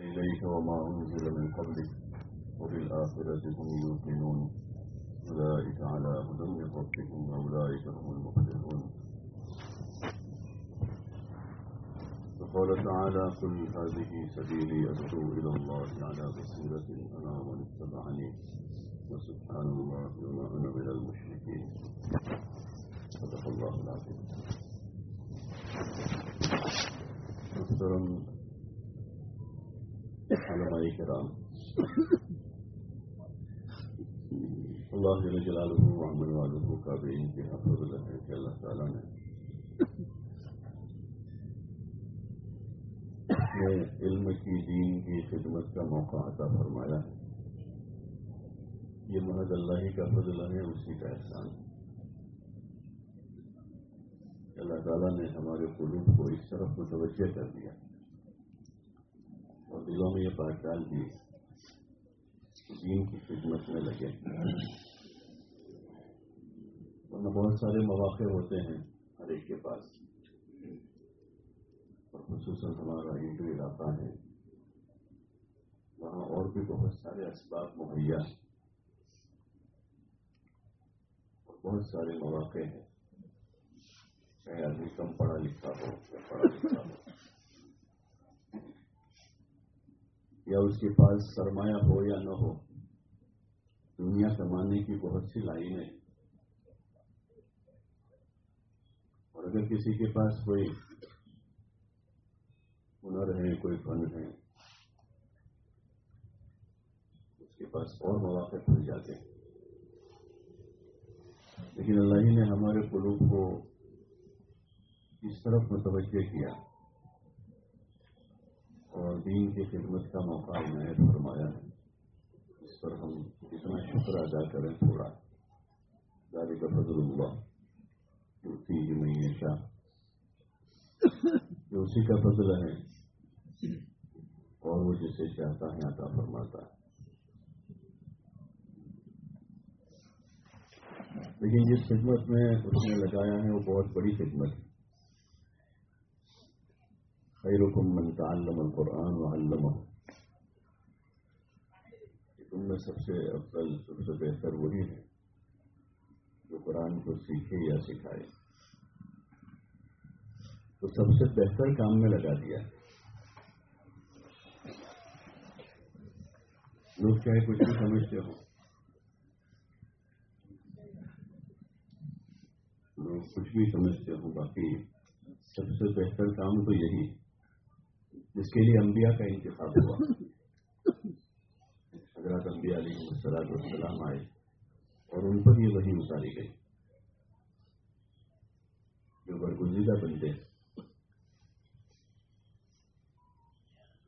إليك وما أنزل من قبلك وبالآخرة هم يوقنون. أولئك على هدى من ربهم وأولئك هم المفلحون. وقال تعالى قل هذه سبيلي أدعو إلى الله على بصيرة أنا ومن اتبعني وسبحان الله وما أنا من المشركين. صدق الله العظيم. محترم علماء کرام اللہ۔ جل جلالہ وعمل کا بے انتہا فضل ہے کہ اللہ تعالیٰ نے علم کی، دین کی خدمت کا موقع عطا فرمایا۔ ہے یہ محض اللہ ہی کا فضل ہے، اسی کا احسان۔ ہے اللہ تعالیٰ نے ہمارے قلوب کو اس طرف متوجہ کر دیا۔ اور دلوں میں یہ بات ڈال دی۔ دین کی خدمت میں لگے۔ ورنہ بہت سارے مواقع ہوتے ہیں ہر ایک کے پاس۔ اور خصوصاً ہمارا ہندو علاقہ ہے، وہاں اور بھی بہت سارے اسباب، مہیا۔ ہیں اور بہت سارے مواقع ہیں۔ چاہے آدمی کم پڑھا لکھا ہو یا پڑھا لکھا ہو۔ یا اس کے پاس سرمایہ ہو یا نہ ہو، دنیا کمانے کی بہت سی لائنیں اور اگر کسی کے پاس کوئی ہنر ہے، کوئی فن ہے، اس کے پاس اور مواقع کھل جاتے ہیں۔ لیکن اللہ ہی نے ہمارے قلوب کو اس طرف متوجہ کیا۔ اور دین کی خدمت کا موقع عنایت فرمایا ہے۔ اس پر ہم اتنا شکر ادا کریں تھوڑا داری کا فضل اللہ۔ اسی ہی نہیں شاہ جو اسی کا فضل ہے۔ اور وہ جسے چاہتا ہے، عطا فرماتا ہے۔ لیکن جس خدمت میں اس نے لگایا ہے، وہ بہت بڑی خدمت ہے۔ خیرکم من تعلم القرآن وعلمہ تم میں سب سے افضل، سب سے بہتر وہی ہے جو قرآن کو سیکھے یا سکھائے۔ تو سب سے بہتر کام میں لگا دیا۔ لوگ چاہے کچھ بھی سمجھتے ہو لوگ کچھ بھی سمجھتے ہوں، باقی سب سے بہتر کام تو یہی جس کے لیے انبیاء کا انتخاب ہوا۔ حضرات انبیاء علیہ السلام والسلام آئے اور ان پر یہ وہی اتاری گئی۔ جو برگزیدہ بنتے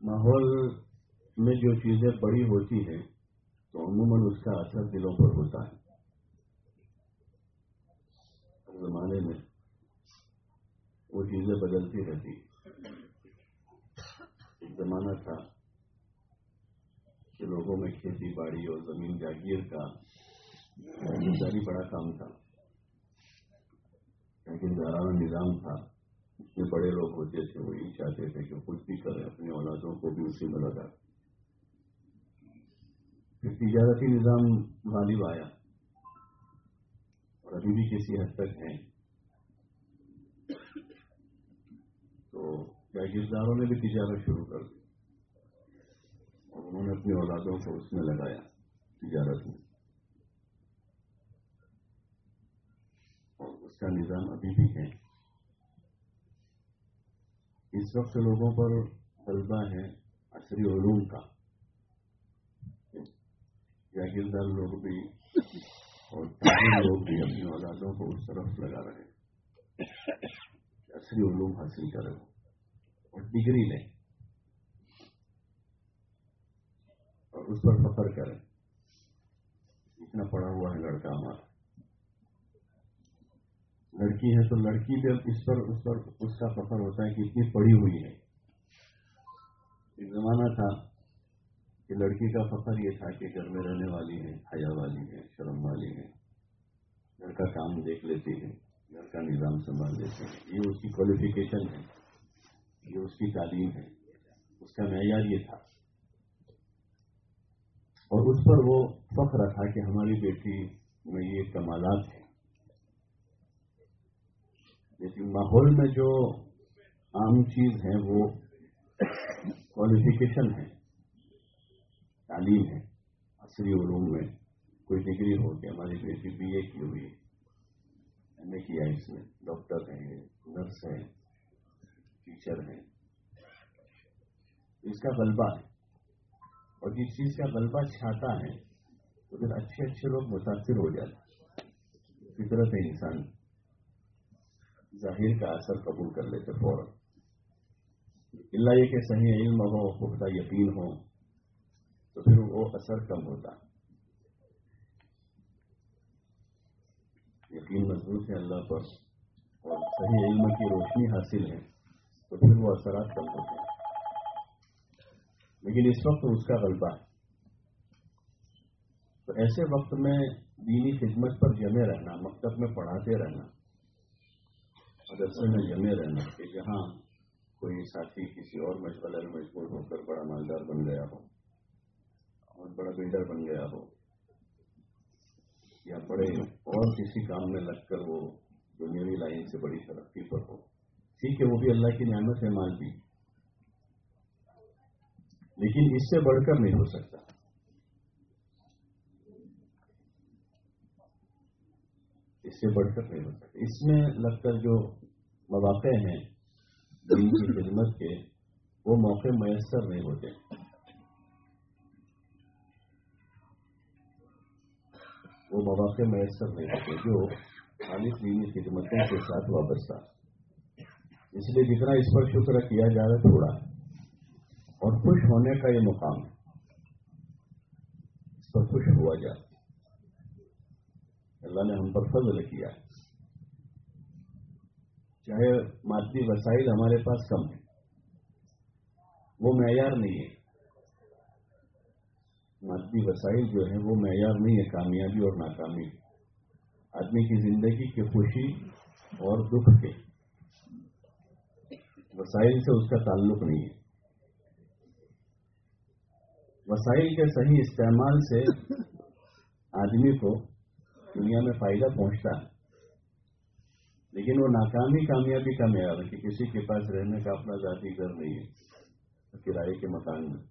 ماحول میں جو چیزیں بڑی ہوتی ہیں، تو عموماً اس کا اثر دلوں پر ہوتا ہے۔ زمانے میں وہ چیزیں بدلتی رہتی ایک زمانہ تھا کہ لوگوں میں کھیتی باڑی اور زمین جاگیر کا گزاری بڑا کام تھا۔ لیکن زارانہ نظام تھا، اس میں بڑے لوگ ہوتے تھے، وہ یہ چاہتے تھے کہ کچھ بھی کریں، اپنی اولادوں کو بھی اسی میں لگا پھر تجارتی نظام غالب آیا اور ابھی بھی کسی حد تک ہیں تو جاگیرداروں نے بھی تجارت شروع کر دی۔ اور انہوں نے اپنی اولادوں کو اس میں لگایا تجارت میں۔ اور اس کا نظام ابھی بھی ہے۔ اس وقت لوگوں پر طلبہ ہے عصری علوم کا۔ جاگیردار لوگ بھی اور لوگ بھی اپنی اولادوں کو اس طرف لگا رہے عصری علوم حاصل کریں۔ اور ڈگری لیں۔ اور اس پر فخر کریں۔ اتنا پڑا ہوا ہے لڑکا ہمارا۔ لڑکی ہے تو لڑکی بھی اب اس پر اس پر، اس کا فخر ہوتا ہے کہ اتنی پڑی ہوئی ہے۔ ایک زمانہ تھا کہ لڑکی کا فخر یہ تھا کہ گھر میں رہنے والی ہے، حیا والی ہے، شرم والی ہے۔ گھر کا کام دیکھ لیتی ہے گھر کا نظام سنبھال لیتے ہیں یہ اس کی کوالیفیکیشن ہے۔ یہ اس کی تعلیم ہے۔ اس کا معیار یہ تھا۔ اور اس پر وہ فخر تھا کہ ہماری بیٹی میں یہ کمالات ہیں۔ لیکن ماحول میں جو عام چیز ہے، وہ کوالیفیکیشن ہے، تعلیم ہے۔ عصری علوم میں کوئی ڈگری ہو کہ ہماری بیٹی بی اے کی ہوئی ایم اے کیا اس میں؟ ڈاکٹر ہیں نرس ہیں ٹیچر ہیں اس کا غلبہ ہے۔ اور جس چیز کا غلبہ چھاتا ہے، تو پھر اچھے اچھے لوگ متاثر ہو جاتے فطرت ہے انسان۔ ظاہر کا اثر قبول کر لیتے فوراً۔ اللہ یہ کہ صحیح علم ہو پختہ یقین ہو، تو پھر وہ اثر کم ہوتا۔ یقین مضبوط ہے اللہ پر۔ اور صحیح علم کی روشنی حاصل ہے۔ تو پھر وہ اثرات کم ہوتے لیکن اس وقت اس کا غلبہ ہے۔ تو ایسے وقت میں دینی خدمت پر جمے رہنا، مکتب میں پڑھاتے رہنا، مدرسے میں جمے رہنا کہ جہاں کوئی ساتھی کسی اور مشغلے میں مجبور ہو کر بڑا مالدار بن گیا ہو اور بڑا بلڈر بن گیا ہو یا بڑے اور کسی کام میں لگ کر وہ دنیاوی لائن سے بڑی ترقی پر ہو۔ ٹھیک ہے، وہ بھی اللہ کی نعمت ہے مانتی۔ لیکن اس سے بڑھ کر نہیں ہو سکتا۔ اس سے بڑھ کر نہیں ہو سکتا۔ اس میں لگ کر جو مواقع ہیں دین کی خدمت کے، وہ موقع میسر نہیں ہوتے۔ وہ مواقع میسر نہیں ہوتے جو خالص دینی خدمتوں کے ساتھ وابستہ۔ اس لیے جتنا اس پر شکر کیا جائے تھوڑا اور خوش ہونے کا یہ مقام ہے اس پر خوش ہوا جائے۔ اللہ نے ہم پر فضل کیا۔ چاہے مادی وسائل ہمارے پاس کم ہے وہ معیار نہیں ہے۔ مادی وسائل جو ہیں، وہ معیار نہیں ہے، کامیابی اور ناکامی۔ آدمی کی زندگی کی خوشی اور دکھ کے۔ وسائل سے اس کا تعلق نہیں ہے۔ وسائل کے صحیح استعمال سے آدمی کو دنیا میں فائدہ پہنچتا ہے۔ لیکن وہ ناکامی، کامیابی کا معیار ہے کہ کسی کے پاس رہنے کا اپنا ذاتی گھر نہیں ہے کرائے کے مکان میں۔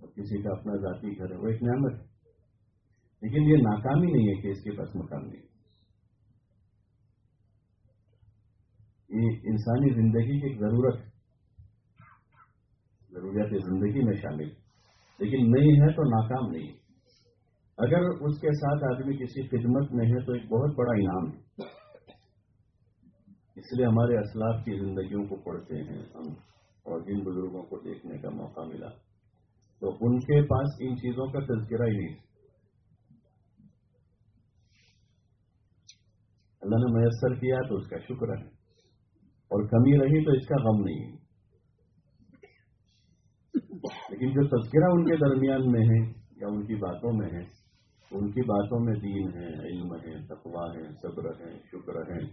اور کسی کا اپنا ذاتی گھر ہے، وہ ایک نعمت ہے۔ لیکن یہ ناکامی نہیں ہے کہ اس کے پاس مکان نہیں یہ انسانی زندگی کی ایک ضرورت ہے۔ ضروریات زندگی میں شامل۔ لیکن نہیں ہے تو ناکام نہیں اگر اس کے ساتھ آدمی کسی خدمت میں ہے تو ایک بہت بڑا انعام ہے۔ اس لیے ہمارے اسلاف کی زندگیوں کو پڑھتے ہیں ہم، اور جن بزرگوں کو دیکھنے کا موقع ملا۔ تو ان کے پاس ان چیزوں کا تذکرہ ہی نہیں۔ اللہ نے میسر کیا تو اس کا شکر ہے۔ اور کمی رہی تو اس کا غم نہیں۔ لیکن جو تذکرہ ان کے درمیان میں ہے یا ان کی باتوں میں ہے، ان کی باتوں میں دین ہے، علم ہے تقوا ہے، صبر ہے، شکر ہے۔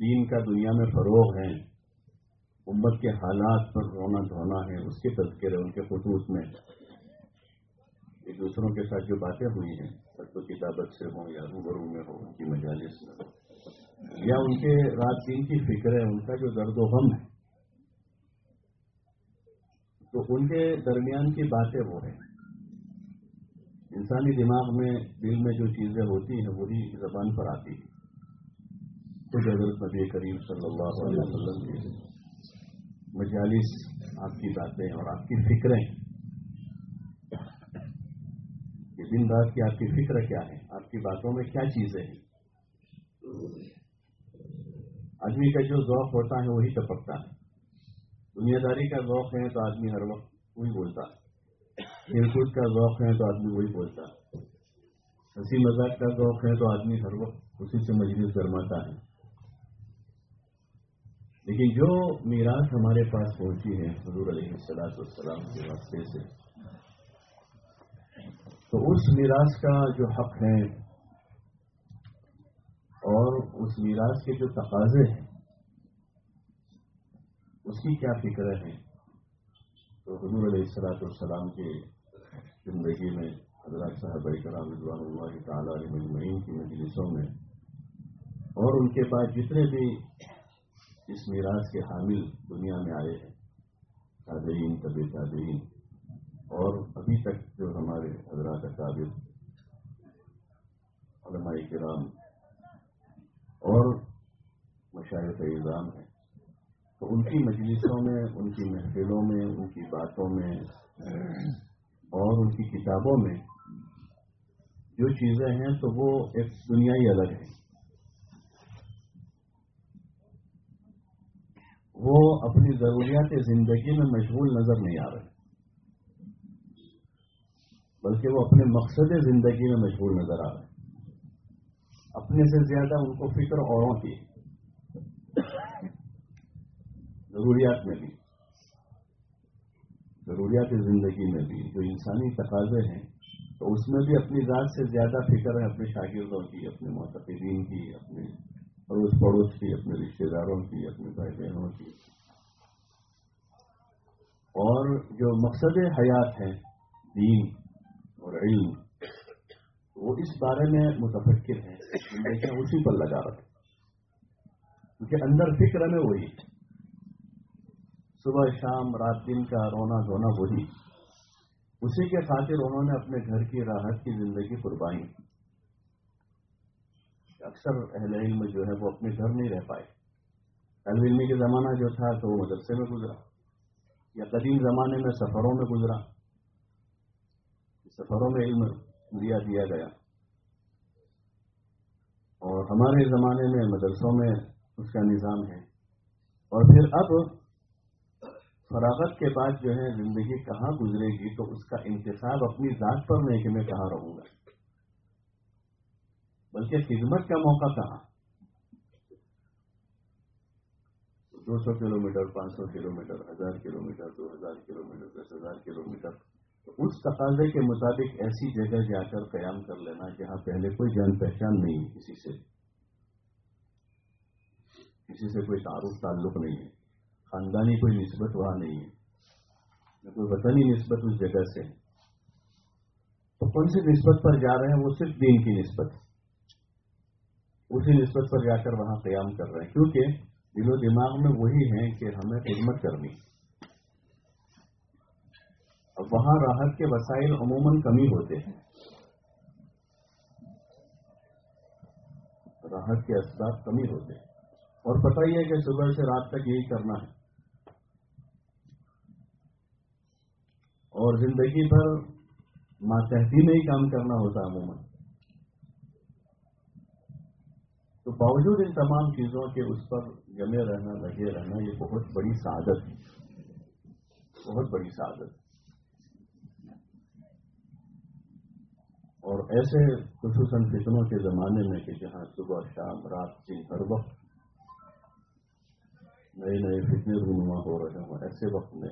دین کا دنیا میں فروغ ہے، امت کے حالات پر رونا دھونا ہے، اس کے تذکرے، ان کے خطوط میں۔ ایک دوسروں کے ساتھ جو باتیں ہوئی ہیں تو کتابت سے ہوں یا روبرو میں ہو ان کی مجالس میں ہو یا ان کے رات دن کی فکر ہے، ان کا جو درد و غم ہے، تو ان کے درمیان کی باتیں وہ ہیں۔ انسانی دماغ میں، دل میں جو چیزیں ہوتی ہیں وہی زبان پر آتی ہیں۔ کچھ حضرت نبی کریم صلی اللہ علیہ وسلم کی مجالس، آپ کی باتیں اور آپ کی فکریں کہ دن رات کی آپ کی فکر کیا ہے؟ آپ کی باتوں میں کیا چیزیں ہیں؟ آدمی کا جو ذوق ہوتا ہے وہی ٹپکتا ہے۔ دنیا داری کا ذوق ہے تو آدمی ہر وقت وہی بولتا کھیل کود کا ذوق ہے تو آدمی وہی بولتا ہنسی مذاق کا ذوق ہے تو آدمی ہر وقت اسی سے مجلس گرماتا ہے۔ لیکن جو میراث ہمارے پاس پہنچی ہے، حضور علیہ السلاط والسلام کے راستے سے تو اس میراث کا جو حق ہے اور اس میراث کے جو تقاضے ہیں، اس کی کیا فکر ہے؟ تو حضور علیہ السلاۃ والسلام کی زندگی میں حضرت صاحب کرام رضوان اللہ تعالیٰ علیہ مجمعین کی مجلسوں میں اور ان کے بعد جتنے بھی اس میراث کے حامل دنیا میں آئے ہیں، تابعین، طبی تابعین اور ابھی تک جو ہمارے حضرات اکابر، علماء کرام اور مشاعر الزام ہیں، تو ان کی مجلسوں میں، ان کی محفلوں میں، ان کی باتوں میں، اور ان کی کتابوں میں جو چیزیں ہیں، تو وہ ایک دنیا ہی الگ ہے وہ اپنی ضروریات زندگی میں مشغول نظر نہیں آ رہے۔ بلکہ وہ اپنے مقصد زندگی میں مشغول نظر آ رہے ہیں۔ اپنے سے زیادہ ان کو فکر اوروں کی ضروریات میں بھی۔ ضروریات زندگی میں بھی۔ جو انسانی تقاضے ہیں، تو اس میں بھی اپنی ذات سے زیادہ فکر ہے، اپنے شاگردوں کی، اپنے معتقدین کی، اپنے پڑوس پڑوس کی، اپنے رشتے داروں کی، اپنے بھائی بہنوں کی۔ اور جو مقصد حیات ہے دین اور علم وہ اس بارے میں متفکر ہیں، لیکن اسی پر لگا رکھے کیونکہ اندر فکر میں وہی۔ صبح شام رات دن کا رونا دھونا وہی۔ اسی کے خاطر انہوں نے اپنے گھر کی راحت کی زندگی قربانی۔ اکثر اہل علم جو ہے وہ اپنے گھر نہیں رہ پائے۔ طالب علمی کے زمانہ جو تھا تو وہ مدرسے میں گزرا۔ یا قدیم زمانے میں سفروں میں گزرا۔ سفروں میں علم دیا دیا گیا۔ اور ہمارے زمانے میں، مدرسوں میں اس کا نظام ہے۔ اور پھر اب فراغت کے بعد جو ہے، زندگی کہاں گزرے گی؟ تو اس کا انتخاب اپنی ذات پر نہیں کہ میں کہاں رہوں گا۔ بلکہ خدمت کا موقع کہاں؟ دو سو کلو میٹر پانچ سو کلو میٹر ہزار کلو میٹر دو ہزار کلو میٹر دس ہزار کلو میٹر اس تقاضے کے مطابق ایسی جگہ جا کر قیام کر لینا جہاں پہلے کوئی جان پہچان نہیں ہے، کسی سے کسی سے کوئی تعارف، تعلق نہیں ہے۔ خاندانی کوئی نسبت وہاں نہیں ہے۔ نہ کوئی وطنی نسبت اس جگہ سے۔ تو کون سی نسبت پر جا رہے ہیں؟ وہ صرف دین کی نسبت۔ اسی نسبت پر جا کر وہاں قیام کر رہے ہیں۔ کیونکہ دل و دماغ میں وہی ہے کہ ہمیں خدمت کرنی۔ اب وہاں راحت کے وسائل عموماً کمی ہوتے ہیں۔ راحت کے اسباب کمی ہوتے ہیں۔ اور پتہ ہی ہے کہ صبح سے رات تک یہی کرنا ہے۔ اور زندگی بھر ماتحتی میں ہی کام کرنا ہوتا ہے عموماً۔ تو باوجود ان تمام چیزوں کے اس پر جمے رہنا، لگے رہنا، یہ بہت بڑی سعادت ہے۔ بہت بڑی سعادت۔ اور ایسے خصوصاً فتنوں کے زمانے میں کہ جہاں صبح، شام، رات دن ہر وقت نئے نئے فتنے رونما ہو رہے ہوں، ایسے وقت میں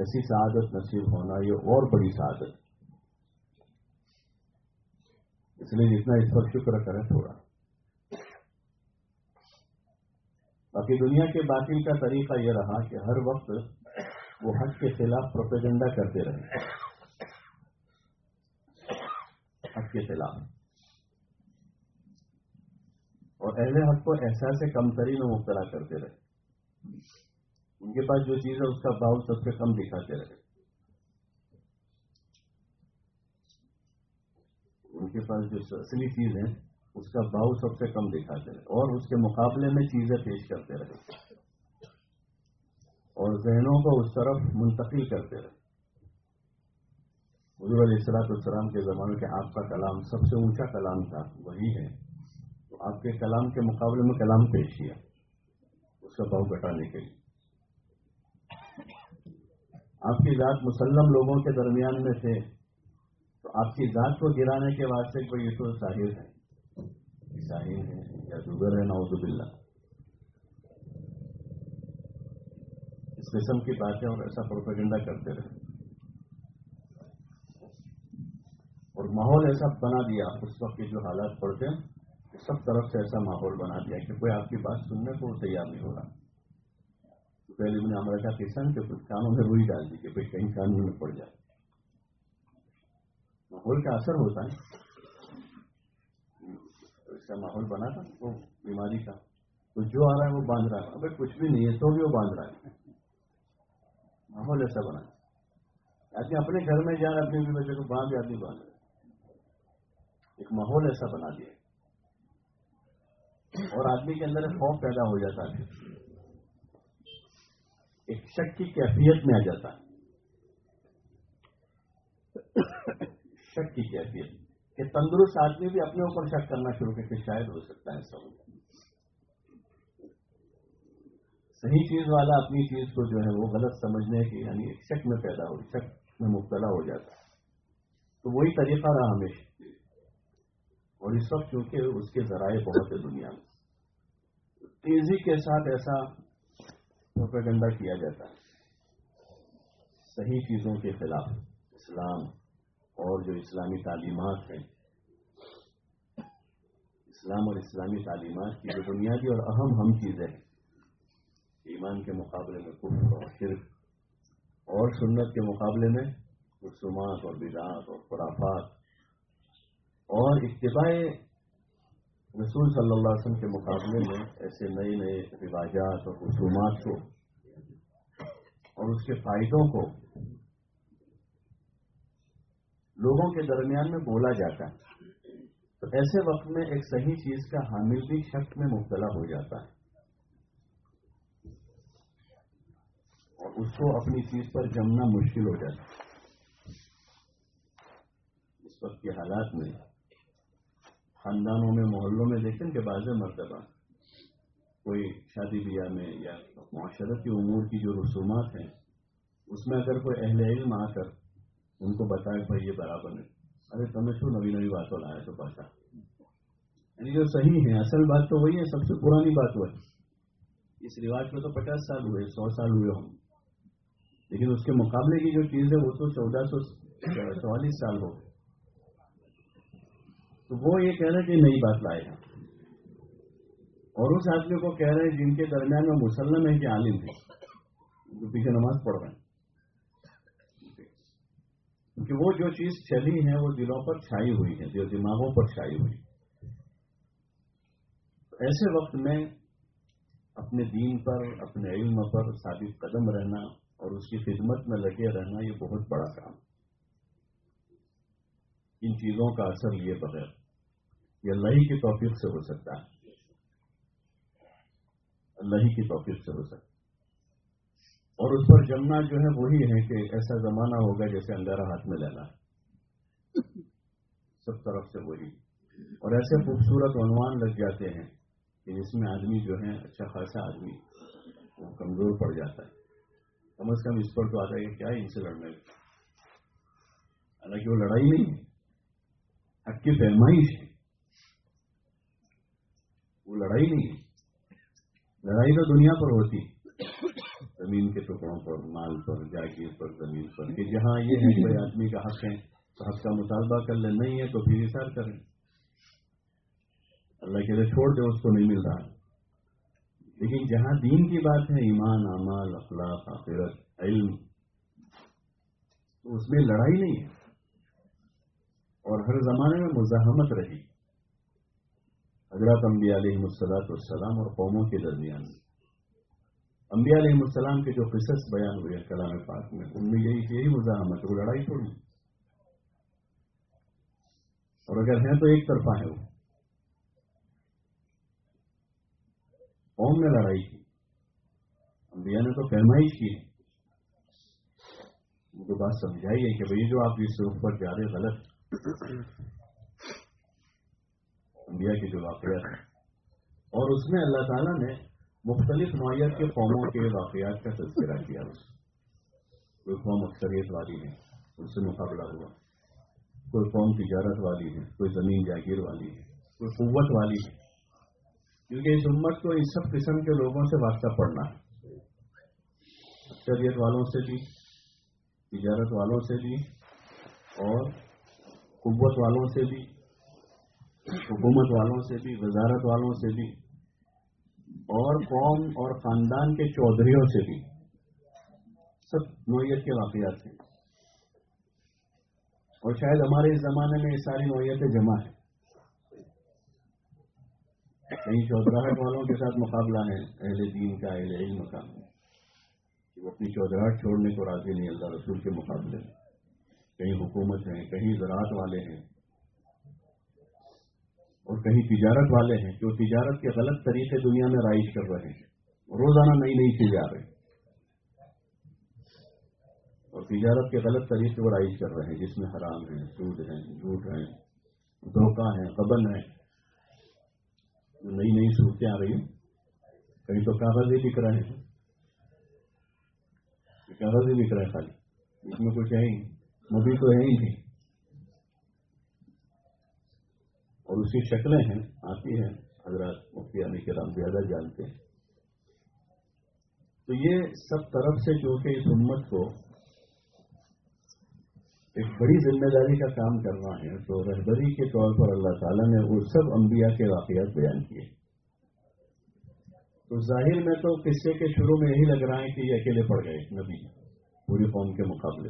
ایسی سعادت نصیب ہونا یہ اور بڑی سعادت اس لیے جتنا اس پر شکر کریں تھوڑا۔ باقی دنیا کے باقی کا طریقہ یہ رہا کہ ہر وقت وہ حق کے خلاف پروپیگنڈا کرتے رہے۔ حق کے خلاف اور اہل حق کو احساس کمتری میں مبتلا کرتے رہے۔ ان کے پاس جو چیز ہے، اس کا باؤ سب سے کم دکھاتے رہے۔ ان کے پاس جو اصلی چیز ہے، اس کا بھاؤ سب سے کم دکھاتے رہے۔ اور اس کے مقابلے میں چیزیں پیش کرتے رہے۔ اور ذہنوں کو اس طرف منتقل کرتے رہے۔ حضور علیہ السلاط السلام کے زمانے کے آپ کا کلام سب سے اونچا کلام تھا، وہی ہے۔ تو آپ کے کلام کے مقابلے میں کلام پیش کیا، اس کا بھاؤ گھٹانے کے لیے آپ کی ذات مسلم لوگوں کے درمیان میں تھے، تو آپ کی ذات کو گرانے کے واسطے کوئی یہ تو ظاہر ہے؟ شاہین ہے، یا دوگر ہے نوز باللہ۔ اس قسم کی باتیں اور ایسا پروپیگنڈا کرتے رہے۔ اور ماحول ایسا بنا دیا، اس وقت کے جو حالات پڑتے ہیں، سب طرف سے ایسا ماحول بنا دیا کہ کوئی آپ کی بات سننے کو تیار نہیں ہو رہا۔ پہلے میں نے ہمارا کہا کسان کے کچھ کاموں میں روئی ڈال دی کہ بھائی کہیں قانون میں پڑ جائے۔ ماحول کا اثر ہوتا ہے۔ اس کا ماحول بنا تھا، وہ بیماری کا۔ تو جو آ رہا ہے وہ باندھ رہا ہے۔ ابھی کچھ بھی نہیں ہے، تو بھی وہ باندھ رہا ہے۔ ماحول ایسا بنا۔ آدمی اپنے گھر میں جا رہا اپنے بھی بچے کو باندھ آدمی باندھ رہا۔ ایک ماحول ایسا بنا دیا اور آدمی کے اندر خوف پیدا ہو جاتا ہے۔ ایک شک کی کیفیت میں آ جاتا ہے۔ شک کی کیفیت۔ کہ تندرست آدمی بھی اپنے اوپر شک کرنا شروع کر کے شاید ہو سکتا ہے ایسا صحیح چیز والا اپنی چیز کو جو ہے وہ غلط سمجھنے کی یعنی ایک شک میں پیدا ہو، شک میں مبتلا ہو جاتا ہے۔ تو وہی طریقہ رہا ہمیشہ۔ اور اس وقت چونکہ اس کے ذرائع بہت ہے دنیا میں۔ تیزی کے ساتھ ایسا پروپیگنڈا کیا جاتا ہے۔ صحیح چیزوں کے خلاف اسلام اور جو اسلامی تعلیمات ہیں، اسلام اور اسلامی تعلیمات کی جو بنیادی اور اہم ہم چیزیں ہیں، ایمان کے مقابلے میں کفر اور شرک، اور سنت کے مقابلے میں رسومات اور بدعات اور خرافات اور اتباع رسول صلی اللہ علیہ وسلم کے مقابلے میں ایسے نئے نئے رواجات اور رسومات کو اور اس کے فائدوں کو لوگوں کے درمیان میں بولا جاتا ہے۔ تو ایسے وقت میں ایک صحیح چیز کا حامل بھی شک میں مبتلا ہو جاتا ہے۔ اور اس کو اپنی چیز پر جمنا مشکل ہو جاتا ہے۔ اس وقت کے حالات میں خاندانوں میں، محلوں میں دیکھیں کہ بعض مرتبہ کوئی شادی بیاہ میں یا معاشرتی امور کی جو رسومات ہیں، اس میں اگر کوئی اہل علم آ کر ان کو بتائے بھائی یہ برابر نہیں، ارے تمہیں شو نئی نئی باتوں لایا تو پاتا یعنی جو صحیح ہے اصل بات تو وہی ہے، سب سے پرانی بات وہ ہے۔ اس رواج کو تو پچاس سال ہوئے، سو سال ہوئے ہوں۔ لیکن اس کے مقابلے کی جو چیز ہے، وہ تو چودہ سو چوالیس سال ہو گئے۔ تو وہ یہ کہہ رہے کہ نئی بات لائے گا۔ اور اس آدمی کو کہہ رہے ہیں جن کے درمیان میں مسلم ہے کہ عالم ہے، جو پیچھے نماز پڑھ رہے ہیں۔ کیونکہ وہ جو چیز چلی ہے، وہ دلوں پر چھائی ہوئی ہے، جو دماغوں پر چھائی ہوئی ایسے وقت میں اپنے دین پر، اپنے علم پر ثابت قدم رہنا اور اس کی خدمت میں لگے رہنا یہ بہت بڑا کام ان چیزوں کا اثر لیے بغیر۔ یہ اللہ ہی کی توفیق سے ہو سکتا ہے۔ اللہ ہی کی توفیق سے ہو سکتا ہے۔ اور اس پر جمنا جو ہے وہی ہے کہ ایسا زمانہ ہوگا جیسے انگارا ہاتھ میں لینا سب طرف سے وہی۔ اور ایسے خوبصورت عنوان لگ جاتے ہیں کہ جس میں آدمی جو ہے اچھا خاصا آدمی وہ کمزور پڑ جاتا ہے۔ کم از کم اس پر تو آتا ہے کہ کیا ان سے لڑنے حالانکہ وہ لڑائی نہیں ہے۔ حق کی پیمائش ہے۔ لڑائی نہیں ہے۔ لڑائی تو دنیا پر ہوتی زمین کے ٹکڑوں پر، مال پر، جاگیر پر، زمین پر، کہ جہاں یہ ہے، کوئی آدمی کا حق ہے، تو حق کا مطالبہ کر لیں نہیں ہے تو پھر اشار کریں۔ اللہ کے لیے چھوڑ دے، اس کو نہیں مل رہا۔ لیکن جہاں دین کی بات ہے، ایمان امال اخلاق، آخرت، علم، تو اس میں لڑائی نہیں ہے۔ اور ہر زمانے میں مزاحمت رہی۔ حضرت انبیاء علیہ السلاط والسلام اور قوموں کے درمیان۔ انبیاء علیہ السلام کے جو قصص بیان ہوئے کلام پاک میں، ان میں یہی یہی مزاحمت وہ لڑائی تھوڑی اور اگر ہیں تو ایک طرفہ ہے وہ۔ قوم نے لڑائی کی، انبیاء نے تو پیمائش کی ان کو بات سمجھائی ہے کہ بھائی جو آپ اس اوپر جا رہے غلط۔ انبیاء کے جو واقعات ہیں۔ اور اس میں اللہ تعالیٰ نے مختلف نوعیت کے قوموں کے واقعات کا تذکرہ کیا۔ اس کوئی قوم اکثریت والی ہے، ان سے مقابلہ ہوا۔ کوئی قوم تجارت والی ہے، کوئی زمین جاگیر والی ہے، کوئی قوت والی ہے۔ کیونکہ اس امت کو ان سب قسم کے لوگوں سے واسطہ پڑنا۔ ہے اکثریت والوں سے بھی، تجارت والوں سے بھی اور قوت والوں سے بھی۔ حکومت والوں سے بھی، وزارت والوں سے بھی، اور قوم اور خاندان کے چودھریوں سے بھی۔ سب نوعیت کے واقعات ہیں۔ اور شاید ہمارے اس زمانے میں یہ ساری نوعیتیں جمع ہیں۔ کہیں چودراہٹ والوں کے ساتھ مقابلہ ہے، اہل دین کا، اہل علم کا۔ وہ اپنی چودراہٹ چھوڑنے کو راضی نہیں، اللہ رسول کے مقابلے میں۔ کہیں حکومت ہیں، کہیں زراعت والے ہیں۔ اور کہیں تجارت والے ہیں جو تجارت کے غلط طریقے دنیا میں رائج کر رہے ہیں، روزانہ نئی نئی چیزیں آ رہی اور تجارت کے غلط طریقے وہ رائج کر رہے ہیں، جس میں حرام ہیں، سود ہیں، جھوٹ ہیں، دھوکہ ہیں، قبل ہیں۔ جو نئی نئی صورتیں آ رہی ہیں۔ کہیں تو کاغذ ہی بک رہے ہیں۔ کاغذ ہی بک رہے ہیں خالی۔ اس میں کچھ ہے ہی مبھی تو ہے ہی نہیں۔ اور اس کی شکلیں ہیں، آتی ہیں، حضرات مفتی علی کے رام زیادہ جانتے ہیں۔ تو یہ سب طرف سے جو کہ اس امت کو ایک بڑی ذمہ داری کا کام کرنا ہے، تو رہبری کے طور پر اللہ تعالیٰ نے وہ سب انبیاء کے واقعات بیان کیے۔ تو ظاہر میں تو قصے کے شروع میں یہی لگ رہا ہے کہ یہ اکیلے پڑ گئے، نبی پوری قوم کے مقابلے۔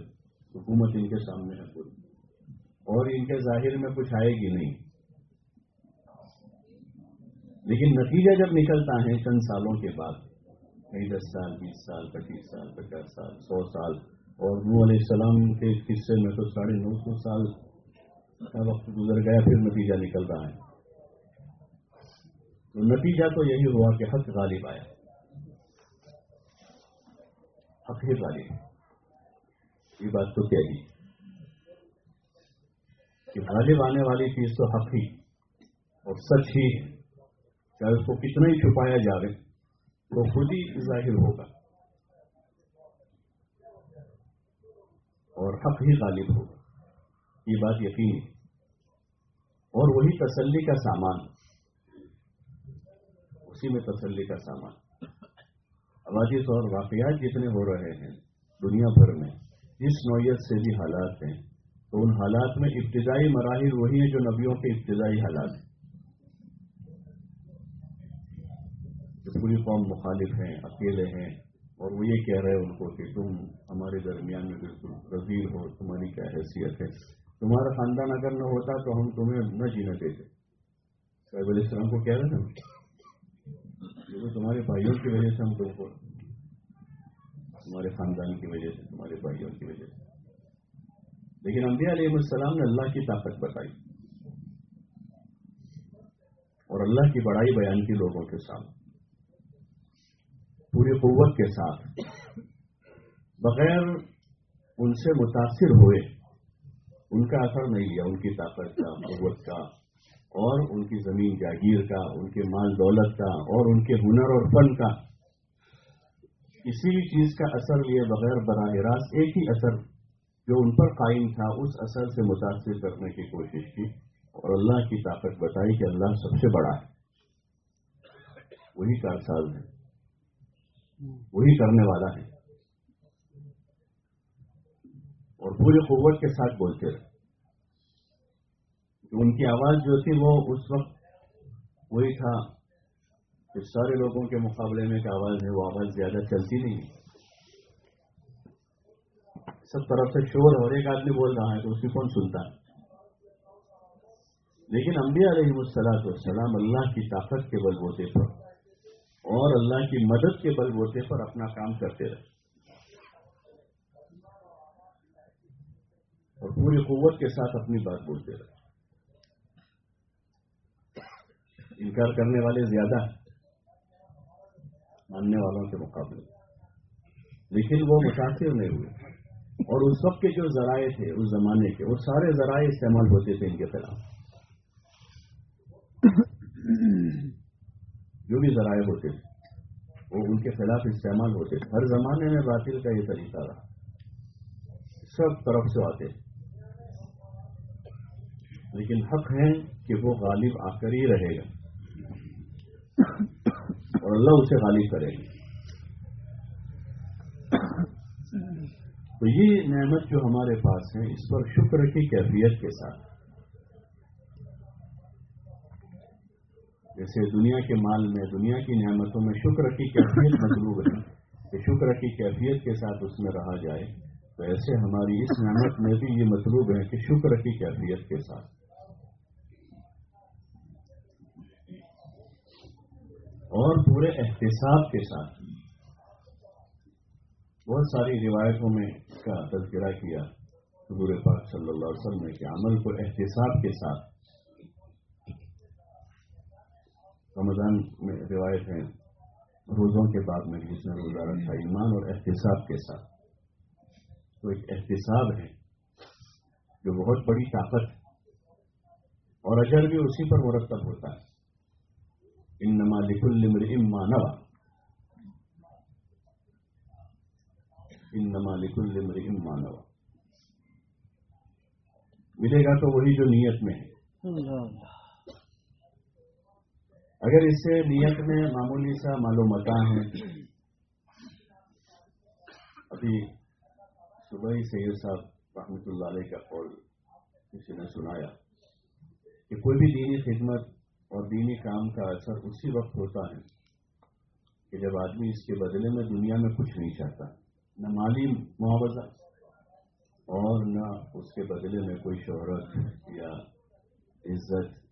حکومت ان کے سامنے ہے پوری۔ اور ان کے ظاہر میں کچھ آئے گی نہیں۔ لیکن نتیجہ جب نکلتا ہے چند سالوں کے بعد کئی دس سال، بیس سال، پچیس سال، پچاس سال، سو سال، اور نو علیہ السلام کے قصے میں تو ساڑھے نو سو سال کا وقت گزر گیا، پھر نتیجہ نکل رہا ہے۔ تو نتیجہ تو یہی ہوا کہ حق غالب آیا۔ حق ہی غالب۔ یہ بات تو کیا ہی کہ غالب آنے والی چیز تو حق ہی اور سچ ہی ہے۔ چاہے اس کو کتنا ہی چھپایا جائے تو خود ہی ظاہر ہوگا۔ اور حق ہی غالب ہو یہ بات یقینی اور وہی تسلی کا سامان۔ اسی میں تسلی کا سامان۔ عوادث اور واقعات جتنے ہو رہے ہیں دنیا بھر میں، جس نوعیت سے بھی حالات ہیں، تو ان حالات میں ابتدائی مراحل وہی ہیں جو نبیوں کے ابتدائی حالات ہیں۔ پوری قوم مخالف ہیں، اکیلے ہیں اور وہ یہ کہہ رہے ہیں ان کو کہ تم ہمارے درمیان میں بالکل رضیر ہو، تمہاری کیا حیثیت ہے؟ تمہارا خاندان اگر نہ ہوتا تو ہم تمہیں نہ جینے دیتے۔ صاحب علیہ السلام کو کہہ رہے تھے تمہارے بھائیوں کی وجہ سے ہم تم کو تمہارے خاندان کی وجہ سے، تمہارے بھائیوں کی وجہ سے۔ لیکن انبیاء علیہ السلام نے اللہ کی طاقت بتائی اور اللہ کی بڑائی بیان کی لوگوں کے سامنے۔ پوری قوت کے ساتھ۔ بغیر ان سے متاثر ہوئے، ان کا اثر نہیں لیا ان کی طاقت کا، قوت کا، اور ان کی زمین جاگیر کا، ان کے مال دولت کا، اور ان کے ہنر اور فن کا۔ کسی بھی چیز کا اثر لیے بغیر براہ راست ایک ہی اثر جو ان پر قائم تھا، اس اثر سے متاثر کرنے کی کوشش کی۔ اور اللہ کی طاقت بتائی کہ اللہ سب سے بڑا ہے۔ وہی کارساز ہے وہی کرنے والا ہے۔ اور پوری قوت کے ساتھ بولتے رہے ان کی آواز جو تھی وہ اس وقت وہی تھا۔ کہ سارے لوگوں کے مقابلے میں کہ آواز ہے، وہ آواز زیادہ چلتی نہیں سب طرف سے شور اور ایک آدمی بول رہا ہے تو اس کی کون سنتا ہے؟ لیکن انبیاء علیہ السلام والسلام اللہ کی طاقت کے بل بوتے پر اور اللہ کی مدد کے بل بوتے پر اپنا کام کرتے رہے۔ اور پوری قوت کے ساتھ اپنی بات بولتے رہے۔ انکار کرنے والے زیادہ ماننے والوں کے مقابلے۔ لیکن وہ متاثر نہیں ہوئے۔ اور اس وقت کے جو ذرائع تھے، اس زمانے کے، وہ سارے ذرائع استعمال ہوتے تھے ان کے خلاف۔ جو بھی ذرائع ہوتے تھے، وہ ان کے خلاف استعمال ہوتے تھے۔ ہر زمانے میں باطل کا یہ طریقہ رہا۔ سب طرف سے آتے لیکن حق ہے کہ وہ غالب آ کر ہی رہے گا۔ اور اللہ اسے غالب کرے گا۔ تو یہ نعمت جو ہمارے پاس ہے اس پر شکر کی کیفیت کے ساتھ۔ جیسے دنیا کے مال میں، دنیا کی نعمتوں میں شکر کی کیفیت مطلوب ہے کہ شکر کی کیفیت کے ساتھ اس میں رہا جائے۔ تو ایسے ہماری اس نعمت میں بھی یہ مطلوب ہے کہ شکر کی کیفیت کے ساتھ۔ اور پورے احتساب کے ساتھ بہت ساری روایتوں میں اس کا تذکرہ کیا۔ حضور پاک صلی اللہ علیہ وسلم نے کہ عمل کو احتساب کے ساتھ رمضان میں روایت ہے، روزوں کے بعد میں جس نے روزہ رکھا ایمان اور احتساب کے ساتھ۔ تو ایک احتساب ہے جو بہت بڑی طاقت ہے۔ اور اجر بھی اسی پر مرتب ہوتا ہے۔ ان نما لکل اما نوا ان نما لکل اما نوا ملے گا تو وہی جو نیت میں ہے۔ اگر اس سے نیت میں معمولی سا معلومات ہیں ابھی صبح ہی سید صاحب رحمۃ اللہ علیہ کا قول کسی نے سنایا کہ کوئی بھی دینی خدمت اور دینی کام کا اثر اسی وقت ہوتا ہے کہ جب آدمی اس کے بدلے میں دنیا میں کچھ نہیں چاہتا، نہ مالی معاوضہ اور نہ اس کے بدلے میں کوئی شہرت یا عزت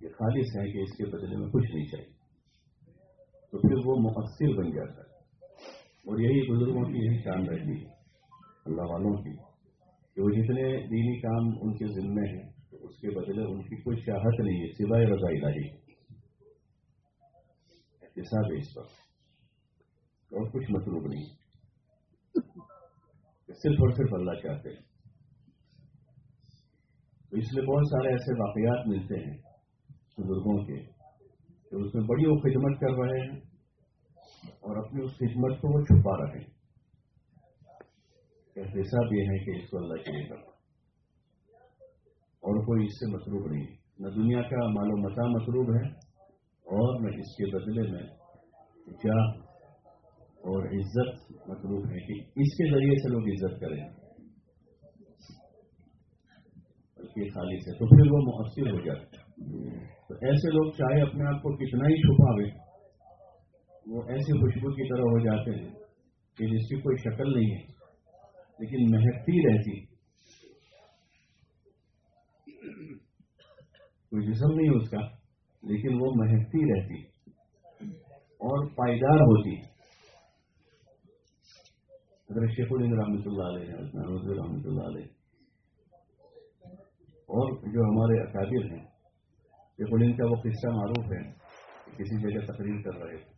یہ خالص ہے کہ اس کے بدلے میں کچھ نہیں چاہیے۔ تو پھر وہ مؤثر بن جاتا ہے۔ اور یہی بزرگوں کی یہی شان رہتی ہے۔ اللہ والوں کی۔ کہ وہ جتنے دینی کام ان کے ذمے ہیں، تو اس کے بدلے ان کی کوئی چاہت نہیں ہے، سوائے رضا الہی۔ احتساب ہے اس پر۔ اور کچھ مطلوب نہیں۔ صرف اور صرف اللہ چاہتے ہیں۔ تو اس لیے بہت سارے ایسے واقعات ملتے ہیں بزرگوں کے، کہ اس میں بڑی وہ خدمت کر رہے ہیں اور اپنی اس خدمت کو وہ چھپا رہے ہیں۔ احتساب یہ ہے کہ اس کو اللہ کے لیے کرنا۔ اور کوئی اس سے مطلوب نہیں۔ نہ دنیا کا مال و متا مطلوب ہے اور نہ اس کے بدلے میں کیا اور عزت مطلوب ہے کہ اس کے ذریعے سے لوگ عزت کریں۔ بلکہ خالی سے تو پھر وہ مؤثر ہو جاتے تو ایسے لوگ چاہے اپنے آپ کو کتنا ہی چھپاوے، وہ ایسی خوشبو کی طرح ہو جاتے ہیں کہ جس کی کوئی شکل نہیں ہے، لیکن مہکتی رہتی کوئی جسم نہیں اس کا، لیکن وہ مہکتی رہتی اور پائیدار ہوتی اگر شیخ الند رحمۃ اللہ علیہ رحمۃ اللہ علیہ۔ اور جو ہمارے اکادر ہیں شیخ الند کا وہ قصہ معروف ہے کسی جگہ تقریر کر رہے تھے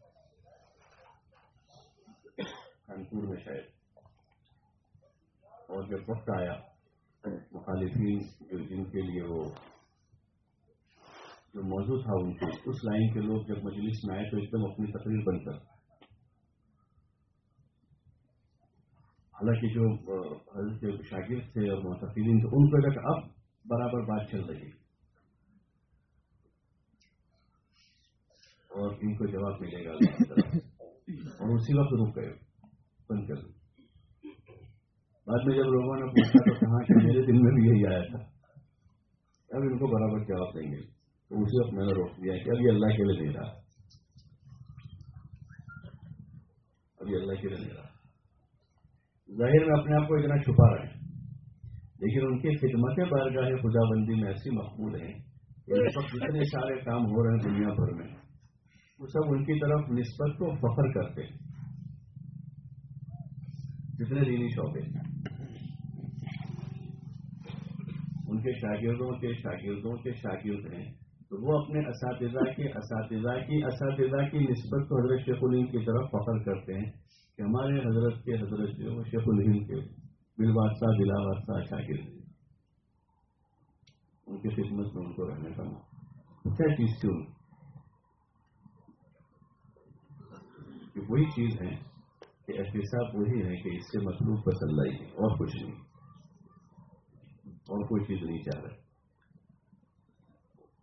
کانپور میں شاید۔ اور جب وقت آیا، مخالفین جو جن کے لیے وہ جو موضوع تھا ان کے، اس لائن کے لوگ جب مجلس میں آئے تو ایک دم اپنی تقریر بن کر۔ حالانکہ جو حضرت شاگرد تھے اور تھے، ان کو تک اب برابر بات چل رہی اور ان کو جواب ملے گا۔ اور اسی وقت رک گئے۔ بند کر بعد میں جب لوگوں نے پوچھا تو کہا کہ میرے دن میں بھی یہی آیا تھا۔ اب ان کو برابر جواب دیں گے۔ تو اسی وقت میں نے روک دیا کہ ابھی اللہ کے لیے دے رہا۔ ابھی اللہ کے لیے دے رہا۔ ظاہر میں اپنے آپ کو اتنا چھپا رہے ہیں۔ لیکن ان کی خدمتیں بارگاہ خدا بندی میں ایسی مقبول ہیں کہ اس وقت جتنے سارے کام ہو رہے ہیں دنیا بھر میں۔ وہ سب ان کی طرف نسبت کو فخر کرتے ہیں۔ جتنے دینی شعبے ان کے شاگردوں کے شاگردوں کے شاگرد ہیں۔ تو وہ اپنے اساتذہ کے اساتذہ کی اساتذہ کی نسبت کو حضرت شیخ الہین کی طرف فخر کرتے ہیں کہ ہمارے حضرت کے حضرت جو وہ شیخ الہین کے بل بادشاہ دلا بادشاہ شاگرد ہیں۔ ان کی خدمت میں ان کو رہنے کا کیا چیز تھی۔ ان وہی چیز ہے کہ احتساب وہی ہے کہ اس سے مطلوب پسند آئی اور کچھ نہیں۔ اور کوئی چیز نہیں چاہ رہے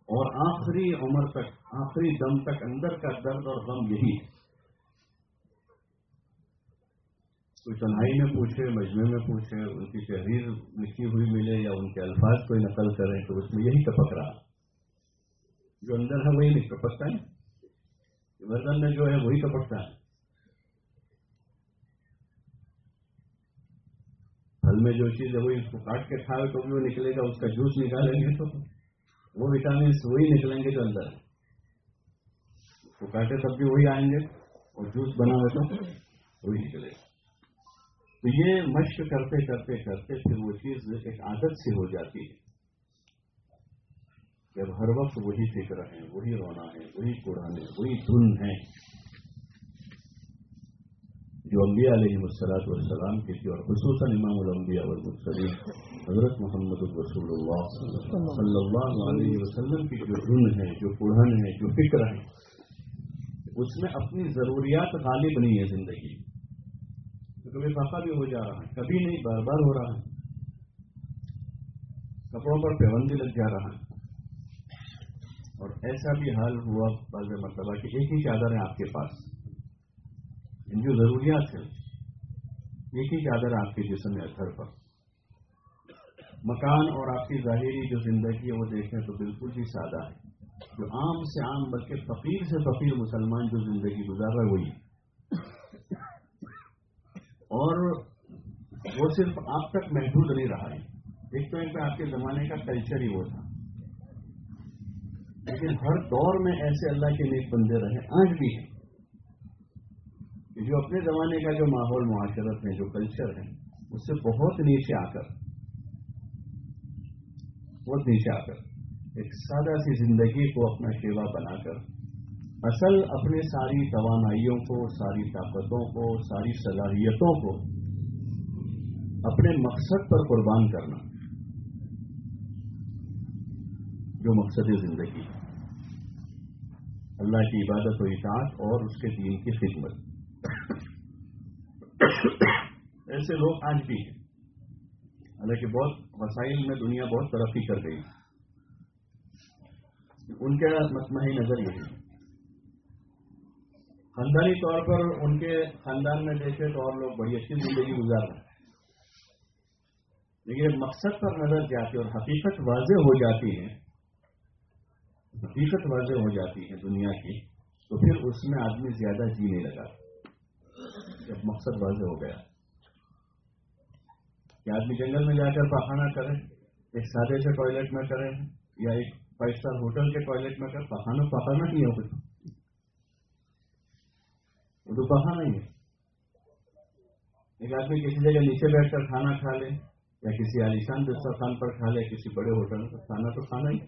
اور آخری عمر تک، آخری دم تک اندر کا درد اور غم یہی ہے۔ کوئی تنہائی میں پوچھے مجمے میں پوچھے، ان کی تحریر لکھی ہوئی ملے یا ان کے الفاظ کوئی نقل کریں تو اس میں یہی ٹپک رہا۔ جو اندر ہے وہی نہیں، ٹپکتا ہے۔ مردن میں جو ہے وہی ٹپکتا ہے۔ ان میں جو چیز ہے وہی اس کو کاٹ کے کھاؤ تو وہ نکلے گا، اس کا جوس نکالیں گے تو وہ وٹامنس وہی نکلیں گے جو اندر اس کو کاٹے تب بھی وہی آئیں گے اور جوس بنا ہوئے تو وہی نکلے گا۔ تو یہ مشق کرتے کرتے کرتے پھر وہ چیز ایک عادت سی ہو جاتی ہے۔ جب ہر وقت وہی فکر ہے وہی رونا ہے وہی قرآن ہے وہی دھن ہے جو انبیاء علیہ السلاط والسلام کے تھی اور خصوصاً امام الانبیاء والمرسلین، حضرت محمد الرسول اللہ صلی اللہ علیہ وسلم کی جو رن ہے، جو پڑھن ہے، جو فکر ہے، اس میں اپنی ضروریات غالب نہیں ہے زندگی کیونکہ کبھی فاقہ بھی ہو جا رہا ہے، کبھی نہیں، بار بار ہو رہا ہے۔ کپڑوں پر پیبندی لگ جا رہا ہے۔ اور ایسا بھی حال ہوا، بعض مرتبہ کہ ایک ہی چادر ہے آپ کے پاس۔ ان جو ضروریات ہیں۔ ایک ہی چادر آپ کے جسم اثر پر۔ مکان اور آپ کی ظاہری جو زندگی ہے وہ دیکھیں تو بالکل ہی سادہ ہے۔ جو عام سے عام بلکہ فقیر سے فقیر مسلمان جو زندگی گزارا ہوئی اور وہ صرف آپ تک محدود نہیں رہا ہے۔ ایک تو ایک آپ کے زمانے کا کلچر ہی وہ تھا۔ لیکن ہر دور میں ایسے اللہ کے نیک بندے رہے، آج بھی ہیں۔ جو اپنے زمانے کا جو ماحول، معاشرت میں جو کلچر ہے، اس سے بہت نیچے آ کر، بہت نیچے آ کر، ایک سادہ سی زندگی کو اپنا شیوا بنا کر، اصل اپنے ساری توانائیوں کو، ساری طاقتوں کو، ساری صلاحیتوں کو اپنے مقصد پر قربان کرنا جو مقصد زندگی اللہ کی عبادت و اطاعت اور اس کے دین کی خدمت۔ ایسے لوگ آج بھی ہیں۔ حالانکہ بہت وسائل میں دنیا بہت ترقی کر گئی۔ ان کے مطمئن نظر یہ ہے خاندانی طور پر ان کے خاندان میں دیکھے تو اور لوگ بڑی اچھی زندگی گزار رہے ہیں۔ لیکن مقصد پر نظر جاتی اور حقیقت واضح ہو جاتی ہے، حقیقت واضح ہو جاتی ہے دنیا کی، تو پھر اس میں آدمی زیادہ جینے لگا۔ جب مقصد واضح ہو گیا۔ کہ آدمی جنگل میں جا کر پخانہ کرے، ایک سادے سے ٹوائلٹ میں کرے، یا ایک فائیو اسٹار ہوٹل کے ٹوائلٹ میں کرے پخانہ پخانا نہیں ہوگا وہ تو پخانہ ہی ہے۔ ایک آدمی کسی جگہ نیچے بیٹھ کر کھانا کھا لے، یا کسی عالیشان دسترخوان پر کھا لے، کسی بڑے ہوٹل پر کھانا تو کھانا ہی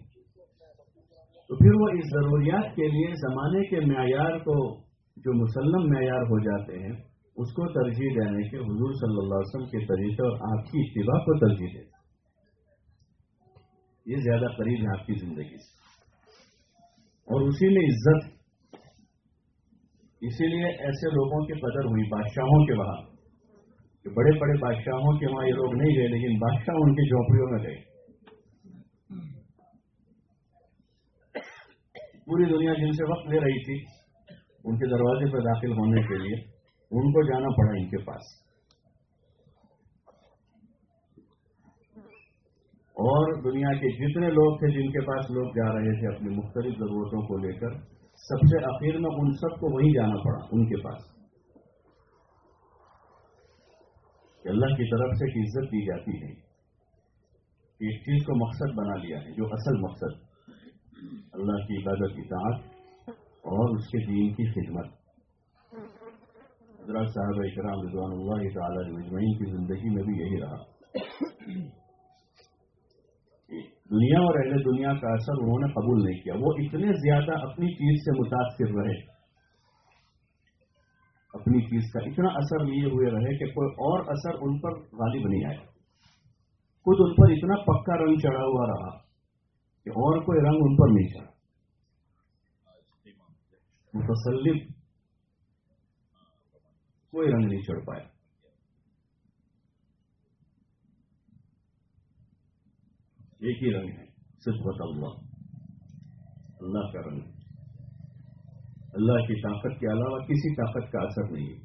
تو پھر وہ اس ضروریات کے لیے زمانے کے معیار کو، جو مسلم معیار ہو جاتے ہیں اس کو ترجیح دینے کے حضور صلی اللہ علیہ وسلم کے طریقے اور آپ کی اتباع کو ترجیح دے یہ زیادہ قریب ہے آپ کی زندگی سے۔ اور اسی میں عزت۔ اسی لیے ایسے لوگوں کی قدر ہوئی، بادشاہوں کے وہاں۔ کہ بڑے بڑے بادشاہوں کے وہاں یہ لوگ نہیں گئے، لیکن بادشاہ ان کی جھونپڑیوں میں گئے۔ پوری دنیا جن سے وقت لے رہی تھی، ان کے دروازے پر داخل ہونے کے لیے ان کو جانا پڑا ان کے پاس۔ اور دنیا کے جتنے لوگ تھے جن کے پاس لوگ جا رہے تھے اپنی مختلف ضرورتوں کو لے کر، سب سے اخیر میں ان سب کو وہیں جانا پڑا، ان کے پاس۔ کہ اللہ کی طرف سے عزت دی جاتی ہے۔ اس چیز کو مقصد بنا لیا ہے، جو اصل مقصد۔ اللہ کی عبادت کی اور اس کے دین کی خدمت۔ حضرات صاحب کرام رضوان اللہ تعالی مجمعین کی زندگی میں بھی یہی رہا۔ دنیا اور اہل دنیا کا اثر انہوں نے قبول نہیں کیا۔ وہ اتنے زیادہ اپنی چیز سے متاثر رہے۔ اپنی چیز کا اتنا اثر لیے ہوئے رہے کہ کوئی اور اثر ان پر غالب نہیں آیا۔ خود ان پر اتنا پکا رنگ چڑھا ہوا رہا کہ اور کوئی رنگ ان پر نہیں چڑھا۔ متسلم کوئی رنگ نہیں چھوڑ پایا ایک ہی رنگ ہے صرف اللہ اللہ کا رنگ اللہ کی طاقت کے علاوہ کسی طاقت کا اثر نہیں ہے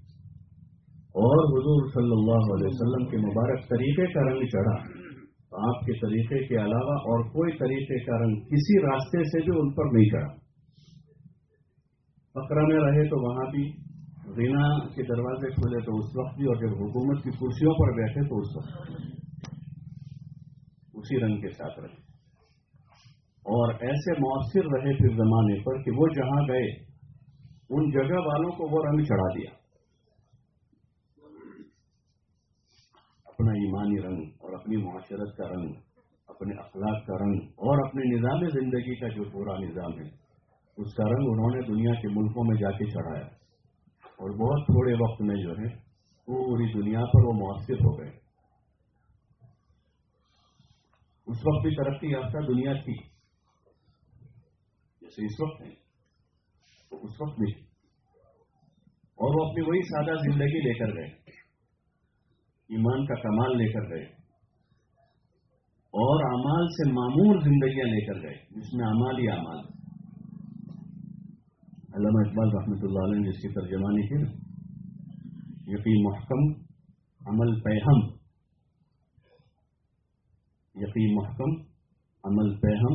اور حضور صلی اللہ علیہ وسلم کے مبارک طریقے کا رنگ چڑھا آپ کے طریقے کے علاوہ اور کوئی طریقے کا رنگ کسی راستے سے جو ان پر نہیں چڑھا بکرا میں رہے تو وہاں بھی بینا کے دروازے کھولے تو اس وقت بھی، اور جب حکومت کی کرسیوں پر بیٹھے تو اس وقت اسی رنگ کے ساتھ رہے۔ اور ایسے مؤثر رہے پھر زمانے پر کہ وہ جہاں گئے، ان جگہ والوں کو وہ رنگ چڑھا دیا۔ اپنا ایمانی رنگ اور اپنی معاشرت کا رنگ، اپنے اخلاق کا رنگ اور اپنے نظام زندگی کا جو پورا نظام ہے، اس کا رنگ انہوں نے دنیا کے ملکوں میں جا کے چڑھایا۔ اور بہت تھوڑے وقت میں جو ہے پوری دنیا پر وہ مؤثر ہو گئے۔ اس وقت بھی ترقی یافتہ دنیا تھی۔ جیسے اس وقت ہے، تو اس وقت بھی۔ اور وہ اپنی وہی سادہ زندگی لے کر گئے۔ ایمان کا کمال لے کر گئے۔ اور امال سے معمول زندگیاں لے کر گئے، جس میں امال ہی امال علامہ اقبال رحمۃ اللہ علیہ نے جس کی ترجمانی کی یقین محکم، عمل پیہم یقین محکم، عمل پہم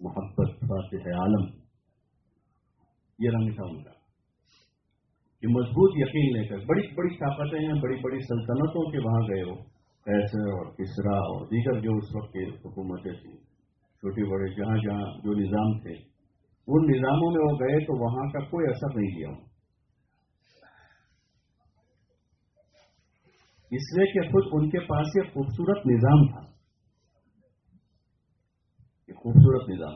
محبت فاتح عالم۔ یہ رنگ تھا ان کا۔ کہ مضبوط یقین لے کر، بڑی بڑی طاقتیں ہیں، بڑی بڑی سلطنتوں کے وہاں گئے ہو ایسے اور کسرا اور دیگر جو اس وقت کی حکومتیں تھیں چھوٹی بڑے جہاں جہاں جو نظام تھے۔ ان نظاموں میں وہ گئے تو وہاں کا کوئی اثر نہیں کیا اس لیے کہ خود ان کے پاس یہ خوبصورت نظام تھا۔ خوبصورت نظام۔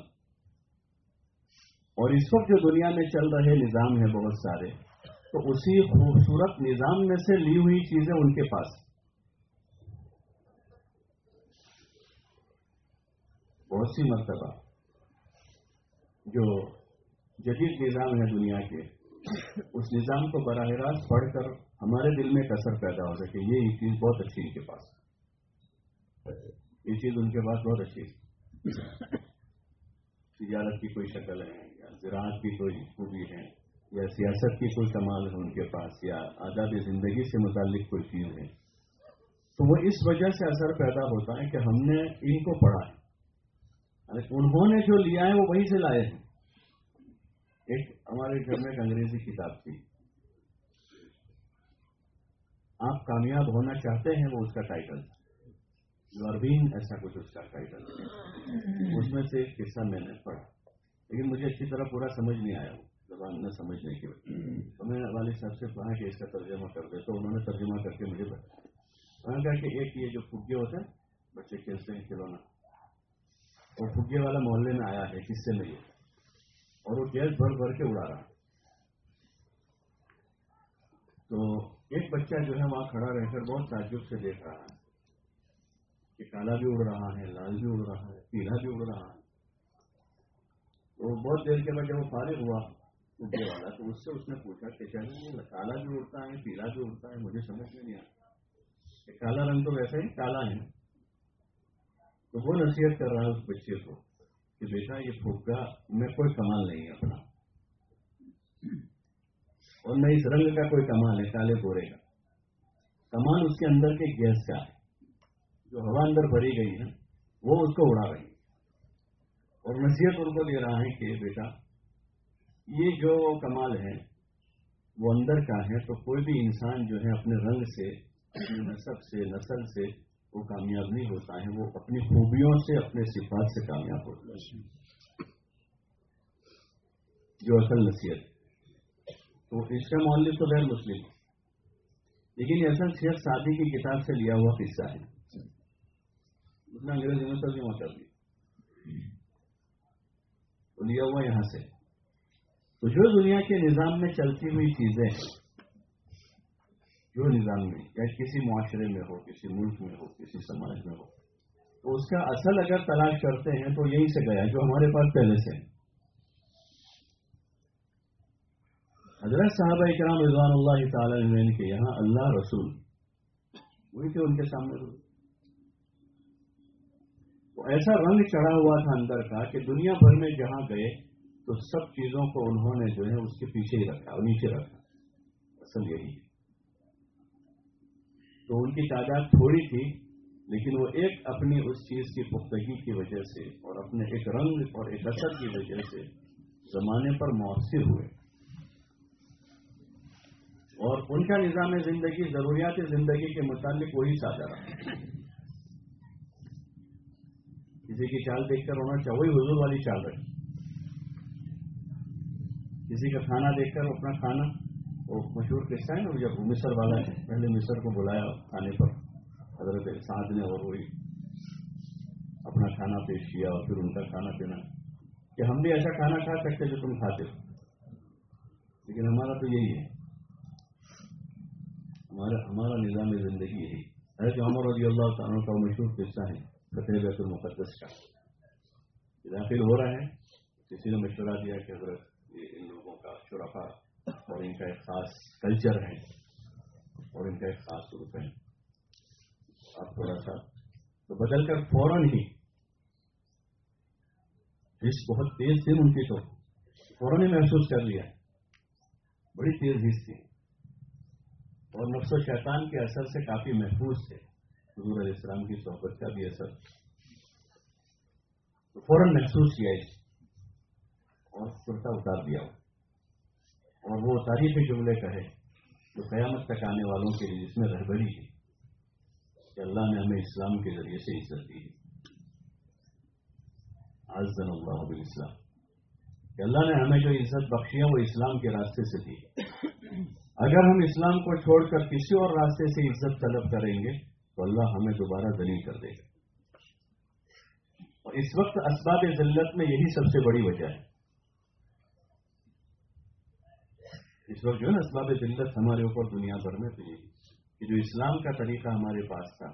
اور اس وقت جو دنیا میں چل رہے نظام ہیں بہت سارے، تو اسی خوبصورت نظام میں سے لی ہوئی چیزیں ان کے پاس۔ بہت سی مرتبہ۔ جو جدید نظام ہے دنیا کے، اس نظام کو براہ راست پڑھ کر ہمارے دل میں ایک اثر پیدا ہو سکے، یہ چیز بہت اچھی ان کے پاس۔ یہ چیز ان کے پاس بہت اچھی تجارت کی کوئی شکل ہے یا زراعت کی کوئی خوبی ہے یا سیاست کی کوئی کمال ہے ان کے پاس یا آزادی زندگی سے متعلق کوئی چیز ہے۔ تو وہ اس وجہ سے اثر پیدا ہوتا ہے کہ ہم نے ان کو پڑھا ہے۔ انہوں نے جو لیا ہے وہ وہیں سے لائے ہیں۔ ایک ہمارے گھر میں ایک انگریزی کتاب تھی۔ آپ کامیاب ہونا چاہتے ہیں وہ اس کا ٹائٹل تھا۔ ایسا کچھ اس کا ٹائٹل اس میں سے ایک قصہ میں نے پڑھا۔ لیکن مجھے اچھی طرح پورا سمجھ نہیں آیا۔ وہ زبان نہ سمجھنے کی وجہ تو میں نے والد صاحب سے کہا کہ اس کا ترجمہ کر دے تو انہوں نے ترجمہ کر کے مجھے بتایا۔ کہا کہ ایک یہ جو پھگے ہوتے ہیں، بچے کھیلتے ہیں، کھلونا۔ وہ پھگے والا محلے میں آیا ہے کس سے نہیں اور وہ گیس بھر بھر کے اڑا رہا۔ تو ایک بچہ جو ہے، وہاں کھڑا رہ کر بہت تعجب سے دیکھ رہا ہے۔ کہ کالا بھی اڑ رہا ہے، لال بھی اڑ رہا ہے، پیلا بھی اڑ رہا ہے۔ تو بہت دیر کے بعد جب وہ فارغ ہوا اڑنے والا، تو اس سے اس نے پوچھا کہ چاہیے کالا بھی اڑتا ہے، پیلا بھی اڑتا ہے، مجھے سمجھ میں نہیں آتا۔ کہ کالا رنگ تو ویسا ہی کالا ہے۔ تو وہ نصیحت کر رہا ہے اس بچے کو کہ بیٹا یہ پھوکا میں کوئی کمال نہیں ہے اپنا۔ اور نہ اس رنگ کا کوئی کمال ہے، کالے گورے کا۔ کمال اس کے اندر کے گیس کا ہے۔ جو ہوا اندر بھری گئی ہے، وہ اس کو اڑا رہی اور نصیحت ان کو دے رہا ہے کہ بیٹا، یہ جو کمال ہے، وہ اندر کا ہے، تو کوئی بھی انسان جو ہے اپنے رنگ سے، اپنی نصب سے، نسل سے وہ کامیاب نہیں ہوتا ہے، وہ اپنی خوبیوں سے، اپنے صفات سے کامیاب ہوتا ہے۔ جو اصل نصیحت۔ تو اس کا مولب تو غیر مسلم لیکن یہ اصل صحت شادی کی کتاب سے لیا ہوا قصہ ہے۔ اس نے انگریزی میں ترجمہ کر دیا۔ تو لیا ہوا یہاں سے۔ تو جو دنیا کے نظام میں چلتی ہوئی چیزیں ہیں جو نظام میں، یا کسی معاشرے میں ہو، کسی ملک میں ہو، کسی سماج میں ہو، تو اس کا اصل اگر تلاش کرتے ہیں تو یہیں سے گیا، جو ہمارے پاس پہلے سے۔ حضرت صاحب اکرام رضوان اللہ تعالی کے یہاں اللہ رسول۔ وہی تھے ان کے سامنے تو ایسا رنگ چڑھا ہوا تھا اندر کا کہ دنیا بھر میں جہاں گئے تو سب چیزوں کو انہوں نے جو ہے اس کے پیچھے ہی رکھا، اور نیچے رکھا۔ اصل یہی تو ان کی تعداد تھوڑی تھی، لیکن وہ ایک اپنی اس چیز کی پختگی کی وجہ سے اور اپنے ایک رنگ اور ایک اثر کی وجہ سے زمانے پر مؤثر ہوئے۔ اور ان کا نظام زندگی، ضروریات زندگی کے متعلق وہی سادہ رہا۔ کسی کی چال دیکھ کر ہونا چاہیے وہی حضور والی چال رکھے کسی کا کھانا دیکھ کر اپنا کھانا وہ مشہور قصہ ہے جب مصر والا ہے، پہلے مصر کو بلایا کھانے پر، حضرت سعد نے اور وہی اپنا کھانا پیش کیا اور پھر ان کا کھانا پینا۔ کہ ہم بھی ایسا کھانا کھا سکتے جو تم کھاتے۔ ہو لیکن ہمارا تو یہی ہے۔ ہمارا ہمارا نظام زندگی یہی۔ ہے عمر رضی اللہ تعالیٰ کا مشہور قصہ ہے، فتح بیت المقدس کا۔ داخل ہو رہا ہے کسی نے مشورہ دیا کہ حضرت ان لوگوں کا شرفا اور ان کا ایک خاص کلچر ہے اور ان کا ایک خاص روپ ہے۔ آپ تھوڑا سا تو بدل کر فوراً ہی ہس بہت تیز تھی ان کی تو۔ فوراً ہی محسوس کر لیا۔ بڑی تیز ہس تھی۔ اور نفس و شیطان کے اثر سے کافی محفوظ تھے۔ حضور علیہ السلام کی صحبت کا بھی اثر۔ تو فوراً محسوس کیا اس۔ اور کرتا اتار دیا۔ اور وہ تاریخی جملے کہے، جو قیامت تک آنے والوں کے لیے جس میں رہبری ہے، کہ اللہ نے ہمیں اسلام کے ذریعے سے عزت دی آزن اللہ اسلام کہ اللہ نے ہمیں جو عزت بخشی ہے، وہ اسلام کے راستے سے دی اگر ہم اسلام کو چھوڑ کر کسی اور راستے سے عزت طلب کریں گے، تو اللہ ہمیں دوبارہ دلیل کر دے گا۔ اور اس وقت اسباب ذلت میں یہی سب سے بڑی وجہ ہے۔ اس وقت جو ہے نا اسباب ذلت ہمارے اوپر دنیا بھر میں تو کہ جو اسلام کا طریقہ ہمارے پاس تھا،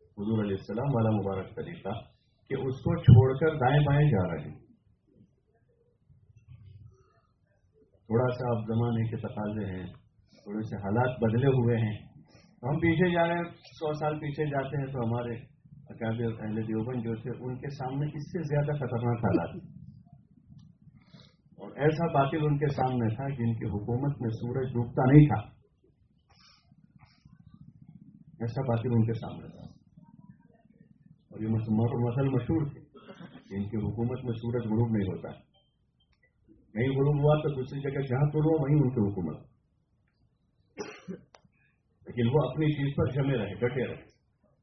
حضور علیہ السلام والا مبارک طریقہ، کہ اس کو چھوڑ کر دائیں بائیں جا رہے ہیں۔ تھوڑا سا اب زمانے کے تقاضے ہیں، تھوڑے سے حالات بدلے ہوئے ہیں۔ تو ہم پیچھے جا رہے ہیں، سو سال پیچھے جاتے ہیں تو ہمارے اکابر اہل دیوبند جو تھے، ان کے سامنے اس سے زیادہ خطرناک حالات اور ایسا باطل ان کے سامنے تھا جن کی حکومت میں سورج ڈوبتا نہیں تھا۔ ایسا باطل ان کے سامنے تھا۔ اور یہ مسل مشہور تھے۔ جن کی حکومت میں سورج غروب نہیں ہوتا۔ کہیں غروب ہوا تو دوسری جگہ جہاں تو ہوا وہیں ان کی حکومت۔ لیکن وہ اپنی چیز پر جمے رہے، ڈٹے رہے۔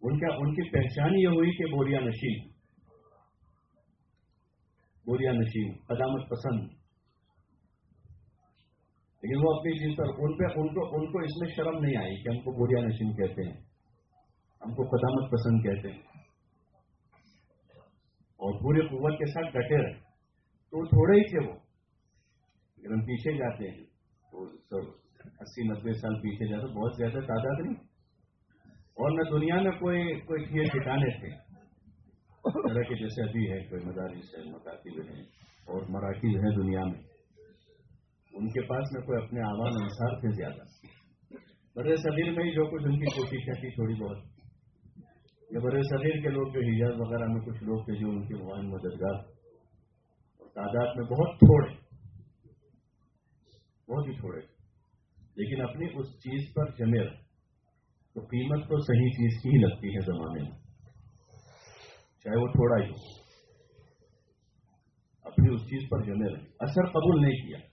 ان کا ان کی پہچان یہ ہوئی کہ بوریا نشین۔ بوریا نشین، قدامت پسند۔ لیکن وہ اپنی چیز پر ان پہ ان کو ان کو اس میں شرم نہیں آئی کہ ہم کو بوریا نشین کہتے ہیں۔ ہم کو قدامت پسند کہتے ہیں۔ اور پورے قوت کے ساتھ ڈٹے رہے۔ تو تھوڑے ہی تھے وہ۔ اگر ہم پیچھے جاتے ہیں۔ تو سب اسی نبے سال پیچھے جاتے بہت زیادہ تعداد نہیں۔ اور نہ دنیا میں کوئی کوئی کھیے ٹھکانے تھے۔ طرح کے جیسے ابھی ہے، کوئی مدارس ہے، مکاتب ہیں، اور مراکز ہیں دنیا میں۔ ان کے پاس میں کوئی اپنے آواز انسار تھے زیادہ۔ بر صغیر میں ہی جو کچھ ان کی کوششیں تھی تھوڑی بہت۔ یا بر صغیر کے لوگ جو حجاز وغیرہ میں کچھ لوگ تھے جو ان کے وہاں مددگار۔ اور تعداد میں بہت تھوڑے۔ بہت ہی تھوڑے۔ لیکن اپنی اس چیز پر جمے رہے تو قیمت تو صحیح چیز کی ہی لگتی ہے زمانے میں۔ چاہے وہ تھوڑا ہی ہو۔ اپنی اس چیز پر جمے رہے اثر قبول نہیں کیا۔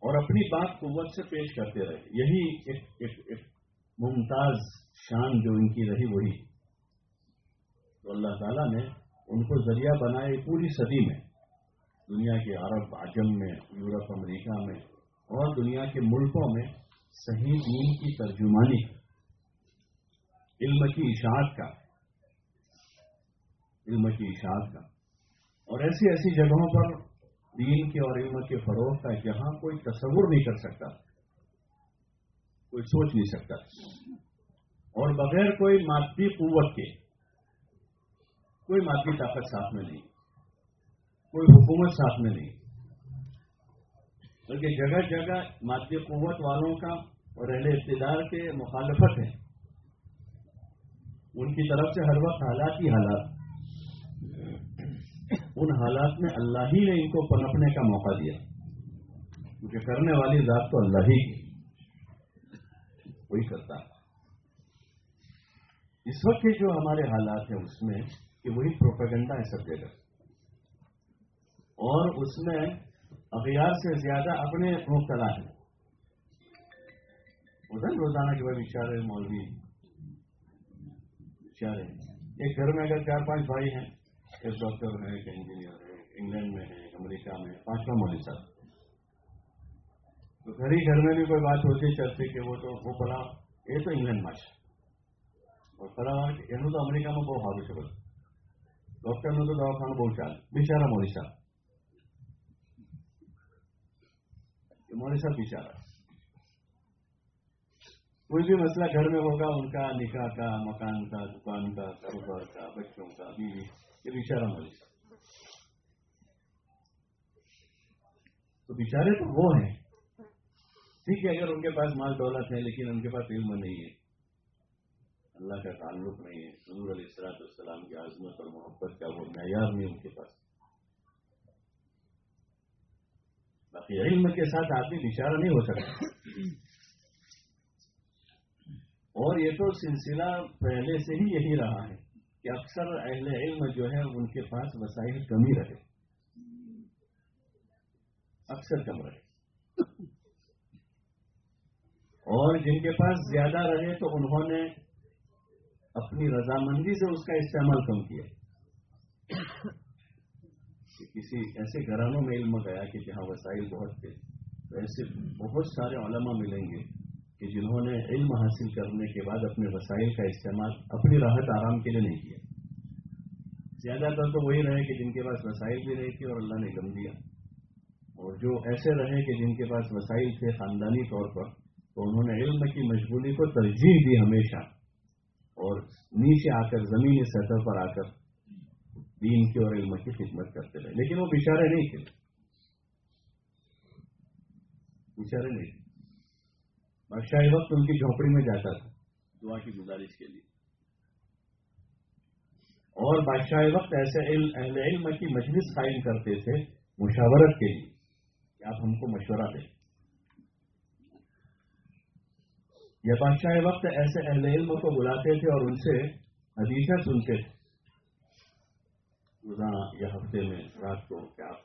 اور اپنی بات قوت سے پیش کرتے رہے۔ یہی ایک ایک, ایک ممتاز شان جو ان کی رہی وہی۔ تو اللہ تعالیٰ نے ان کو ذریعہ بنائے پوری صدی میں۔ دنیا کے عرب عجم میں یورپ امریکہ میں اور دنیا کے ملکوں میں صحیح دین کی ترجمانی۔ علم کی اشاعت کا۔ علم کی اشاعت کا۔ اور ایسی ایسی جگہوں پر دین کے اور علم کے فروغ کا جہاں کوئی تصور نہیں کر سکتا۔ کوئی سوچ نہیں سکتا۔ اور بغیر کوئی مادی قوت کے، کوئی مادی طاقت ساتھ میں نہیں، کوئی حکومت ساتھ میں نہیں۔ بلکہ جگہ جگہ مادی قوت والوں کا اور اہل اقتدار کے مخالفت ہیں ان کی طرف سے ہر وقت حالات ہی حالات۔ ان حالات میں اللہ ہی نے ان کو پنپنے کا موقع دیا۔ کیونکہ کرنے والی ذات تو اللہ ہی وہی کرتا۔ اس وقت کے جو ہمارے حالات ہیں اس میں کہ وہی پروپیگنڈا ہے سب جگہ اور اس میں اغیار سے زیادہ اپنے مبتلا ہیں۔ ادھر روزانہ کے بعد اشارے مولوی اشارے ایک گھر میں اگر چار پانچ بھائی ہیں ایک ڈاکٹر ہے ایک انجینئر ہے انگلینڈ میں ہے امریکہ میں پانچواں مولوی صاحب تو گھر ہی گھر میں بھی کوئی بات ہوتی چلتی کہ وہ تو وہ پڑا یہ تو انگلینڈ میں اور پڑا یہ تو امریکہ میں بہت ہارو سے ڈاکٹر نے تو دواخانہ بہت چال بےچارا مولوی صاحب مولوی صاحب بےچارا کوئی بھی مسئلہ گھر میں ہوگا، ان کا نکاح کا، مکان کا، دکان کا کاروبار کا، بچوں کا، بیوی۔ یہ بےچارا مولوی تو بےچارے تو وہ ہیں۔ ٹھیک ہے، اگر ان کے پاس مال دولت ہے، لیکن ان کے پاس علم نہیں ہے۔ اللہ کا تعلق نہیں ہے۔ حضور علیہ السلاط السلام کی عظمت اور محبت کا وہ معیار نہیں ان کے پاس۔ باقی علم کے ساتھ آدمی بےچارا نہیں ہو سکتا۔ اور یہ تو سلسلہ پہلے سے ہی یہی رہا ہے۔ کہ اکثر اہل علم جو ہے ان کے پاس وسائل کمی رہے۔ اکثر کم رہے۔ اور جن کے پاس زیادہ رہے تو انہوں نے اپنی رضامندی سے اس کا استعمال کم کیا۔ کسی ایسے گھرانوں میں علم گیا کہ جہاں وسائل بہت تھے تو ایسے بہت سارے علماء ملیں گے۔ کہ جنہوں نے علم حاصل کرنے کے بعد اپنے وسائل کا استعمال اپنی راحت آرام کے لیے نہیں کیا۔ زیادہ تر تو وہی رہے کہ جن کے پاس وسائل بھی نہیں تھے اور اللہ نے گم دیا۔ اور جو ایسے رہے کہ جن کے پاس وسائل تھے خاندانی طور پر، تو انہوں نے علم کی مشغولی کو ترجیح دی ہمیشہ۔ اور نیچے آ کر زمینی سطح پر آ کر دین کی اور علم کی خدمت کرتے رہے۔ لیکن وہ بچارے نہیں تھے۔ بچارے نہیں تھے۔ بادشاہ وقت ان کی جھونپڑی میں جاتا تھا۔ دعا کی گزارش کے لیے۔ اور بادشاہ وقت ایسے اہل علم کی مجلس قائم کرتے تھے مشاورت کے لیے کہ آپ ہم کو مشورہ دیں۔ یا بادشاہ وقت ایسے اہل علم کو بلاتے تھے اور ان سے حدیثہ سنتے تھے۔ روزانہ یا ہفتے میں رات کو کیا آپ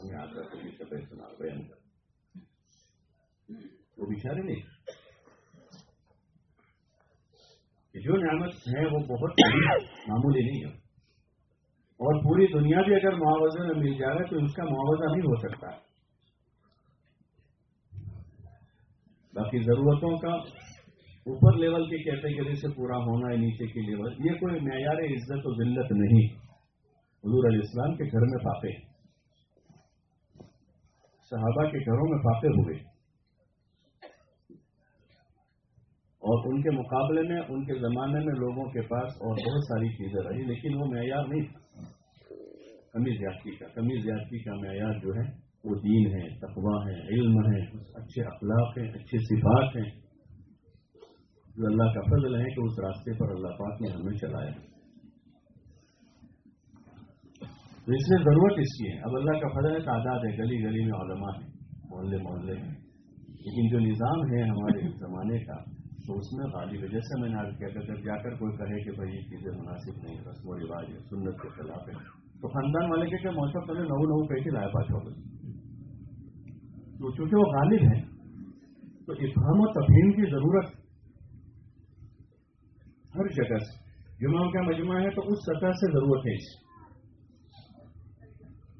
ہمیں آگرہ سے سنا بیان کر وہ بچارے نہیں جو نعمت ہے وہ بہت معمولی نہیں ہے اور پوری دنیا بھی اگر معاوضے میں مل جائے تو اس کا معاوضہ نہیں ہو سکتا باقی ضرورتوں کا اوپر لیول کی کیٹیگری سے پورا ہونا ہے، نیچے کی لیول، یہ کوئی معیار عزت و ذلت نہیں۔ حضور علیہ السلام کے گھر میں پاپے صحابہ کے گھروں میں پاپے ہوئے اور ان کے مقابلے میں، ان کے زمانے میں لوگوں کے پاس اور بہت ساری چیزیں رہی، لیکن وہ معیار نہیں تھا۔ کمی زیادتی کا، کمی زیادتی کا معیار جو ہے، وہ دین ہے تقوا ہے، علم ہے، اچھے اخلاق ہیں، اچھے صفات ہیں۔ جو اللہ کا فضل ہے کہ اس راستے پر اللہ پاک نے ہمیں چلایا۔ تو اس میں ضرورت اس کی ہے۔ اب اللہ کا فضل ہے تعداد ہے، گلی گلی میں علماء ہیں، محلے محلے میں لیکن جو نظام ہے ہمارے زمانے کا تو اس میں غالب ہے جیسے میں نے آج کیا کہ جا کر کوئی کہے کہ بھائی یہ چیزیں مناسب نہیں رسم و رواج ہے، سنت کے خلاف ہے، تو خاندان والے کے کیا موسم پہلے نو نو کیسے لایا پاس ہوگا تو چونکہ وہ غالب ہیں، تو افہام و تفہیم کی ضرورت ہر جگہ سے۔ جمعہ کا مجمع ہے تو اس سطح سے ضرورت ہے اس۔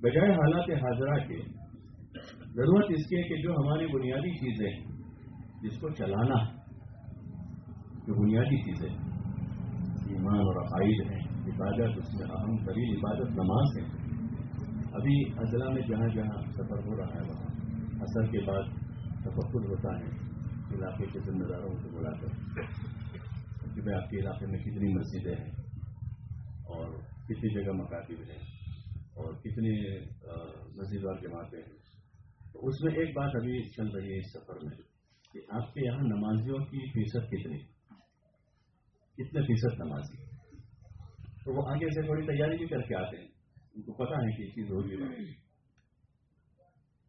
بجائے حالات حاضرہ کے، ضرورت اس کی ہے کہ جو ہماری بنیادی چیزیں ہیں، جس کو چلانا۔ ہے جو بنیادی چیزیں ایمان اور عقائد ہیں۔ عبادت اس میں اہم ترین عبادت نماز ہے۔ ابھی اضلاع میں جہاں جہاں سفر ہو رہا ہے، وہاں اثر کے بعد تفقد ہوتا ہے۔ علاقے کے ذمہ داروں کو بلا کر۔ کہ بھائی آپ کے علاقے میں کتنی مسجدیں ہیں اور کتنی جگہ مکاتب ہیں اور کتنی مسجد اور جماعتیں ہیں۔ تو اس میں ایک بات ابھی چل رہی ہے اس سفر میں کہ آپ کے یہاں نمازیوں کی فیصد کتنی؟ کتنے فیصد نمازی تو وہ آگے سے تھوڑی تیاری بھی کر کے آتے ہیں۔ ان کو پتا ہے کہ یہ چیز ہوگی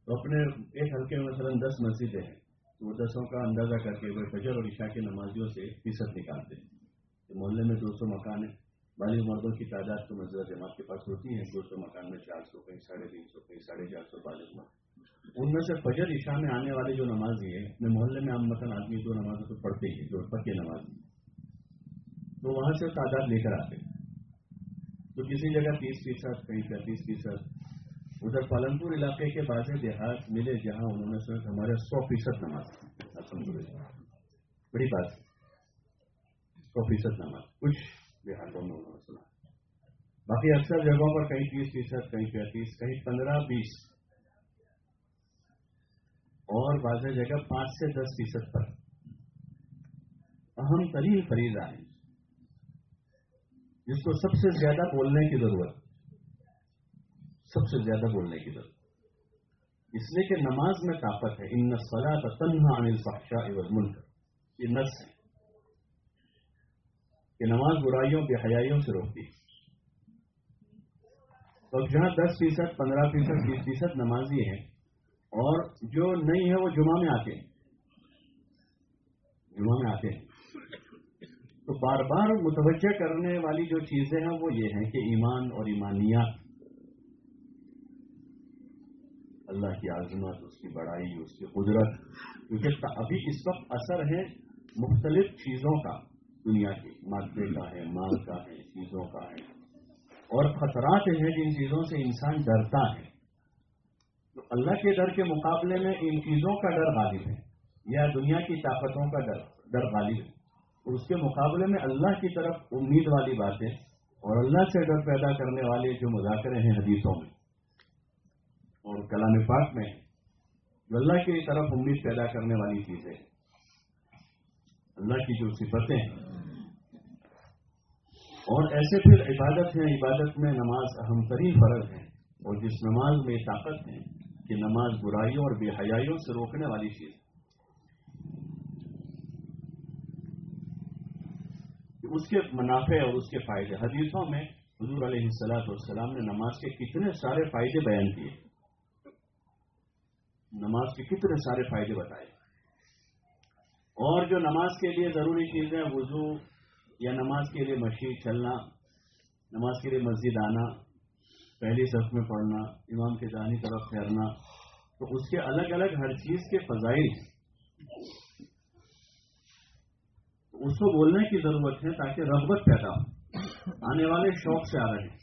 تو اپنے ایک ہلکے میں مثلاً دس مسجدیں ہیں، تو وہ دسوں کا اندازہ کر کے وہ فجر اور عشاء کے نمازیوں سے فیصد نکالتے ہیں۔ محلے میں دو سو مکان ہیں۔ بالغ مردوں کی تعداد تو مسجد جماعت کے پاس ہوتی ہے، دو سو مکان میں چار سو کہیں، ساڑھے تین سو کہیں، ساڑھے چار سو بالغ مرد ان میں سے فجر عشاء میں آنے والے جو نمازی ہیں اپنے محلے میں عام مکان آدمی دو نمازوں کو پڑھتے ہی جو پکے نمازی تو وہاں سے تعداد لے کر آتے تو کسی جگہ تیس فیصد، کہیں پینتیس فیصد۔ ادھر پالنپور علاقے کے بعض دیہات ملے جہاں انہوں نے سر ہمارے سو فیصد نماز الحمد للہ بڑی بات۔ سو فیصد نماز۔ کچھ دیہاتوں میں انہوں نے سنا۔ باقی اکثر جگہوں پر کہیں تیس فیصد، کہیں پینتیس، کہیں پندرہ، بیس۔ اور واضح جگہ پانچ سے دس فیصد پر۔ اہم ترین فریضہ ہے۔ جس کو سب سے زیادہ بولنے کی ضرورت سب سے زیادہ بولنے کی ضرورت اس لیے کہ نماز میں طاقت ہے۔ ان سلا تنہا انل پکشا عوض ملک یہ نس ہے کہ نماز برائیوں کے حیائیوں سے روکتی ہے۔ تو جہاں دس فیصد، پندرہ فیصد، بیس فیصد نمازی ہیں اور جو نہیں ہے وہ جمعہ میں آتے ہیں۔ جمعہ میں آتے ہیں۔ تو بار بار متوجہ کرنے والی جو چیزیں ہیں وہ یہ ہیں کہ ایمان اور ایمانیات اللہ کی عظمت، اس کی بڑائی، اس کی قدرت، کیونکہ ابھی اس وقت اثر ہے مختلف چیزوں کا، دنیا کی مادے کا ہے، مال کا ہے، چیزوں کا ہے۔ اور خطرات ہیں جن چیزوں سے انسان ڈرتا ہے۔ تو اللہ کے ڈر کے مقابلے میں ان چیزوں کا ڈر غالب ہے، یا دنیا کی طاقتوں کا ڈر ڈر غالب ہے۔ اس کے مقابلے میں اللہ کی طرف امید والی باتیں اور اللہ سے ڈر پیدا کرنے والے جو مذاکرے ہیں حدیثوں میں اور کلام پاک میں جو اللہ کی طرف امید پیدا کرنے والی چیزیں اللہ کی جو صفتیں ہیں۔ اور ایسے پھر عبادت ہیں، عبادت میں نماز اہم ترین فرض ہے اور جس نماز میں طاقت ہے کہ نماز برائیوں اور بے حیائیوں سے روکنے والی چیز۔ ہے اس کے منافع اور اس کے فائدے. حدیثوں میں حضور علیہ السلاط والسلام نے نماز کے کتنے سارے فائدے بیان کیے. نماز کے کتنے سارے فائدے بتائے. اور جو نماز کے لیے ضروری چیزیں وضو یا نماز کے لیے مشین چلنا، نماز کے لیے مسجد آنا، پہلی صف میں پڑھنا، امام کے دانی طرف پھیرنا تو اس کے الگ الگ ہر چیز کے فضائل اس کو بولنے کی ضرورت ہے تاکہ رغبت پیدا ہو۔ آنے والے شوق سے آ رہے ہیں۔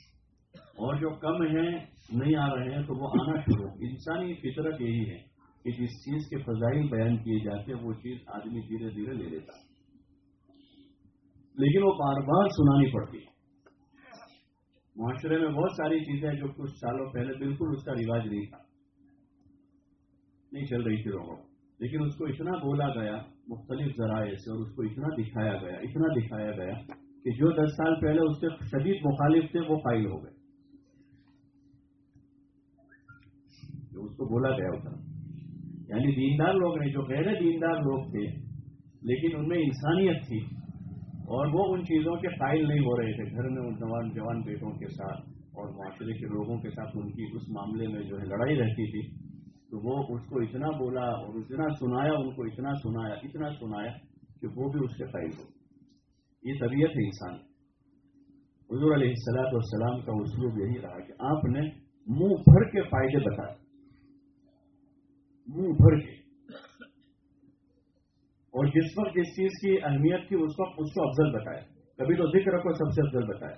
اور جو کم ہیں، نہیں آ رہے ہیں، تو وہ آنا شروع۔ انسانی فطرت یہی ہے کہ جس چیز کے فضائل بیان کیے جاتے ہیں، وہ چیز آدمی دھیرے دھیرے لے لیتا لیکن وہ بار بار سنانی پڑتی معاشرے میں بہت ساری چیزیں جو کچھ سالوں پہلے بالکل اس کا رواج نہیں تھا۔ نہیں چل رہی تھی لوگوں لیکن اس کو اتنا بولا گیا مختلف ذرائع سے اور اس کو اتنا دکھایا گیا، اتنا دکھایا گیا کہ جو دس سال پہلے اس سے شدید مخالف تھے، وہ فائل ہو گئے۔ جو اس کو بولا گیا اتنا یعنی دیندار لوگ نہیں، جو غیر دیندار لوگ تھے، لیکن ان میں انسانیت تھی اور وہ ان چیزوں کے قائل نہیں ہو رہے تھے۔ گھر میں ان جوان جوان بیٹوں کے ساتھ اور معاشرے کے لوگوں کے ساتھ ان کی اس معاملے میں جو ہے لڑائی رہتی تھی تو وہ اس کو اتنا بولا اور اتنا سنایا، ان کو اتنا سنایا اتنا سنایا کہ وہ بھی اس کے قائل ہو۔ یہ طبیعت ہے انسان۔ حضور علیہ السلاط والسلام کا اسلوب یہی رہا کہ آپ نے منہ بھر کے فائدے بتائے۔ منہ بھر کے۔ اور جس وقت جس چیز کی اہمیت تھی، اس وقت اس کو افضل بتایا کبھی تو ذکر کو سب سے افضل بتایا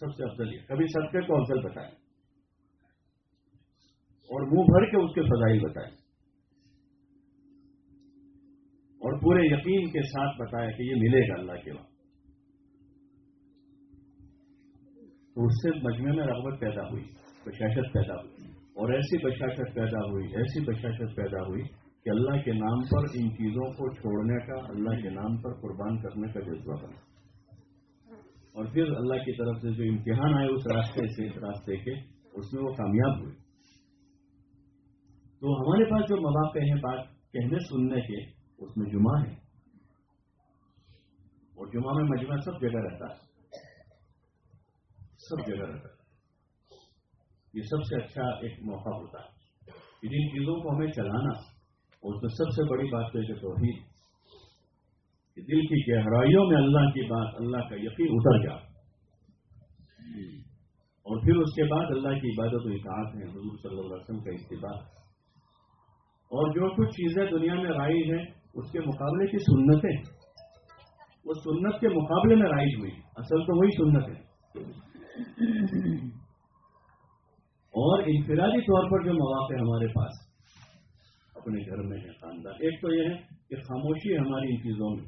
سب سے افضل یہ، کبھی صدقے کو افضل بتایا اور منہ بھر کے اس کے فضائی بتائے۔ اور پورے یقین کے ساتھ بتایا کہ یہ ملے گا اللہ کے وہاں۔ تو اس سے مجمع میں رغبت پیدا ہوئی، بشاشت پیدا ہوئی۔ اور ایسی بشاشت پیدا ہوئی، ایسی بشاشت پیدا ہوئی کہ اللہ کے نام پر ان چیزوں کو چھوڑنے کا، اللہ کے نام پر قربان کرنے کا جذبہ بنا۔ اور پھر اللہ کی طرف سے جو امتحان آئے اس راستے سے راستے کے، اس میں وہ کامیاب ہوئے۔ تو ہمارے پاس جو مواقع ہیں بات کہنے سننے کے اس میں جمعہ ہے۔ اور جمعہ میں مجمع سب جگہ رہتا ہے۔ سب جگہ رہتا ہے۔ یہ سب سے اچھا ایک موقع ہوتا ہے۔ جن چیزوں کو ہمیں چلانا اور تو سب سے بڑی بات ہے کہ توحید کہ دل کی گہرائیوں میں اللہ کی بات اللہ کا یقین اتر جا اور پھر اس کے بعد اللہ کی عبادت و اطاعت ہے حضور صلی اللہ علیہ وسلم کا اتباع اور جو کچھ چیزیں دنیا میں رائی ہیں، اس کے مقابلے کی سنتیں۔ وہ سنت کے مقابلے میں رائج ہوئی۔ اصل تو وہی سنت ہے۔ اور انفرادی طور پر جو مواقع ہمارے پاس، اپنے گھر میں ہے خاندان۔ ایک تو یہ ہے کہ خاموشی ہماری ان چیزوں میں۔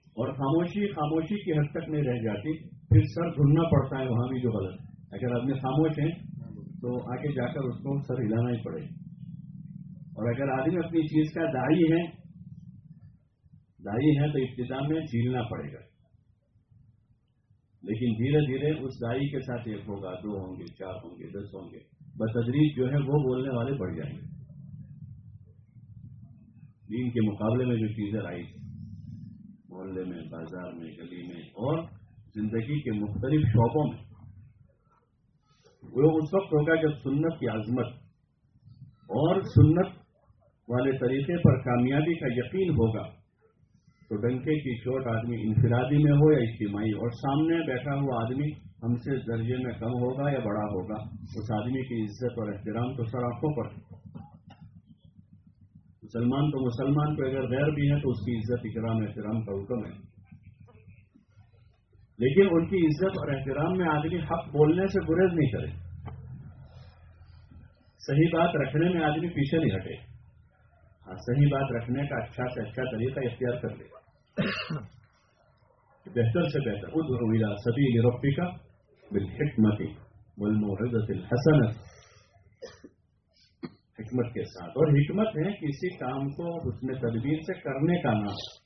اور خاموشی خاموشی کی حد تک نہیں رہ جاتی۔ پھر سر ڈھونڈنا پڑتا ہے، وہاں بھی جو غلط ہے۔ اگر آدمی خاموش ہیں تو آگے جا کر اس کو سر ہلانا ہی پڑے گا۔ اور اگر آدمی اپنی چیز کا دائی ہے دائی ہے تو ابتدا میں جھیلنا پڑے گا۔ لیکن دھیرے دھیرے اس دائی کے ساتھ ایک ہوگا، دو ہوں گے، چار ہوں گے، دس ہوں گے، بتدریج جو ہے وہ بولنے والے بڑھ جائیں گے۔ دین کے مقابلے میں جو چیزیں آئی محلے میں، بازار میں، گلی میں، اور زندگی کے مختلف شعبوں میں، وہ اس وقت ہوگا جب سنت کی عظمت اور سنت والے طریقے پر کامیابی کا یقین ہوگا۔ تو ڈنکے کی چوٹ آدمی انفرادی میں ہو یا اجتماعی، اور سامنے بیٹھا ہوا آدمی ہم سے درجے میں کم ہوگا یا بڑا ہوگا؟ اس آدمی کی عزت اور احترام تو سر آنکھوں پر مسلمان تو مسلمان کو اگر غیر بھی ہے تو اس کی عزت، اکرام، احترام کا حکم ہے۔ لیکن ان کی عزت اور احترام میں آدمی حق بولنے سے گریز نہیں کرے۔ صحیح بات رکھنے میں آدمی پیچھے نہیں ہٹے۔ صحیح بات رکھنے کا اچھا سے اچھا طریقہ اختیار کر لے۔ بہتر سے بہتر۔ ادھر الى سبیل ربک بالحکمت والموعظت الحسن حکمت کے ساتھ۔ اور حکمت ہے کسی کام کو حسن تدبیر سے کرنے کا نام۔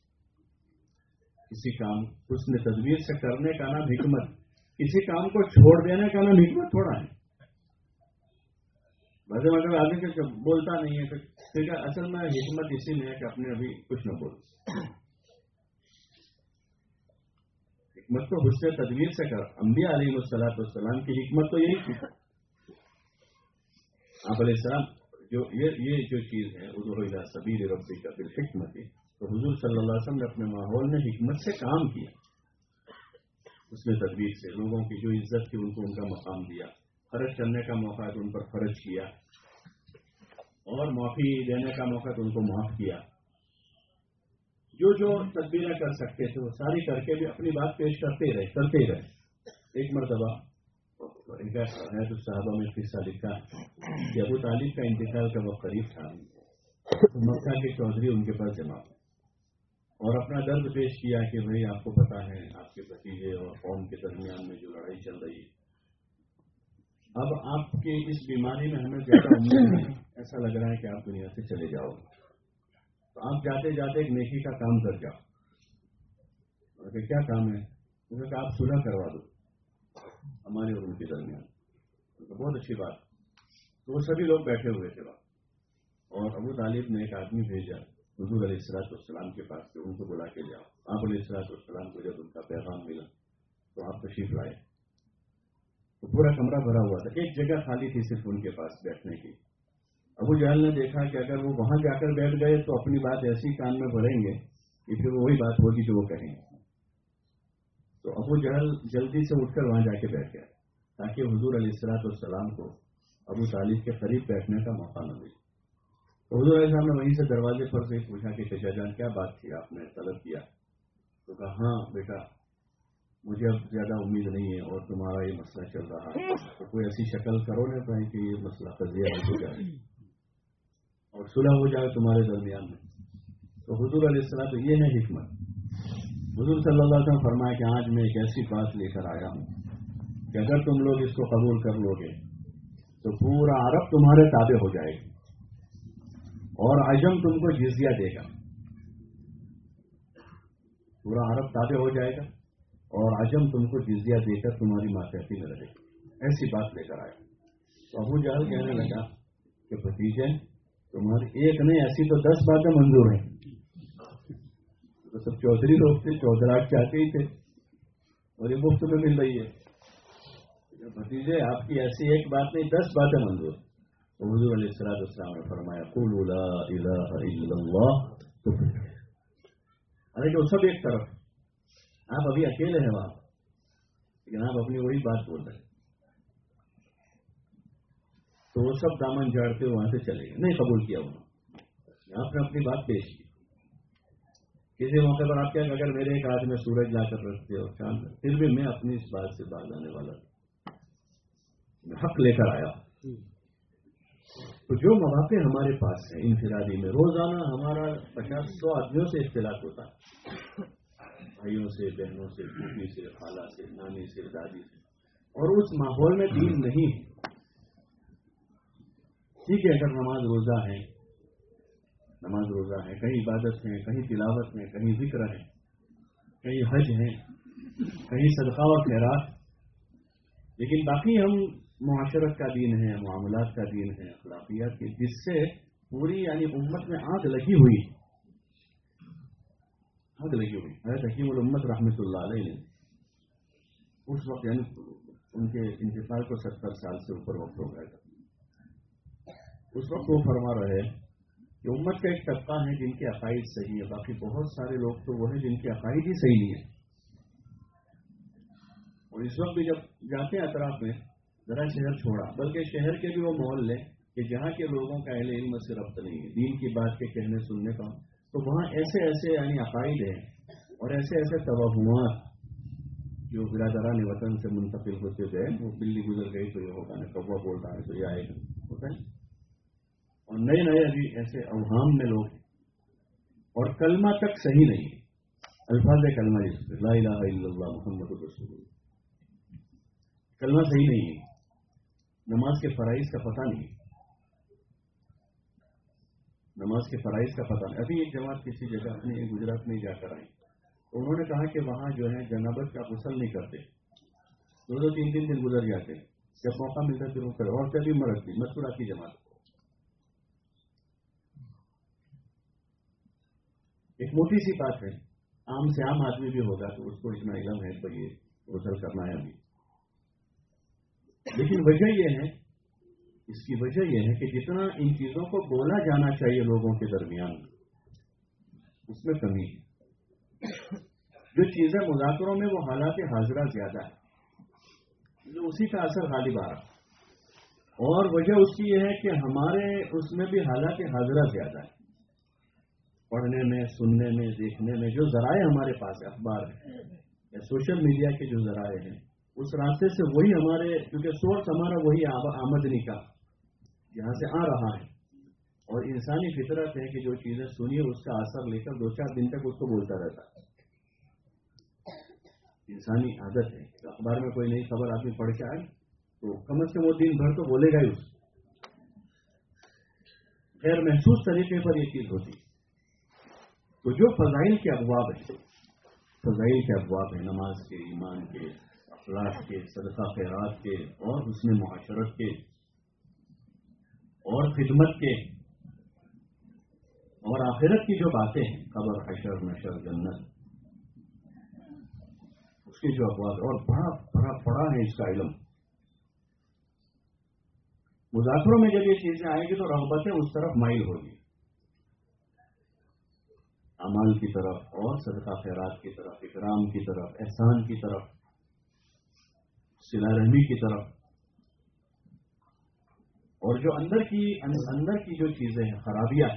کسی کام حسن تدبیر سے کرنے کا نام حکمت۔ کسی کام کو چھوڑ دینے کا نام حکمت تھوڑا ہے۔ مزے مطلب آدمی کے بولتا نہیں ہے ٹھیک ہے اصل میں حکمت اسی میں ہے کہ اپنے ابھی کچھ نہ بول حکمت تو حسن تدبیر سے کر، انبیاء علیہ السلاۃ والسلام کی حکمت تو یہی تھی۔ آپ علیہ السلام، جو یہ جو چیز ہے ادھر سبیر ربی کا پھر حکمت تو حضور صلی اللہ علیہ وسلم نے اپنے ماحول میں حکمت سے کام کیا۔ اس میں تدبیر سے، لوگوں کی جو عزت تھی، ان کو ان کا مقام دیا۔ خرچ کرنے کا موقع تو ان پر خرچ کیا۔ اور معافی دینے کا موقع تو ان کو معاف کیا۔ جو جو تدبیریں کر سکتے تھے، وہ ساری کر کے بھی اپنی بات پیش کرتے رہے، کرتے ہی رہے۔ ایک مرتبہ ہے تو صاحبہ میں قصہ لکھا کہ ابو طالب کا انتقال کا وقت قریب تھا۔ مکہ کے چودھری ان کے پاس جمع اور اپنا درد پیش کیا کہ بھائی، آپ کو پتا ہے، آپ کے بتیجے اور قوم کے درمیان میں جو لڑائی چل رہی ہے۔ اب آپ کی اس بیماری میں ہمیں زیادہ امید نہیں ایسا لگ رہا ہے کہ آپ دنیا سے چلے جاؤ۔ تو آپ جاتے جاتے ایک نیکی کا کام کر جاؤ۔ کہ کیا کام ہے؟ کہ آپ سلح کروا دو۔ ہمارے اور ان کے درمیان۔ بہت اچھی بات۔ تو وہ سبھی لوگ بیٹھے ہوئے تھے وہاں۔ اور ابو طالب نے ایک آدمی بھیجا، حضور علیہ السلاط والسلام کے پاس کہ ان کو بلا کے جاؤ۔ آپ علیہ السلاط والسلام کو جب ان کا پیغام ملا تو آپ تشریف لائے۔ تو پورا کمرہ بھرا ہوا تھا۔ ایک جگہ خالی تھی صرف ان کے پاس بیٹھنے کی۔ ابو جہل نے دیکھا کہ اگر وہ وہاں جا کر بیٹھ گئے تو اپنی بات ایسی کان میں بھریں گے کہ پھر وہی بات ہوگی جو وہ کہیں۔ گے تو ابو جہل جلدی سے اٹھ کر وہاں جا کے بیٹھ گیا تاکہ حضور علیہ السلاط والسلام کو ابو طالب کے قریب بیٹھنے کا موقع نہ ملے۔ تو حضور علیہ السلام نے وہیں سے دروازے پر سے پوچھا کہ چچا جان، کیا بات تھی؟ آپ نے طلب کیا۔ تو کہا ہاں بیٹا مجھے اب زیادہ امید نہیں ہے اور تمہارا یہ مسئلہ چل رہا ہے۔ تو کوئی ایسی شکل کرو نا کہیں کہ یہ مسئلہ قضیہ ہو جائے اور صلح ہو جائے تمہارے درمیان میں۔ تو حضور علیہ السلام تو یہ ہے حکمت۔ حضور صلی اللہ علیہ وسلم فرمایا کہ آج میں ایک ایسی بات لے کر آیا ہوں کہ اگر تم لوگ اس کو قبول کر لو گے، تو پورا عرب تمہارے تابع ہو جائے گا اور عجم تم کو جزیہ دے گا۔ پورا عرب تابع ہو جائے گا۔ اور عجم تم کو جزیہ دے کر تمہاری ماتحتی میں رہے ایسی بات لے کر آیا تو ابو جہل کہنے لگا کہ بھتیجے، تمہاری ایک نہیں، ایسی تو دس باتیں منظور ہیں۔ تو سب چودھری لوگ تھے چودراٹ چاہتے ہی تھے۔ اور یہ مفت میں مل رہی ہے۔ بھتیجے، آپ کی ایسی ایک بات نہیں، دس باتیں منظور۔ تو حضور علیہ السلام السلام نے فرمایا قول لا الہ الا اللہ ارے جو سب ایک طرف آپ ابھی اکیلے ہیں وہاں لیکن آپ اپنی وہی بات بول رہے ہیں۔ تو وہ سب دامن جھاڑتے وہاں سے چلے گئے۔ نہیں قبول کیا انہوں نے۔ آپ نے اپنی بات پیش کی۔ کسی موقع پر آپ کیا اگر میرے ایک ہاتھ میں سورج لا کر رکھتے ہو چاند پھر بھی میں اپنی اس بات سے باز آنے والا میں حق لے کر آیا تو جو مواقع ہمارے پاس ہیں انفرادی میں، روزانہ ہمارا پچاس سو آدمیوں سے اختلاف ہوتا ہے۔ بھائیوں سے، بہنوں سے، بیوی سے، خالہ سے، نانی سے، دادی سے۔ اور اس ماحول میں دین نہیں ہے۔ ٹھیک ہے، اگر نماز روزہ ہے، نماز روزہ ہے، کہیں عبادت ہیں کہیں تلاوت میں، کہیں ذکر ہے، کہیں حج ہیں کہیں صدقہ و خیرات۔ لیکن باقی ہم معاشرت کا دین ہے، معاملات کا دین ہے، اخلاقیات کی جس سے پوری یعنی امت میں آگ لگی ہوئی آگ لگی ہوئی حضرت حکیم الامت رحمۃ اللہ علیہ نے اس وقت یعنی ان کے انتقال کو ستر سال سے اوپر وقت ہو گیا تھا. اس وقت وہ فرما رہے کہ امت کا ایک طبقہ ہے جن کے عقائد صحیح ہے باقی بہت سارے لوگ تو وہ ہیں جن کے عقائد ہی صحیح نہیں ہے اور اس وقت بھی جب جاتے ہیں اطراف میں، ذرا شہر چھوڑا، بلکہ شہر کے بھی وہ ماحول کہ جہاں کے لوگوں کا اہل علم سے ربط نہیں ہے، دین کی بات کے کہنے سننے کا تو وہاں ایسے ایسے یعنی عقائد ہیں اور ایسے ایسے توہمات جو برادران وطن سے منتقل ہوتے تھے، وہ بلی گزر گئی تو یہ ہوگا نا کبا بول رہا ہے تو یہ آئے گا، ہوتا ہے؟ اور نئے نئے ابھی ایسے اوہام میں لوگ اور کلمہ تک صحیح نہیں الفاظ کلمہ جس لا الہ الا اللہ محمد رسول اللہ۔ کلمہ صحیح نہیں ہے۔ نماز کے فرائض کا پتہ نہیں نماز کے فرائض کا پتہ نہیں۔ ابھی ایک جماعت کسی جگہ اپنی گجرات میں جا کر آئی۔ انہوں نے کہا کہ وہاں جو ہے جنابت کا غسل نہیں کرتے۔ دو دو تین تین دن گزر جاتے۔ جب موقع ملتا پھر وہ کرے۔ اور کبھی مرد تھی مسورا کی جماعت۔ ایک موٹی سی بات ہے۔ عام سے عام آدمی بھی ہوگا تو اس کو اتنا علم ہے تو یہ غسل کرنا ہے ابھی۔ لیکن وجہ یہ ہے اس کی وجہ یہ ہے کہ جتنا ان چیزوں کو بولا جانا چاہیے لوگوں کے درمیان، اس میں کمی ہے۔ جو چیزیں مذاکروں میں وہ حالات حاضرہ زیادہ ہے جو اسی کا اثر غالب آ رہا اور وجہ اس کی یہ ہے کہ ہمارے اس میں بھی حالات حاضرہ زیادہ ہے پڑھنے میں، سننے میں، دیکھنے میں جو ذرائع ہمارے پاس ہے اخبار ہے یا سوشل میڈیا کے جو ذرائع ہیں، اس راستے سے وہی ہمارے، کیونکہ سورس ہمارا وہی آمدنی کا یہاں سے آ رہا ہے۔ اور انسانی فطرت ہے کہ جو چیزیں سنیے اس کا اثر لے کر دو چار دن تک اس کو بولتا رہتا۔ ہے انسانی عادت ہے۔ اخبار میں کوئی نئی خبر آدمی پڑھ کے آئے تو کم از کم وہ دن بھر تو بولے گا ہی اس غیر محسوس طریقے پر یہ چیز ہوتی۔ تو جو فضائل کے ابواب ہیں، فضائل کے ابواب ہیں، نماز کے، ایمان کے، اخلاق کے، صدقہ خیرات کے اور اس میں معاشرت کے اور خدمت کے اور آخرت کی جو باتیں ہیں، قبر، حشر، نشر، جنت، اس کے جو ابواب اور بڑا بڑا بڑا ہے اس کا علم۔ مذاکروں میں جب یہ چیزیں آئیں گی تو رغبتیں اس طرف مائل ہوگی۔ امال کی طرف اور صدقہ خیرات کی طرف، اکرام کی طرف، احسان کی طرف سلا رحمی کی طرف۔ اور جو اندر کی اندر کی جو چیزیں ہیں، خرابیاں،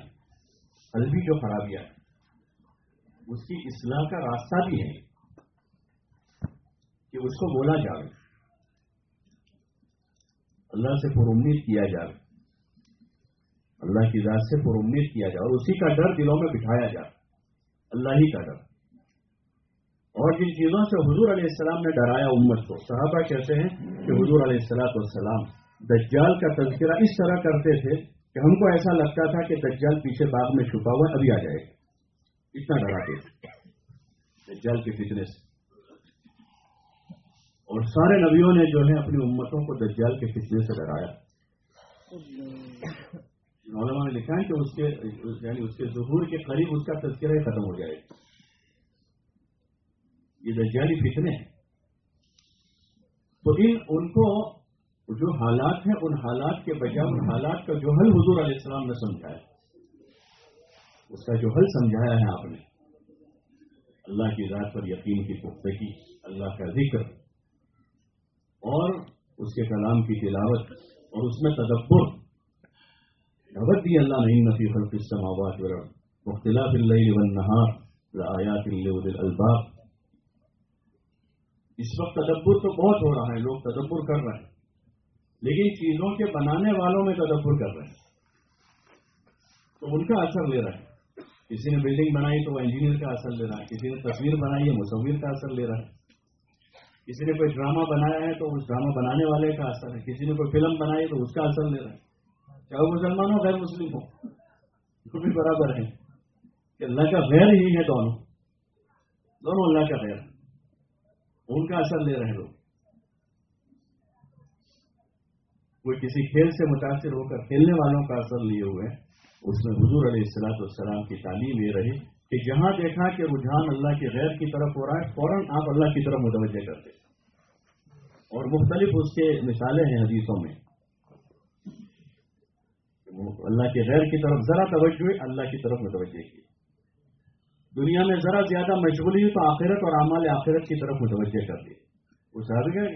قلبی جو خرابیاں ہیں، اس کی اصلاح کا راستہ بھی ہے کہ اس کو بولا جائے۔ اللہ سے پر امید کیا جائے۔ اللہ کی ذات سے پر امید کیا جائے اور اسی کا ڈر دلوں میں بٹھایا جائے۔ اللہ ہی کا ڈر۔ اور جن چیزوں سے حضور علیہ السلام نے ڈرایا امت کو، صحابہ کہتے ہیں کہ حضور علیہ السلاط والسلام دجال کا تذکرہ اس طرح کرتے تھے کہ ہم کو ایسا لگتا تھا کہ دجال پیچھے باغ میں چھپا ہوا ابھی آ جائے گا۔ اتنا ڈراتے تھے دجال کے فتنے سے اور سارے نبیوں نے جو ہے اپنی امتوں کو دجال کے فتنے سے ڈرایا۔ علماء نے لکھا ہے کہ اس کے یعنی اس کے ظہور کے قریب اس کا تذکرہ ختم ہو جائے۔ یہ دجالی فتنے ہیں تو ان ان کو جو حالات ہیں، ان حالات کے بجائے ان حالات کا جو حل حضور علیہ السلام نے سمجھایا۔ اس کا جو حل سمجھایا ہے آپ نے۔ اللہ کی ذات پر یقین کی پختگی، اللہ کا ذکر، اور اس کے کلام کی تلاوت، اور اس میں تدبر۔ دعوت دی اللہ نہیں نفی خلق السماوات والارض مختلف الليل والنهار آیات الباب اس وقت تدبر تو بہت ہو رہا ہے، لوگ تدبر کر رہے ہیں۔ لیکن چیزوں کے بنانے والوں میں تدبر کر رہے ہیں۔ تو ان کا اثر لے رہا ہے کسی نے بلڈنگ بنائی تو وہ انجینئر کا اثر لے رہا ہے۔ کسی نے تصویر بنائی ہے، مصور کا اثر لے رہا ہے۔ کسی نے کوئی ڈرامہ بنایا ہے تو اس ڈرامہ بنانے والے کا اثر ہے۔ کسی نے کوئی فلم بنائی تو اس کا اثر لے رہا ہے۔ چاہے مسلمان ہو، غیر مسلم ہو تو بھی برابر ہے کہ اللہ کا غیر ہی ہے دونوں۔ دونوں اللہ کا غیر ان کا اثر لے رہے ہیں لوگ۔ کوئی کسی کھیل سے متاثر ہو کر کھیلنے والوں کا اثر لیے ہوئے اس میں حضور علیہ السلاط والسلام کی تعلیم یہ رہی کہ جہاں دیکھا کہ رجحان اللہ کے غیر کی طرف ہو رہا ہے، فوراً آپ اللہ کی طرف متوجہ کرتے اور مختلف اس کے مثالیں ہیں حدیثوں میں اللہ کے غیر کی طرف ذرا توجہ اللہ کی طرف متوجہ کی۔ دنیا میں ذرا زیادہ مشغولی ہوئی تو آخرت اور اعمال آخرت کی طرف متوجہ کر دی وہ سہد گئے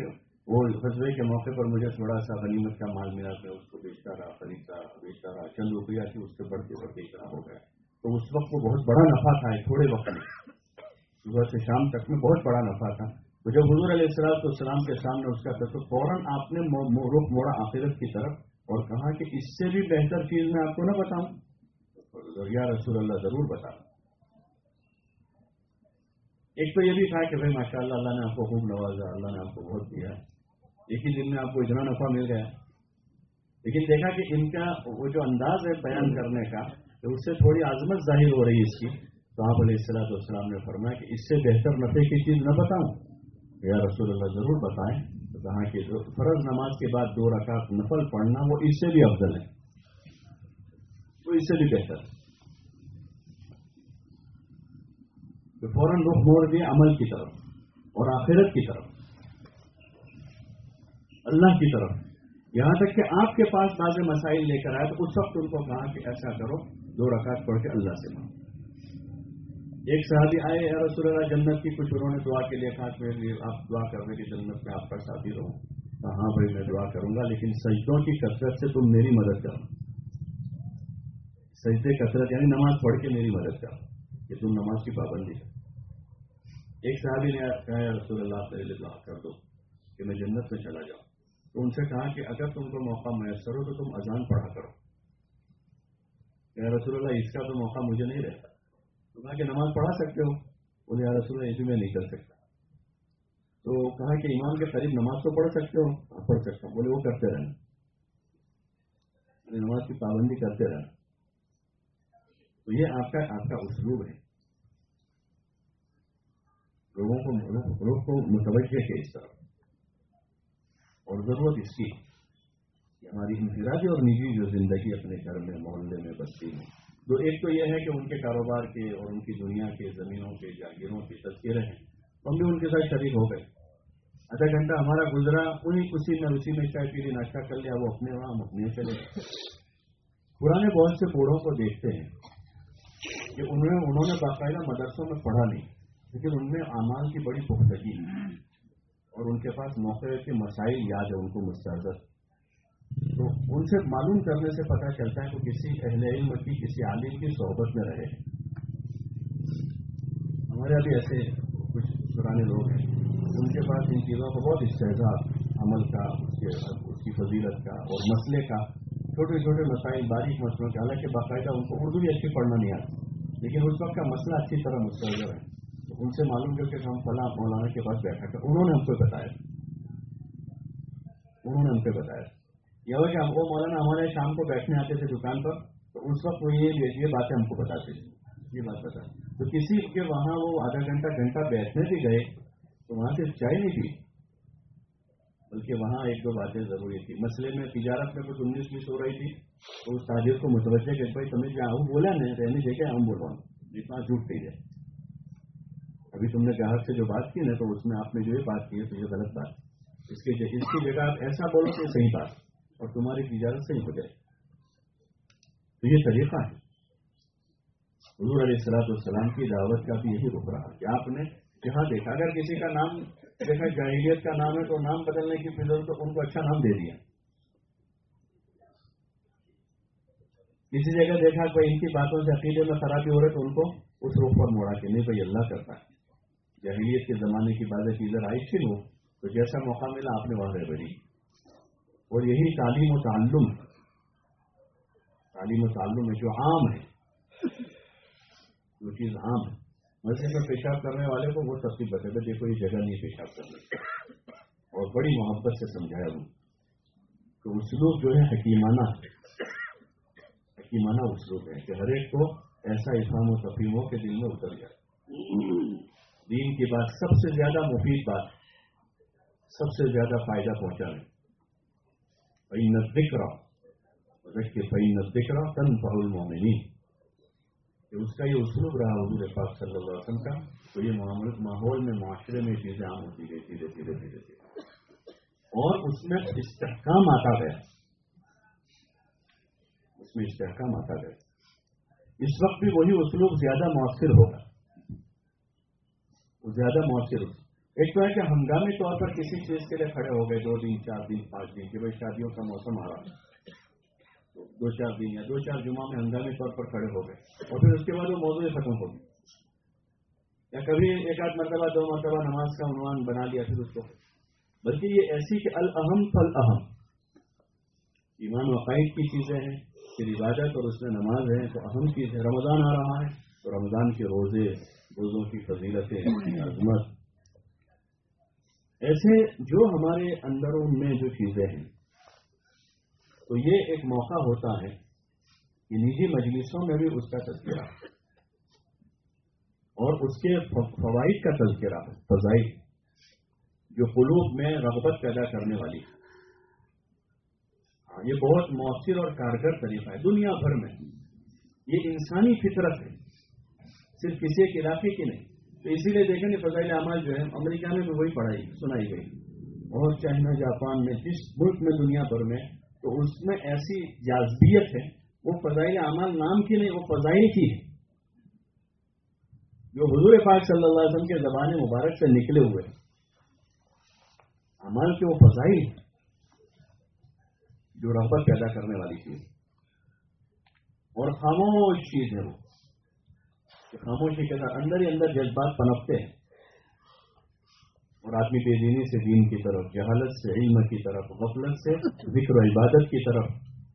وہ فضرے کے موقع پر مجھے تھوڑا سا غنیمت کا مال ملا میں اس کو بیچتا رہا، خریدتا بیچتا رہا، چند روپیہ تھی، اس سے بڑھتے بڑھتے اتنا ہو گیا۔ تو اس وقت وہ بہت بڑا نفع تھا تھوڑے وقت میں۔ صبح سے شام تک میں بہت بڑا نفع تھا۔ تو جب حضور علیہ السلام السلام کے سامنے اس کا تو فوراً آپ نے رخ موڑا آخرت کی طرف اور کہا کہ اس سے بھی بہتر چیز میں آپ کو نہ بتاؤں۔ یا رسول اللہ، ضرور بتاؤں۔ ایک تو یہ بھی تھا کہ بھائی ماشاء اللہ اللہ نے آپ کو خوب نوازا، اللہ نے آپ کو بہت دیا۔ ایک ہی دن میں آپ کو اتنا نفع مل گیا لیکن دیکھا کہ ان کا وہ جو انداز ہے بیان کرنے کا، تو اس سے تھوڑی عظمت ظاہر ہو رہی ہے اس کی۔ تو آپ علیہ السلاۃ والسلام نے فرمایا کہ اس سے بہتر نفے کی چیز نہ بتاؤں۔ یا رسول اللہ ضرور بتائیں۔ تو کہا کہ فرض نماز کے بعد دو رکعت نفل پڑھنا وہ اس سے بھی افضل ہے۔ وہ اس سے بھی بہتر ہے۔ کہ فوراً رخ موڑ دیا عمل کی طرف اور آخرت کی طرف۔ اللہ کی طرف۔ یہاں تک کہ آپ کے پاس بعض مسائل لے کر آئے تو اس وقت ان کو کہا کہ ایسا کرو، دو رکعت پڑھ کے اللہ سے مانگو۔ ایک صحابی آئے یا رسول اللہ، جنت کی کچھ انہوں نے دعا کے لیے کہا کہ آپ دعا کرنے کی جنت میں آپ کا شادی رہو۔ ہاں بھائی، میں دعا کروں گا، لیکن سجدوں کی کثرت سے تم میری مدد کرو۔ سجدے کثرت یعنی نماز پڑھ کے میری مدد کرو، کہ تم نماز کی پابندی کرو۔ ایک صحابی نے کہا رسول اللہ صلی اللہ کر دو کہ میں جنت میں چلا جاؤں۔ تو ان سے کہا کہ اگر تم کو موقع میسر ہو تو تم اذان پڑھا کرو۔ کہ رسول اللہ، اس کا تو موقع مجھے نہیں رہتا۔ تو کہا کہ نماز پڑھا سکتے ہو بولے یا رسول اللہ اسی میں نہیں کر سکتا۔ تو کہا کہ امام کے قریب نماز تو پڑھ سکتے ہو ہاں، پڑھ سکتا ہوں۔ بولے، وہ کرتے رہنا۔ یعنی نماز کی پابندی کرتے رہنا۔ تو یہ آپ کا آپ کا اسلوب ہے۔ لوگوں کو لوگ کو متوجہ ہے اس طرح۔ اور ضرورت اس کی کہ ہماری انفرادی اور نجی جو زندگی اپنے گھر میں، محلے میں بستی ہے تو ایک تو یہ ہے کہ ان کے کاروبار کے اور ان کی دنیا کے زمینوں کے جاگیروں کے تذکرے ہیں۔ ہم بھی ان کے ساتھ شریک ہو گئے۔ آدھا گھنٹہ ہمارا گزرا انہیں اسی میں اسی میں چائے پی لی ناشتہ کر لیا، وہ اپنے وہاں ہم اپنے چلے پرانے بہت سے بوڑھوں کو دیکھتے ہیں کہ انہوں نے باقاعدہ مدرسوں میں پڑھا نہیں، لیکن ان میں اعمال کی بڑی پختگی۔ ہے اور ان کے پاس موقع کے مسائل یاد ہے ان کو مسترد تو ان سے معلوم کرنے سے پتہ چلتا ہے کہ کسی اہل علم کی، کسی عالم کی صحبت میں رہے۔ ہمارے ابھی ایسے کچھ پرانے لوگ ہیں۔ ان کے پاس ان چیزوں کا بہت استحصال عمل کا، اس کی فضیلت کا اور مسئلے کا۔ چھوٹے چھوٹے مسائل، باریک مسئلوں کے۔ حالانکہ باقاعدہ ان کو اردو بھی اچھی پڑھنا نہیں آتا لیکن اس وقت کا مسئلہ اچھی طرح مسترد ہے۔ ان سے معلوم کر کے ہم فلاں مولانا کے پاس بیٹھا کر انہوں نے ہم کو بتایا۔ انہوں نے ہم کو بتایا۔ یہ ہوا کہ ہم وہ مولانا ہمارے شام کو بیٹھنے آتے تھے دکان پر، تو اس وقت وہ یہ باتیں ہم کو بتاتے تھے۔ یہ بات بتا تو کسی کے وہاں وہ آدھا گھنٹہ گھنٹہ بیٹھنے بھی گئے، تو وہاں سے چائے نہیں تھی بلکہ وہاں ایک دو باتیں ضروری تھی مسئلے میں تجارت میں کچھ انیس بیس ہو رہی تھی، تو اس تاجر کو متوجہ کہ بھائی تمہیں کیا ہوں بولا نہیں رہنے دے کے ہم بول رہا ہوں۔ جتنا جھوٹ پہ ہے ابھی تم نے گاہک سے جو بات کی نا، تو اس میں آپ نے جو یہ بات کی ہے تو یہ غلط بات اس کی اس کی جگہ آپ ایسا بولو کہ صحیح بات اور تمہاری تجارت صحیح ہو جائے۔ تو یہ طریقہ ہے۔ حضور علیہ السلاط والسلام کی دعوت کا بھی یہی رک رہا کہ آپ نے جہاں دیکھا، اگر کسی کا نام دیکھا، جاہلیت کا نام ہے تو نام بدلنے کی فضل تو ان کو اچھا نام دے دیا۔ کسی جگہ دیکھا، کوئی ان کی باتوں سے عقیدے میں خرابی ہو رہی تو ان کو اس روح پر موڑا کہ نہیں، بھائی، اللہ کرتا ہے۔ جہلیت کے زمانے کی باتیں ادھر آئی تھی وہ تو جیسا موقع ملا آپ نے وہاں رہ اور یہی تعلیم و تعلم، تعلیم و تعلم میں جو عام ہے، جو چیز عام ہے مسجد میں پیشاب کرنے والے کو وہ تفصیل بتے گا دیکھو یہ جگہ نہیں پیشاب کرنے۔ اور بڑی محبت سے سمجھایا ہوں تو اسلوب جو ہے حکیمانہ حکیمانہ اسلوب ہے کہ ہر ایک کو ایسا افہام و تفہیم ہو کہ دل میں اتر جائے۔ دین کی بات سب سے زیادہ مفید بات، سب سے زیادہ فائدہ پہنچانے بھائی نزدیک رہو کہ بھائی نزدیک رہو تن بہل مومنی کہ اس کا یہ اسلوب رہا حضور پاک صلی اللہ علیہ وسلم کا، تو یہ ماحول میں، معاشرے میں چیزیں عام ہوتی گئی دھیرے دھیرے دھیرے دھیرے اور اس میں استحکام آتا گیا۔ اس میں استحکام آتا گیا۔ اس وقت بھی وہی اسلوب زیادہ مؤثر ہوگا وہ زیادہ مؤثر ہوگا ایک تو ہے کہ ہنگامی طور پر کسی چیز کے لیے کھڑے ہو گئے، دو دن، چار دن، پانچ دن کہ بھائی شادیوں کا موسم آ رہا ہے۔ دو چار دن یا دو چار جمعہ میں ہنگامی طور پر کھڑے ہو گئے اور پھر اس کے بعد وہ موضوع ختم ہو گئی یا کبھی ایک آدھ مرتبہ، دو مرتبہ نماز کا عنوان بنا لیا، پھر اس کو بلکہ یہ ایسی کہ الحم فل اہم ایمان وقائد کی چیزیں ہیں، پھر عبادت اور اس میں نماز ہے تو اہم چیز ہے رمضان آ رہا ہے۔ رمضان کے روزے روزوں کی فضیلتیں عظمت۔ ایسے جو ہمارے اندروں میں جو چیزیں ہیں تو یہ ایک موقع ہوتا ہے کہ نجی مجلسوں میں بھی اس کا تذکرہ اور اس کے فوائد کا تذکرہ فضائی جو قلوب میں رغبت پیدا کرنے والی ہے ہاں، یہ بہت مؤثر اور کارگر طریقہ ہے۔ دنیا بھر میں یہ انسانی فطرت ہے۔ صرف کسی ایک علاقے کی نہیں تو اسی لیے دیکھیں گے فضائل اعمال جو ہے امریکہ میں بھی وہی پڑھائی سنائی گئی۔ اور چائنا، جاپان میں، جس ملک میں دنیا بھر میں، تو اس میں ایسی جازبیت ہے، وہ فضائل اعمال نام کی نہیں، وہ فضائل کی ہے۔ جو حضور پاک صلی اللہ علیہ وسلم کے زبان مبارک سے نکلے ہوئے ہیں۔ عمل کے وہ فضائی جو رغبت پیدا کرنے والی چیز اور خاموش چیز ہے وہ۔ کہ خاموشی کے ساتھ اندر ہی اندر جذبات پنپتے ہیں۔ اور آدمی بے دینی سے دین کی طرف، جہالت سے، علم کی طرف، غفلت سے، ذکر و عبادت کی طرف،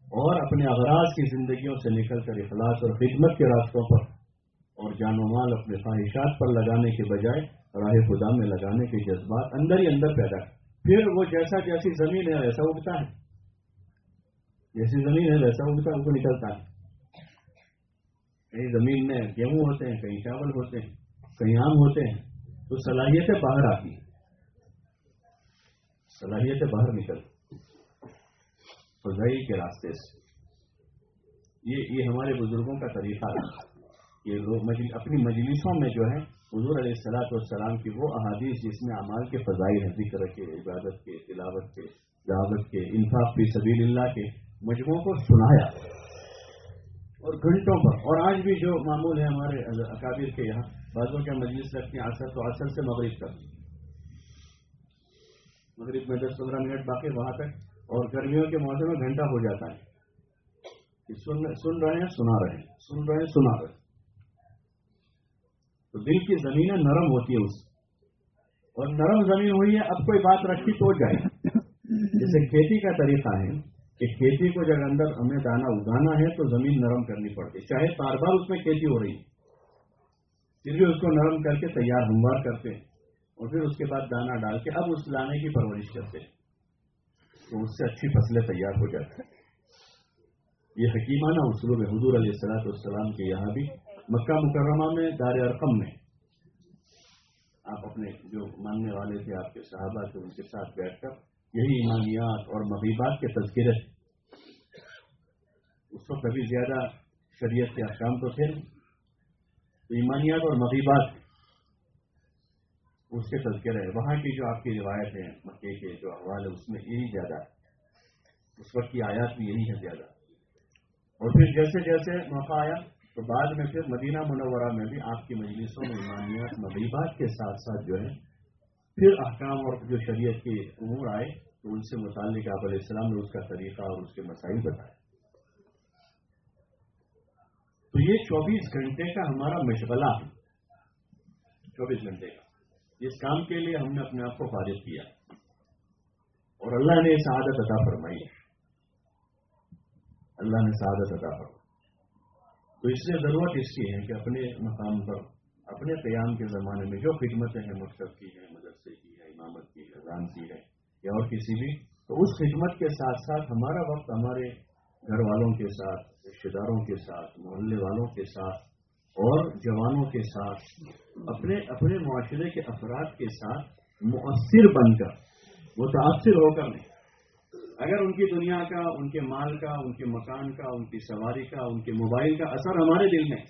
اور اپنے اغراض کی زندگیوں سے نکل کر اخلاص اور خدمت کے راستوں پر، اور جان و مال اپنے خواہشات پر لگانے کے بجائے راہ خدا میں لگانے کے جذبات اندر ہی اندر پیدا پھر وہ جیسا جیسی زمین ہے، ویسا اگتا ہے۔ جیسی زمین ہے، ویسا اگتا ان کو نکلتا ہے۔ کہیں زمین میں گیہوں ہوتے ہیں، کہیں چاول ہوتے ہیں، کہیں آم ہوتے ہیں، تو صلاحیتیں باہر آتی ہیں۔ صلاحیتیں باہر نکل۔ فضائی کے راستے سے۔ یہ یہ ہمارے بزرگوں کا طریقہ ہے۔ یہ لوگ اپنی مجلسوں میں جو ہے حضور علیہ السلاط والسلام کی وہ احادیث جس میں اعمال کے فضائی ہیں، ذکر کے، عبادت کے، تلاوت کے، دعوت کے انصاف کی سبیل اللہ کے، مجموعوں کو سنایا۔ اور گھنٹوں پر۔ اور آج بھی جو معمول ہے ہمارے اکابر کے یہاں، بعضوں کے مجلس رکھتے ہیں اثر تو اصل سے مغرب تک۔ مغرب میں دس پندرہ منٹ باقی وہاں تک۔ اور گرمیوں کے موسم میں گھنٹہ ہو جاتا ہے۔ سن رہے ہیں، سنا رہے ہیں۔ سن رہے ہیں، سنا رہے ہیں۔ تو دل کی زمینیں نرم ہوتی ہے اس۔ اور نرم زمین ہوئی ہے، اب کوئی بات رکھی تو جائے۔ جیسے کھیتی کا طریقہ ہے۔ کہ کھیتی کو جب اندر ہمیں دانا اگانا ہے تو زمین نرم کرنی پڑتی چاہے بار بار اس میں کھیتی ہو رہی پھر بھی اس کو نرم کر کے تیار ہموار کرتے ہیں اور پھر اس کے بعد دانا ڈال کے اب اس دانے کی پرورش کرتے ہیں۔ تو اس سے اچھی فصلیں تیار ہو جاتی ہیں۔ یہ حکیمانہ اسلوب حضور علیہ السلاط والسلام کے یہاں بھی مکہ مکرمہ میں دار ارقم میں آپ اپنے جو ماننے والے تھے، آپ کے صحابہ تھے، ان کے ساتھ بیٹھ کر یہی ایمانیات اور مغیبات کے تذکرے اس وقت ابھی زیادہ شریعت کے احکام تو تھے تو ایمانیات اور مغیبات اس کے تذکرے وہاں کی جو آپ کی روایت ہیں، مکے کے جو احوال ہے اس میں یہی زیادہ ہے۔ اس وقت کی آیات بھی یہی ہے زیادہ۔ اور پھر جیسے جیسے موقع آیا، تو بعد میں پھر مدینہ منورہ میں بھی آپ کی مجلسوں میں ایمانیات، مغیبات کے ساتھ ساتھ جو ہے پھر احکام اور جو شریعت کے امور آئے تو ان سے متعلق آپ علیہ السلام نے اس کا طریقہ اور اس کے مسائل بتائے۔ تو یہ چوبیس گھنٹے کا ہمارا مشغلہ ہے۔ چوبیس گھنٹے کا۔ اس کام کے لیے ہم نے اپنے آپ کو فارغ کیا۔ اور اللہ نے سعادت عطا فرمائی۔ اللہ نے سعادت عطا فرمائی۔ تو اس لیے ضرورت اس کی ہے کہ اپنے مقام پر اپنے قیام کے زمانے میں جو خدمتیں ہیں مکتب کی ہے مدرسے کی ہے امامت کی ہے ران کی ہے یا اور کسی بھی، تو اس خدمت کے ساتھ ساتھ ہمارا وقت ہمارے گھر والوں کے ساتھ رشتے داروں کے ساتھ، محلے والوں کے ساتھ اور جوانوں کے ساتھ، اپنے اپنے معاشرے کے افراد کے ساتھ مؤثر بن کر، متاثر ہو کر نہیں۔ اگر ان کی دنیا کا، ان کے مال کا، ان کے مکان کا، ان کی سواری کا، ان کے موبائل کا اثر ہمارے دل میں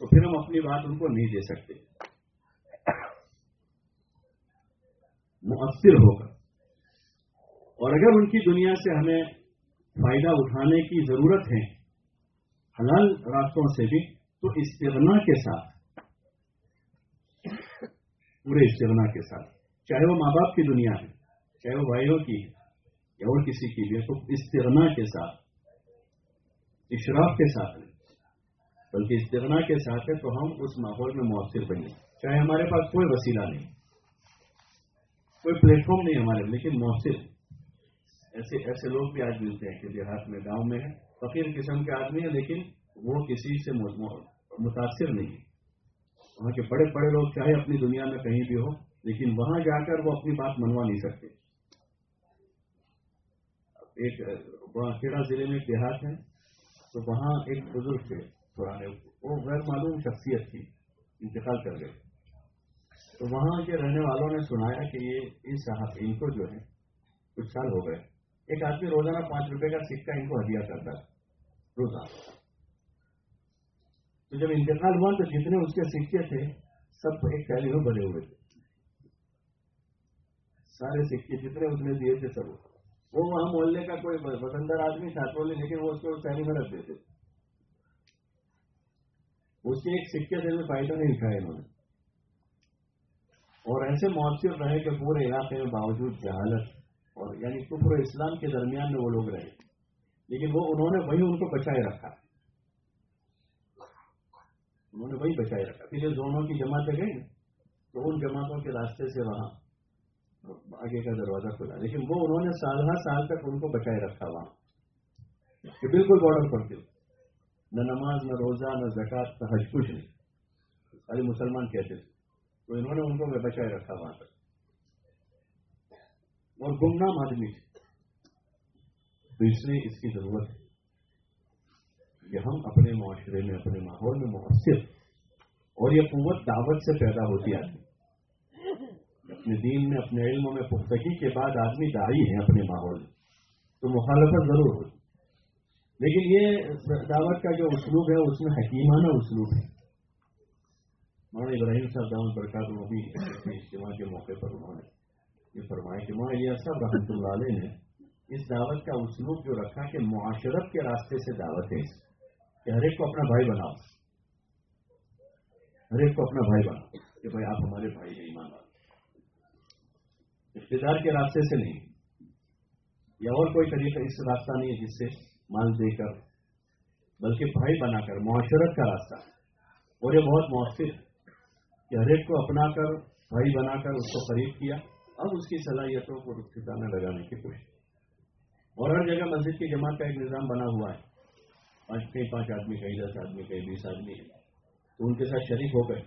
تو پھر ہم اپنی بات ان کو نہیں دے سکتے۔ مؤثر ہو کر اور اگر ان کی دنیا سے ہمیں فائدہ اٹھانے کی ضرورت ہے، حلال راستوں سے بھی، تو استغنا کے ساتھ، پورے استغنا کے ساتھ، چاہے وہ ماں باپ کی دنیا ہے، چاہے وہ بھائیوں کی ہے یا اور کسی کی بھی تو استغنا کے ساتھ، اشراف کے ساتھ۔ نہیں بلکہ استغنا کے ساتھ ہے تو ہم اس ماحول میں مؤثر بنیں۔ چاہے ہمارے پاس کوئی وسیلہ نہیں، کوئی پلیٹ فارم نہیں ہمارے لیکن مؤثر۔ ایسے ایسے لوگ بھی آج ملتے ہیں کہ دیہات میں، گاؤں میں ہے فقیر قسم کے آدمی ہیں، لیکن وہ کسی سے متاثر نہیں وہاں کے بڑے بڑے لوگ چاہے اپنی دنیا میں کہیں بھی ہو لیکن وہاں جا کر وہ اپنی بات منوا نہیں سکتے۔ ایک کھیڑا ضلع میں دیہات ہے، تو وہاں ایک بزرگ تھے۔ پرانے وہ غیر معلوم شخصیت تھی انتقال کر گئے۔ تو وہاں کے رہنے والوں نے سنایا کہ یہ اس صاحب، ان کو جو ہے، کچھ سال ہو گئے۔ ایک آدمی روزانہ پانچ روپے کا سکہ ان کو ہدیہ کرتا روزانہ تو جب انتقال ہوا تو جتنے اس کے سکے تھے، سب ایک تھیلی میں بنے ہوئے تھے۔ سارے سکے جتنے اس نے دیے تھے، سب۔ وہ وہاں محلے کا کوئی وسندر آدمی تھا، تو لیکن وہ اس کو تھیلی میں رکھ دیتے۔ کے ایک سکے سے بھی فائدہ نہیں اٹھایا انہوں نے۔ اور ایسے مؤثر رہے کہ پورے علاقے میں باوجود جہالت اور یعنی پورے اسلام کے درمیان میں وہ لوگ رہے۔ لیکن وہ، انہوں نے وہی ان کو بچائے رکھا۔ انہوں نے وہی بچائے رکھا۔ پھر جو دونوں کی جماعتیں گئی تو ان جماعتوں کے راستے سے وہاں آگے کا دروازہ کھلا۔ لیکن وہ، انہوں نے سال ہر سال تک ان کو بچائے رکھا وہاں کہ بالکل بارڈر پر تھے نہ نماز، نہ روزہ، نہ زکات، نہ حج، کچھ نہیں۔ سارے مسلمان کہتے تھے۔ تو انہوں نے ان کو بچائے رکھا وہاں تک اور گمنام آدمی تھے۔ تو اس لیے اس کی ضرورت ہے کہ ہم اپنے معاشرے میں، اپنے ماحول میں مؤثر اور یہ قوت دعوت سے پیدا ہوتی آدمی اپنے دین میں، اپنے علم میں پختگی کے بعد آدمی دائی ہے اپنے ماحول میں۔ تو مخالفت ضرور ہوتی۔ لیکن یہ دعوت کا جو اسلوب ہے، اس میں حکیمانہ اسلوب ہے۔ مولانا ابراہیم صاحب دعوت برکات بھی اجتماع کے موقع پر انہوں نے یہ فرمایا کہ مولانا یہ سب رحمۃ اللہ علیہ نے اس دعوت کا اسلوب جو رکھا کہ معاشرت کے راستے سے دعوت ہے، کہ ہر ایک کو اپنا بھائی بناؤ۔ ہر ایک کو اپنا بھائی بناؤ کہ بھائی آپ ہمارے بھائی نہیں مانا اقتدار کے راستے سے نہیں۔ یا اور کوئی طریقہ، اس راستہ نہیں ہے جس سے مال دے کر، بلکہ بھائی بنا کر، معاشرت کا راستہ۔ اور یہ بہت مؤثر کہ ہر ایک کو اپنا کر، بھائی بنا کر اس کو قریب کیا۔ اب اس کی صلاحیتوں کو ٹھکانا لگانے کی کوشش۔ اور ہر جگہ مسجد کی جماعت کا ایک نظام بنا ہوا ہے۔ پانچ کئی پانچ آدمی کئی دس آدمی کئی بیس آدمی تو ان کے ساتھ شریک ہو گئے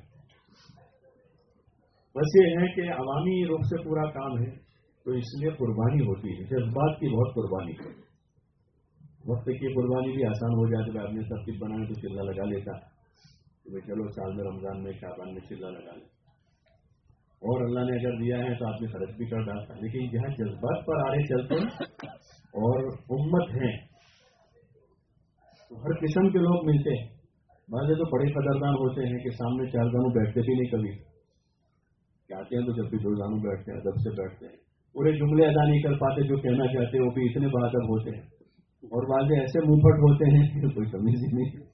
بس یہ ہے کہ عوامی روپ سے پورا کام ہے، تو اس لیے قربانی ہوتی ہے۔ جذبات کی بہت قربانی۔ ہے وقت کی قربانی بھی آسان ہو جاتی ہے، آدمی سب چیز بنانے تو چلہ لگا لیتا۔ کہ بھائی چلو، سال میں رمضان میں شابان میں چلہ لگا لے۔ اور اللہ نے اگر دیا ہے تو آدمی خرچ بھی کر ڈالتا لیکن جہاں جذبات پر آ رہے چلتے اور امت ہیں، تو ہر قسم کے لوگ ملتے ہیں۔ بعض تو بڑے قدردان ہوتے ہیں کہ سامنے چار دانوں بیٹھتے بھی نہیں کبھی۔ آتے ہیں تو جب بھی دو دانوں بیٹھتے ہیں، ادب سے بیٹھتے ہیں۔ پورے جملے ادا نہیں کر پاتے، جو کہنا چاہتے ہیں، وہ بھی اتنے بہادر ہوتے ہیں۔ اور بعض ایسے منہ پٹ ہوتے ہیں کہ کوئی کمی ہی نہیں۔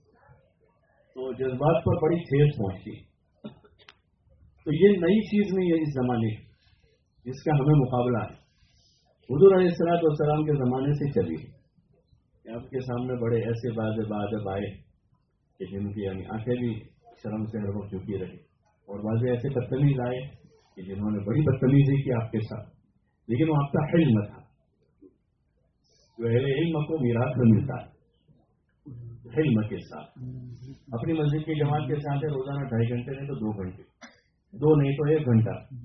تو جذبات پر بڑی ٹھیس پہنچتی۔ تو یہ نئی چیز نہیں ہے اس زمانے۔ کی جس کا ہمیں مقابلہ ہے۔ حضور علیہ السلاط والسلام کے زمانے سے چلی۔ ہے آپ کے سامنے بڑے ایسے باز بادب آئے کہ جن کی یعنی آنکھیں بھی شرم سے ہر وقت چکی رہی۔ اور واضح ایسے بدتمیز آئے کہ جنہوں نے بڑی بدتمیزی کی آپ کے ساتھ۔ لیکن وہ آپ کا علم تھا۔ جو اہل علم کو میراث میں ملتا ہے۔ علم کے ساتھ۔ اپنی مسجد کی جماعت کے ساتھ روزانہ ڈھائی گھنٹے نہیں تو دو گھنٹے۔ دو نہیں تو ایک گھنٹہ۔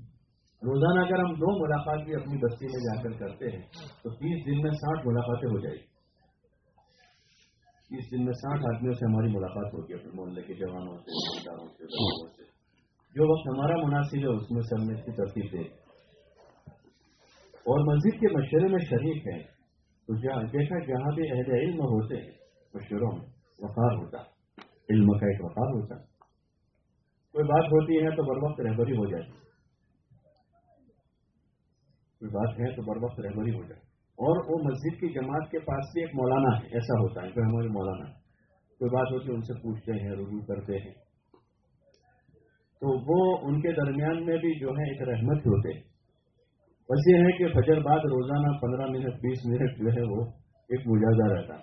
روزانہ اگر ہم دو ملاقات بھی اپنی بستی میں جا کر کرتے ہیں، تو تیس دن میں ساٹھ ملاقاتیں ہو جائیں۔ گی تیس دن میں ساٹھ آدمیوں سے ہماری ملاقات ہوگی اپنے محلے کے جوانوں سے سے سے۔ جو وقت ہمارا مناسب ہے، اس میں سب میں اس کی ترتیب دے اور مسجد کے مشورے میں شریک ہیں۔ تو دیکھا جہاں بھی اہل علم ہوتے مشوروں میں وقار ہوتا، علم کا ایک وقار ہوتا۔ کوئی بات ہوتی ہے تو بر وقت رہبری ہو جاتی۔ کوئی بات ہے تو بر وقت رہبری ہو جائے اور وہ مسجد کی جماعت کے پاس بھی ایک مولانا ہے، ایسا ہوتا ہے کوئی ہمارے مولانا کوئی بات ہوتی ہے، ان سے پوچھتے ہیں، رجوع کرتے ہیں۔ تو وہ ان کے درمیان میں بھی جو ہے ایک رحمت ہوتے ہیں۔ بس یہ ہے کہ فجر بعد روزانہ پندرہ منٹ، بیس منٹ جو ہے وہ ایک مجازہ رہتا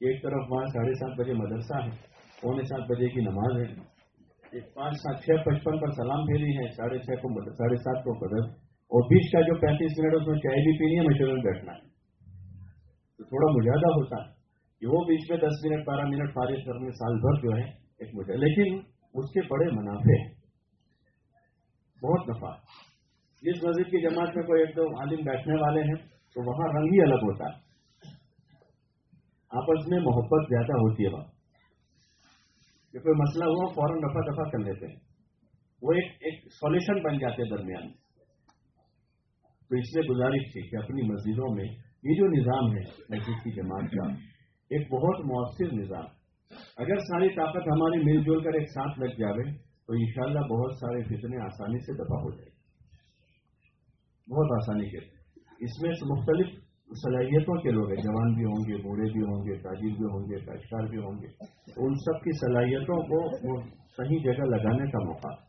ایک طرف وہاں ساڑھے سات بجے مدرسہ ہے، پونے سات بجے کی نماز ہے۔ ایک پانچ سات، چھ پچپن پر سلام پھیری ہے، ساڑھے چھ کو ساڑھے سات کو بدل اور بیچ کا جو پینتیس منٹ اس میں چائے بھی پینی ہے مشورے میں بیٹھنا ہے۔ تو تھوڑا مجاہدہ ہوتا ہے کہ وہ بیچ میں دس منٹ، بارہ منٹ فارغ کرنے سال بھر جو ہے ایک مجھے لیکن اس کے بڑے منافع ہیں۔ بہت نفع۔ جس مسجد کی جماعت میں کوئی ایک دو عالم بیٹھنے والے ہیں، تو وہاں رنگ ہی الگ ہوتا ہے۔ آپس میں محبت زیادہ ہوتی ہے وہاں۔ کہ کوئی مسئلہ ہوا، فوراً دفعہ دفعہ کر لیتے ہیں۔ وہ ایک ایک سولوشن بن جاتے درمیان تو اس لیے گزارش تھی کہ اپنی مسجدوں میں یہ جو نظام ہے، مسجد کی جماعت کا، ایک بہت مؤثر نظام۔ اگر ساری طاقت ہماری مل جل کر ایک ساتھ لگ جاوے، تو انشاءاللہ بہت سارے فتنے آسانی سے دفاع ہو جائے بہت آسانی کے اس میں مختلف صلاحیتوں کے لوگ ہیں، جوان بھی ہوں گے، بوڑھے بھی ہوں گے، تاجر بھی ہوں گے کاشکار بھی ہوں گے۔ ان سب کی صلاحیتوں کو وہ صحیح جگہ لگانے کا موقع۔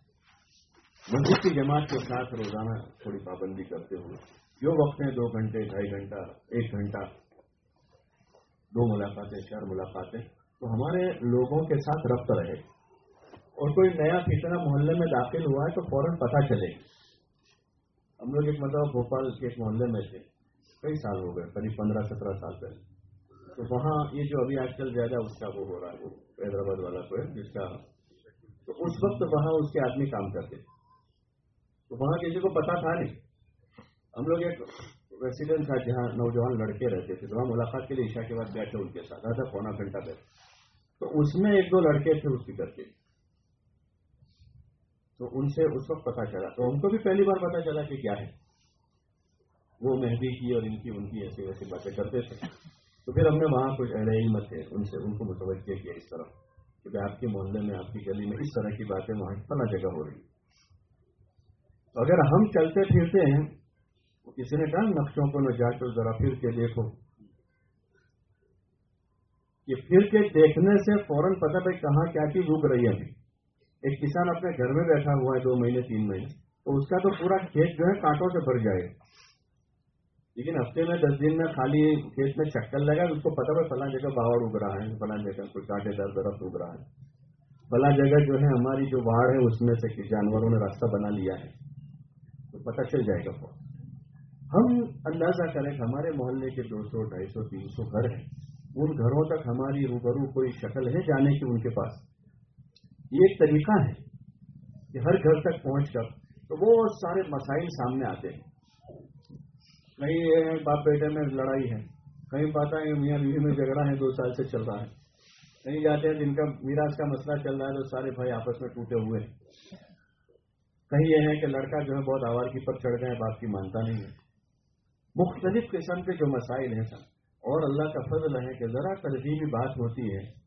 مسجد کی جماعت کے ساتھ روزانہ تھوڑی پابندی کرتے ہوئے جو وقت ہیں دو گھنٹے، ڈھائی گھنٹہ، ایک گھنٹہ، دو ملاقاتیں، چار ملاقاتیں، تو ہمارے لوگوں کے ساتھ ربط رہے۔ اور کوئی نیا فتنہ محلے میں داخل ہوا ہے تو فوراً پتہ چلے۔ ہم لوگ ایک مطلب بھوپال کے ایک محلے میں تھے، کئی سال ہو گئے، قریب پندرہ سترہ سال پہلے۔ تو وہاں یہ جو ابھی آج کل زیادہ اس کا وہ ہو رہا ہے، وہ حیدرآباد والا کوئی جس کا تو اس وقت وہاں اس کے آدمی کام کرتے تو وہاں کسی کو پتا تھا نہیں۔ ہم لوگ ایک ریسیڈنٹ تھا جہاں نوجوان لڑکے رہتے تھے، تو وہاں ملاقات کے لیے عشاء کے بعد بیٹھے ان کے ساتھ، آدھا پونا گھنٹہ بیٹھے۔ تو اس میں ایک دو لڑکے تھے اس کی کر کے تو ان سے اس وقت پتا چلا تو ہم کو بھی پہلی بار پتا چلا کہ کیا ہے۔ وہ مہندی کی اور ان کی ان کی ایسی ویسی باتیں کرتے تھے۔ تو پھر ہم نے وہاں کچھ اہل علم تھے ان سے، ان کو متوجہ کیا اس طرح۔ کہ آپ کے محلے میں، آپ کی گلی میں اس طرح کی باتیں وہاں فلاں جگہ ہو رہی تو اگر ہم چلتے پھرتے ہیں تو کسی نے کہا، نقشوں کو نہ جا تو ذرا پھر کے دیکھو۔ کہ پھر کے دیکھنے سے فوراً پتہ بھائی کہاں کیا چیز اگ رہی ہے ابھی۔ ایک کسان اپنے گھر میں بیٹھا ہوا ہے دو مہینے، تین مہینے، تو اس کا تو پورا کھیت جو ہے کانٹوں سے بھر جائے لیکن ہفتے میں دس دن میں خالی کھیت میں چکر لگا، اس کو پتا بھائی فلاں جگہ باوڑ اگ رہا ہے، فلاں جگہ کوئی کانٹے دار درخت اگ رہا ہے۔ فلاں جگہ جو ہے ہماری جو باڑ ہے، اس میں سے جانوروں نے راستہ بنا لیا ہے۔ تو پتہ چل جائے گا۔ ہم اندازہ کریں کہ ہمارے محلے کے دو سو، ڈھائی سو، تین سو گھر ہیں۔ ان گھروں تک ہماری روبرو کوئی شکل ہے جانے کی ان کے پاس؟ یہ ایک طریقہ ہے کہ ہر گھر تک پہنچ کر تو وہ سارے مسائل سامنے آتے ہیں۔ کہیں باپ بیٹے میں لڑائی ہے، کہیں پاتا ہے میاں بیوی میں جھگڑا ہے، دو سال سے چل رہا ہے۔ کہیں جاتے ہیں جن کا میراث کا مسئلہ چل رہا ہے تو سارے بھائی آپس میں ٹوٹے ہوئے ہیں۔ کہیں یہ ہے کہ لڑکا جو ہے بہت آوار کی پر چڑھ گئے باپ کی مانتا نہیں ہے۔ مختلف قسم کے جو مسائل ہیں سر اور اللہ کا فضل ہے کہ ذرا ترغیبی بات ہوتی ہے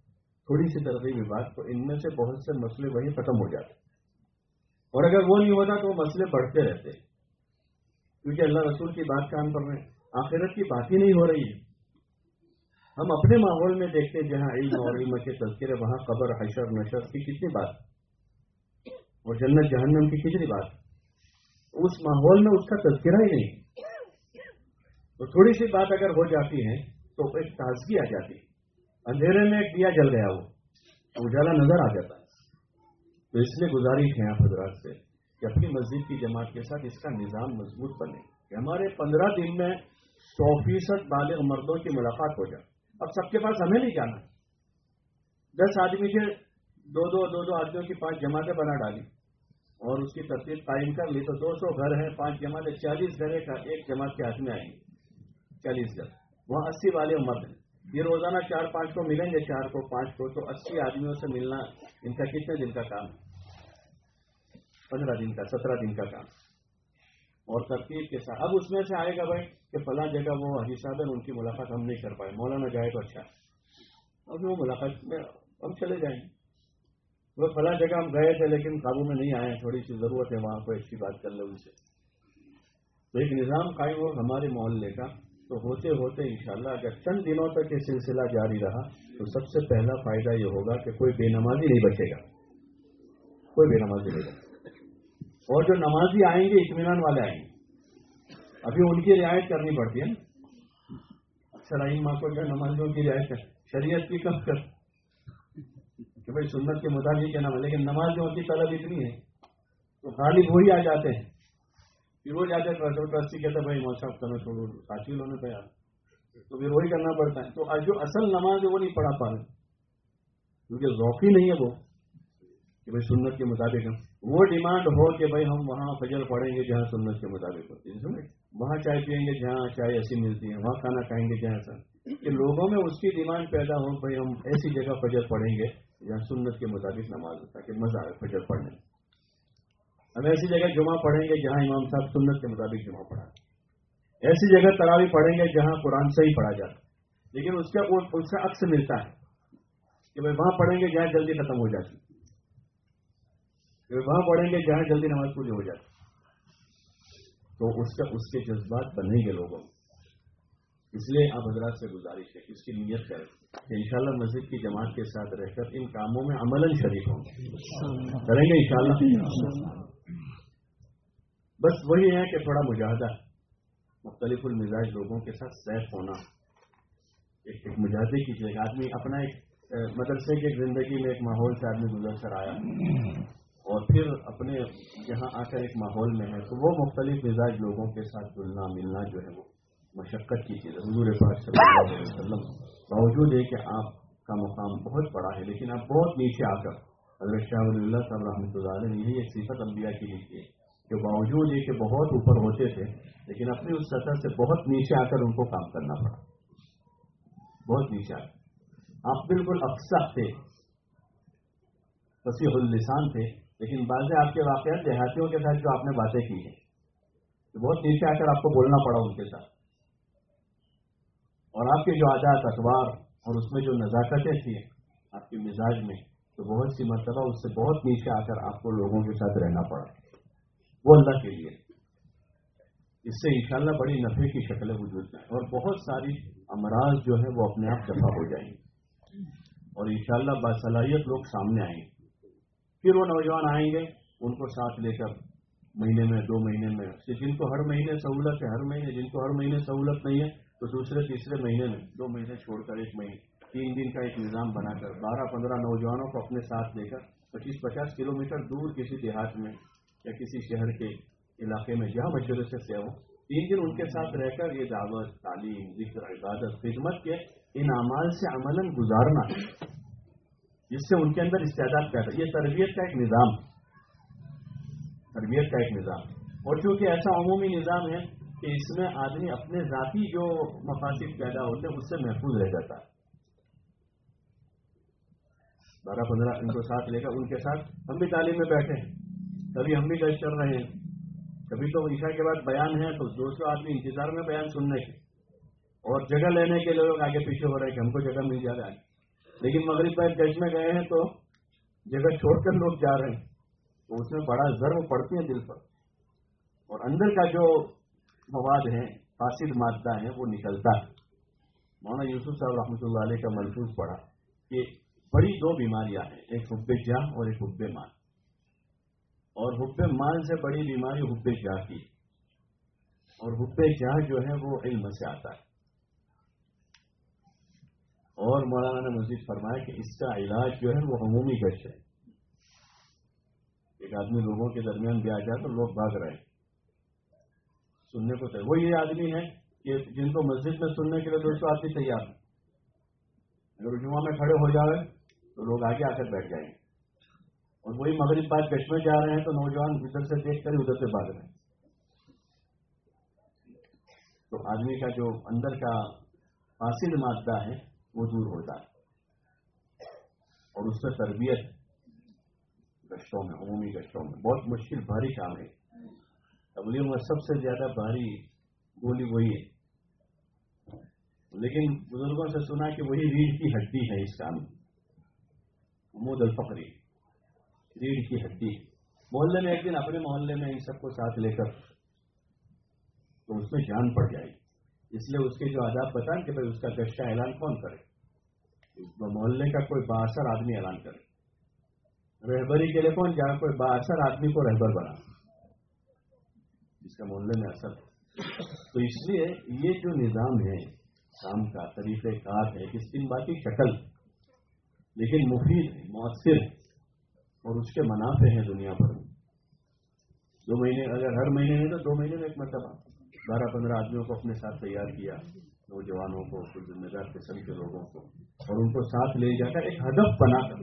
تھوڑی سی ترغیبی بات تو ان میں سے بہت سے مسئلے وہی ختم ہو جاتے اور اگر وہ نہیں ہوتا تو وہ مسئلے بڑھتے رہتے کیونکہ اللہ رسول کی بات کام کر رہے ہیں آخرت کی بات ہی نہیں ہو رہی ہے۔ ہم اپنے ماحول میں دیکھتے جہاں علم اور علم کے تذکرے، وہاں قبر، حشر، نشر کی کتنی بات اور جنت، جہنم کی کتنی بات اس ماحول میں اس کا تذکرہ ہی نہیں۔ تو تھوڑی سی بات اگر ہو جاتی ہے تو ایک تازگی آ جاتی اندھیرے میں ایک دیا جل گیا وہ اجالا نظر آ جاتا۔ ہے تو اس لیے گزارش ہے آپ حضرات سے کہ اپنی مسجد کی جماعت کے ساتھ اس کا نظام مضبوط بنے، کہ ہمارے پندرہ دن میں سو فیصد بالغ مردوں کی ملاقات ہو جائے۔ اب سب کے پاس ہمیں نہیں جانا۔ دس آدمی کے دو دو دو دو آدمیوں کی پانچ جماعتیں بنا ڈالی۔ اور اس کی ترتیب قائم کر لی تو دو سو گھر ہیں، پانچ جماعت چالیس گھر ایک جماعت کے ہاتھ میں آئیں گے چالیس گھر۔ وہاں اسی والے مرد ہیں۔ یہ روزانہ چار پانچ کو ملیں گے، چار کو پانچ کو، تو اسی آدمیوں سے ملنا ان کا کتنے دن کا کام ہے؟ پندرہ دن کا، سترہ دن کا کام اور ترتیب کے ساتھ۔ اب اس میں سے آئے گا بھائی کہ فلاں جگہ وہ صاحب ان کی ملاقات ہم نہیں کر پائے۔ مولانا جائے تو اچھا۔ اب وہ ملاقات میں ہم چلے جائیں۔ گے وہ فلاں جگہ ہم گئے تھے لیکن قابو میں نہیں آئے تھوڑی سی ضرورت ہے وہاں کوئی اچھی بات کر لو ان سے تو ایک نظام قائم ہو ہمارے محلے کا۔ تو ہوتے ہوتے انشاءاللہ اگر چند دنوں تک یہ سلسلہ جاری رہا تو سب سے پہلا فائدہ یہ ہوگا کہ کوئی بے نمازی نہیں بچے گا۔ کوئی بے نمازی نہیں بچے اور جو نمازی آئیں گے، اطمینان والے آئیں گے۔ ابھی ان کی رعایت کرنی پڑتی ہے نا۔ اکثر آئین ماں کو جو نمازیوں کی رعایت ہے شریعت کی کب کر۔ کہ بھائی سنت کے مطابق کیا نام لیکن نماز جو ہوتی طلب اتنی ہے تو غالب وہی آ جاتے ہیں۔ پھر وہ جاتے ہیں ٹرسٹی کہتے بھائی موسم کرنا چھوڑو ساتھی ہونے پہ یار. تو پھر وہی کرنا پڑتا ہے۔ تو جو اصل نماز ہے وہ نہیں پڑھا پا رہے کیونکہ ذوقی نہیں ہے وہ، کہ بھائی سنت کے مطابق ہم۔ وہ ڈیمانڈ ہو کہ بھائی ہم وہاں فجر پڑھیں گے جہاں سنت کے مطابق ہوتی ہے وہاں چائے پیئیں گے جہاں چائے ایسی ملتی ہے، وہاں کھانا کھائیں گے جہاں ایسا کہ لوگوں میں اس کی ڈیمانڈ پیدا ہو بھائی ہم ایسی جگہ فجر پڑھیں گے جہاں سنت کے مطابق نماز ہوتا ہے کہ مزہ آئے فجر پڑھنے ہم ایسی جگہ جمعہ پڑھیں گے جہاں امام صاحب سنت کے مطابق جمعہ پڑھا ایسی جگہ تراوی پڑھیں گے جہاں قرآن سے ہی پڑھا جاتا لیکن اس کا اس کا عکس ملتا ہے کہ بھائی وہاں پڑھیں گے جہاں جلدی ختم ہو جاتی کہ وہاں پڑھیں گے جہاں جلدی نماز پوری ہو جاتی تو اس کا اس کے جذبات بنیں گے لوگوں اس لیے آپ حضرات سے گزارش ہے اس کی نیت کریں کہ انشاءاللہ مسجد کی جماعت کے ساتھ رہ کر ان کاموں میں عمل شریک ہوں گے۔ کریں گے انشاءاللہ۔ بس وہی ہے کہ تھوڑا مجاہدہ، مختلف المزاج لوگوں کے ساتھ سیف ہونا۔ ایک ایک مجاہدے کی چیز آدمی اپنا ایک مدرسے کی زندگی میں ایک ماحول سے آدمی گزر کر آیا۔ اور پھر اپنے یہاں آ کر ایک ماحول میں ہے، تو وہ مختلف مزاج لوگوں کے ساتھ جلنا ملنا جو ہے وہ مشقت کی چیز حضور پاک صلی اللہ علیہ وسلم باوجود ہے کہ آپ کا مقام بہت بڑا ہے، لیکن آپ بہت نیچے آ کر حضرت شاہ ولی اللہ صاحب رحمۃ اللہ علیہ نے یہی ایک صفت انبیاء کی لکھی ہے۔ کہ باوجود یہ کہ بہت اوپر ہوتے تھے، لیکن اپنی اس سطح سے بہت نیچے آ کر ان کو کام کرنا پڑا۔ بہت نیچے آ کر۔ آپ بالکل افسر تھے، فصیح السان تھے، لیکن بعض آپ کے واقعات دیہاتیوں کے ساتھ جو آپ نے باتیں کی ہیں بہت نیچے آ کر آپ کو بولنا پڑا ان کے ساتھ۔ اور آپ کے جو عادات، اخبار اور اس میں جو نزاکتیں تھیں آپ کے مزاج میں، تو بہت سی مرتبہ اس سے بہت نیچے آ کر آپ کو لوگوں کے ساتھ رہنا پڑا۔ وہ اللہ کے لیے۔ اس سے انشاءاللہ بڑی نفے کی شکلیں وجود میں اور بہت ساری امراض جو ہے وہ اپنے آپ دفاع ہو جائیں۔ گے اور انشاءاللہ شاء باصلاحیت لوگ سامنے آئیں۔ گے پھر وہ نوجوان آئیں گے، ان کو ساتھ لے کر مہینے میں، دو مہینے میں جن کو ہر مہینے سہولت ہے، ہر مہینے، جن کو ہر مہینے سہولت نہیں ہے، تو دوسرے، تیسرے مہینے میں، دو مہینے چھوڑ کر ایک مہینے، تین دن کا ایک نظام بنا کر، بارہ، پندرہ نوجوانوں کو اپنے ساتھ لے کر، پچیس، پچاس کلو میٹر دور کسی دیہات میں یا کسی شہر کے علاقے میں جہاں مشورے سے سیو تین دن ان کے ساتھ رہ کر یہ دعوت، تعلیم، ذکر، عبادت، خدمت کے ان اعمال سے عمل گزارنا، جس سے ان کے اندر استعداد پیدا یہ تربیت کا ایک نظام، تربیت کا ایک نظام۔ اور چونکہ ایسا عمومی نظام ہے کہ اس میں آدمی اپنے ذاتی جو مفاصد پیدا ہوتے ہیں، اس سے محفوظ رہ جاتا ہے۔ بارہ پندرہ ان کو ساتھ لے کر ان کے ساتھ ہم بھی تعلیم میں بیٹھے ہیں۔ کبھی ہم بھی گشت کر رہے ہیں۔ کبھی تو عشاء کے بعد بیان ہے تو دوسروں آدمی انتظار میں بیان سننے کے۔ اور جگہ لینے کے لوگ آگے پیچھے ہو رہے ہیں کہ ہم کو جگہ مل جا رہا ہے لیکن مغرب پہ گش میں گئے ہیں تو جگہ چھوڑ کر لوگ جا رہے ہیں۔ تو اس میں بڑا ضرور پڑتی ہے دل پر۔ اور اندر کا جو مواد ہیں فاسد مادہ ہیں وہ نکلتا ہے۔ مولانا یوسف صاحب رحمۃ اللہ علیہ کا ملفوظ پڑھا کہ بڑی دو بیماریاں ہیں، ایک حب جاہ اور ایک حب مان اور حب مان سے بڑی بیماری حب جاہ کی اور حب جاہ جو ہے وہ علم سے آتا ہے۔ اور مولانا نے مزید فرمایا کہ اس کا علاج جو ہے وہ عمومی گشت ہے۔ ایک آدمی لوگوں کے درمیان بھی آ جائے تو لوگ بھاگ رہے ہیں۔ سننے کو وہ یہ آدمی ہے کہ جن کو مسجد میں سننے کے لیے دوستوں آدمی تیار اگر جمعہ میں کھڑے ہو جائے تو لوگ آگے آ کر بیٹھ جائیں۔ گے اور وہی مغرب بات کشمیر جا رہے ہیں تو نوجوان ادھر سے دیکھ کر ادھر سے بھاگ رہے ہیں۔ تو آدمی کا جو اندر کا حاصل مادہ ہے، وہ دور ہوتا ہے۔ اور اس سے تربیت گشتوں میں، عمومی گشتوں میں بہت مشکل، بھاری کام ہے۔ تبلیغ میں سب سے زیادہ بھاری گولی وہی ہے۔ لیکن بزرگوں سے سنا کہ وہی ریڑھ کی ہڈی ہے اس کام محمود الفقری۔ ریڑھ کی ہڈی۔ محلے میں ایک دن اپنے محلے میں ان سب کو ساتھ لے کر تو اس میں جان پڑ جائے گی اس لیے اس کے جو آداب بتائیں کہ بھائی اس کا گشت کا اعلان کون کرے؟ محلے کا کوئی باثر آدمی اعلان کرے۔ رہبری کے لیے کون جہاں کوئی باثر آدمی کو رہبر بنا۔ جس کا محلے میں اثر۔ تو اس لیے یہ جو نظام ہے شام کا، طریقہ کار ہے کس دن باقی شکل، لیکن مفید ہے، مؤثر ہے۔ اور اس کے منافع ہیں دنیا بھر میں دو مہینے، اگر ہر مہینے میں تو دو مہینے میں ایک مرتبہ۔ بارہ، پندرہ آدمیوں کو اپنے ساتھ تیار کیا، نوجوانوں کو کچھ ذمہ دار قسم کے لوگوں کو، اور ان کو ساتھ لے جا کر ایک ہدف بنا کر،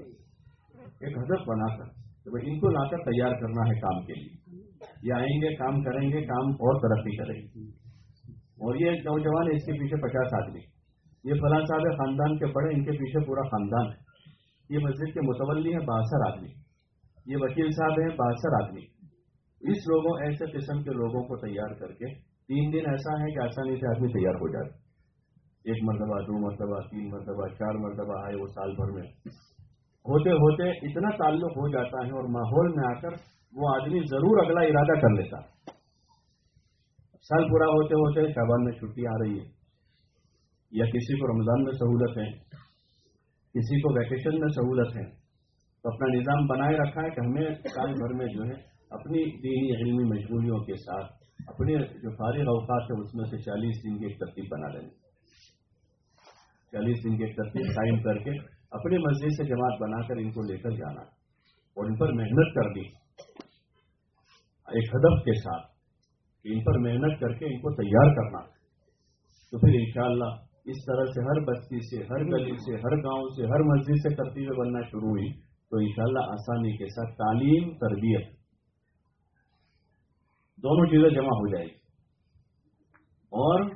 ایک ہدف بنا کر کہ بھائی ان کو لا کر تیار کرنا ہے کام کے لیے۔ یہ آئیں گے، کام کریں گے، کام اور ترقی کریں گے۔ اور یہ نوجوان ہے اس کے پیچھے پچاس آدمی۔ یہ فلاں صاحب خاندان کے بڑے، ان کے پیچھے پورا خاندان۔ ہے یہ مسجد کے متولی ہیں باسر آدمی۔ یہ وکیل صاحب ہیں بہتر آدمی۔ اس لوگوں، ایسے قسم کے لوگوں کو تیار کر کے تین دن ایسا ہے کہ آسانی سے آدمی تیار ہو جاتا ایک مرتبہ، دو مرتبہ، تین مرتبہ، چار مرتبہ آئے وہ سال بھر میں۔ ہوتے ہوتے اتنا تعلق ہو جاتا ہے اور ماحول میں آ کر وہ آدمی ضرور اگلا ارادہ کر لیتا۔ سال پورا ہوتے ہوتے شابان میں چھٹی آ رہی ہے۔ یا کسی کو رمضان میں سہولت ہے، کسی کو ویکیشن میں سہولت ہے۔ تو اپنا نظام بنائے رکھا ہے کہ ہمیں سال بھر میں جو ہے اپنی دینی علمی مشغولیوں کے ساتھ اپنے جو فارغ اوقات ہے اس میں سے چالیس دن کی ایک ترتیب بنا لیں چالیس دن کی ایک ترتیب قائم کر کے اپنی مسجد سے جماعت بنا کر ان کو لے کر جانا اور ان پر محنت کر دی۔ ایک ہدف کے ساتھ کہ ان پر محنت کر کے ان کو تیار کرنا۔ تو پھر انشاءاللہ اس طرح سے ہر بستی سے، ہر گلی سے، ہر گاؤں سے، ہر مسجد سے ترتیبیں بننا شروع ہوئی۔ تو انشاءاللہ آسانی کے ساتھ تعلیم، تربیت، دونوں چیزیں جمع ہو جائے گی۔ اور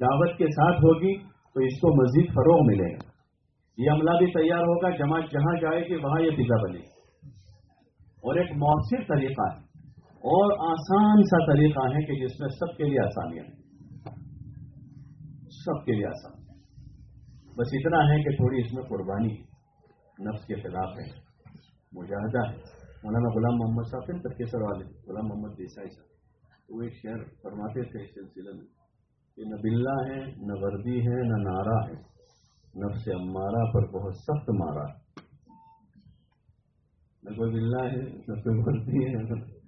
دعوت کے ساتھ ہوگی تو اس کو مزید فروغ ملے گا۔ یہ عملہ بھی تیار ہوگا، جماعت جہاں جائے گی، وہاں یہ پیزا بنے گی اور ایک مؤثر طریقہ ہے، اور آسان سا طریقہ ہے کہ جس میں سب کے لیے آسانیاں ہیں سب کے لیے آسان۔ بس اتنا ہے کہ تھوڑی اس میں قربانی نفس کے خلاف ہے۔ مجاہدہ ہے۔ مولانا غلام محمد صاحب پھر ترکیسر والے غلام محمد دیسائی صاحب۔ وہ ایک شعر فرماتے تھے اس سلسلے میں کہ نہ بلّہ ہے، نہ وردی ہے، نہ نعرہ ہے۔ نفس امارہ پر بہت سخت مارا نہ کوئی بلّہ ہے، نہ کوئی وردی ہے۔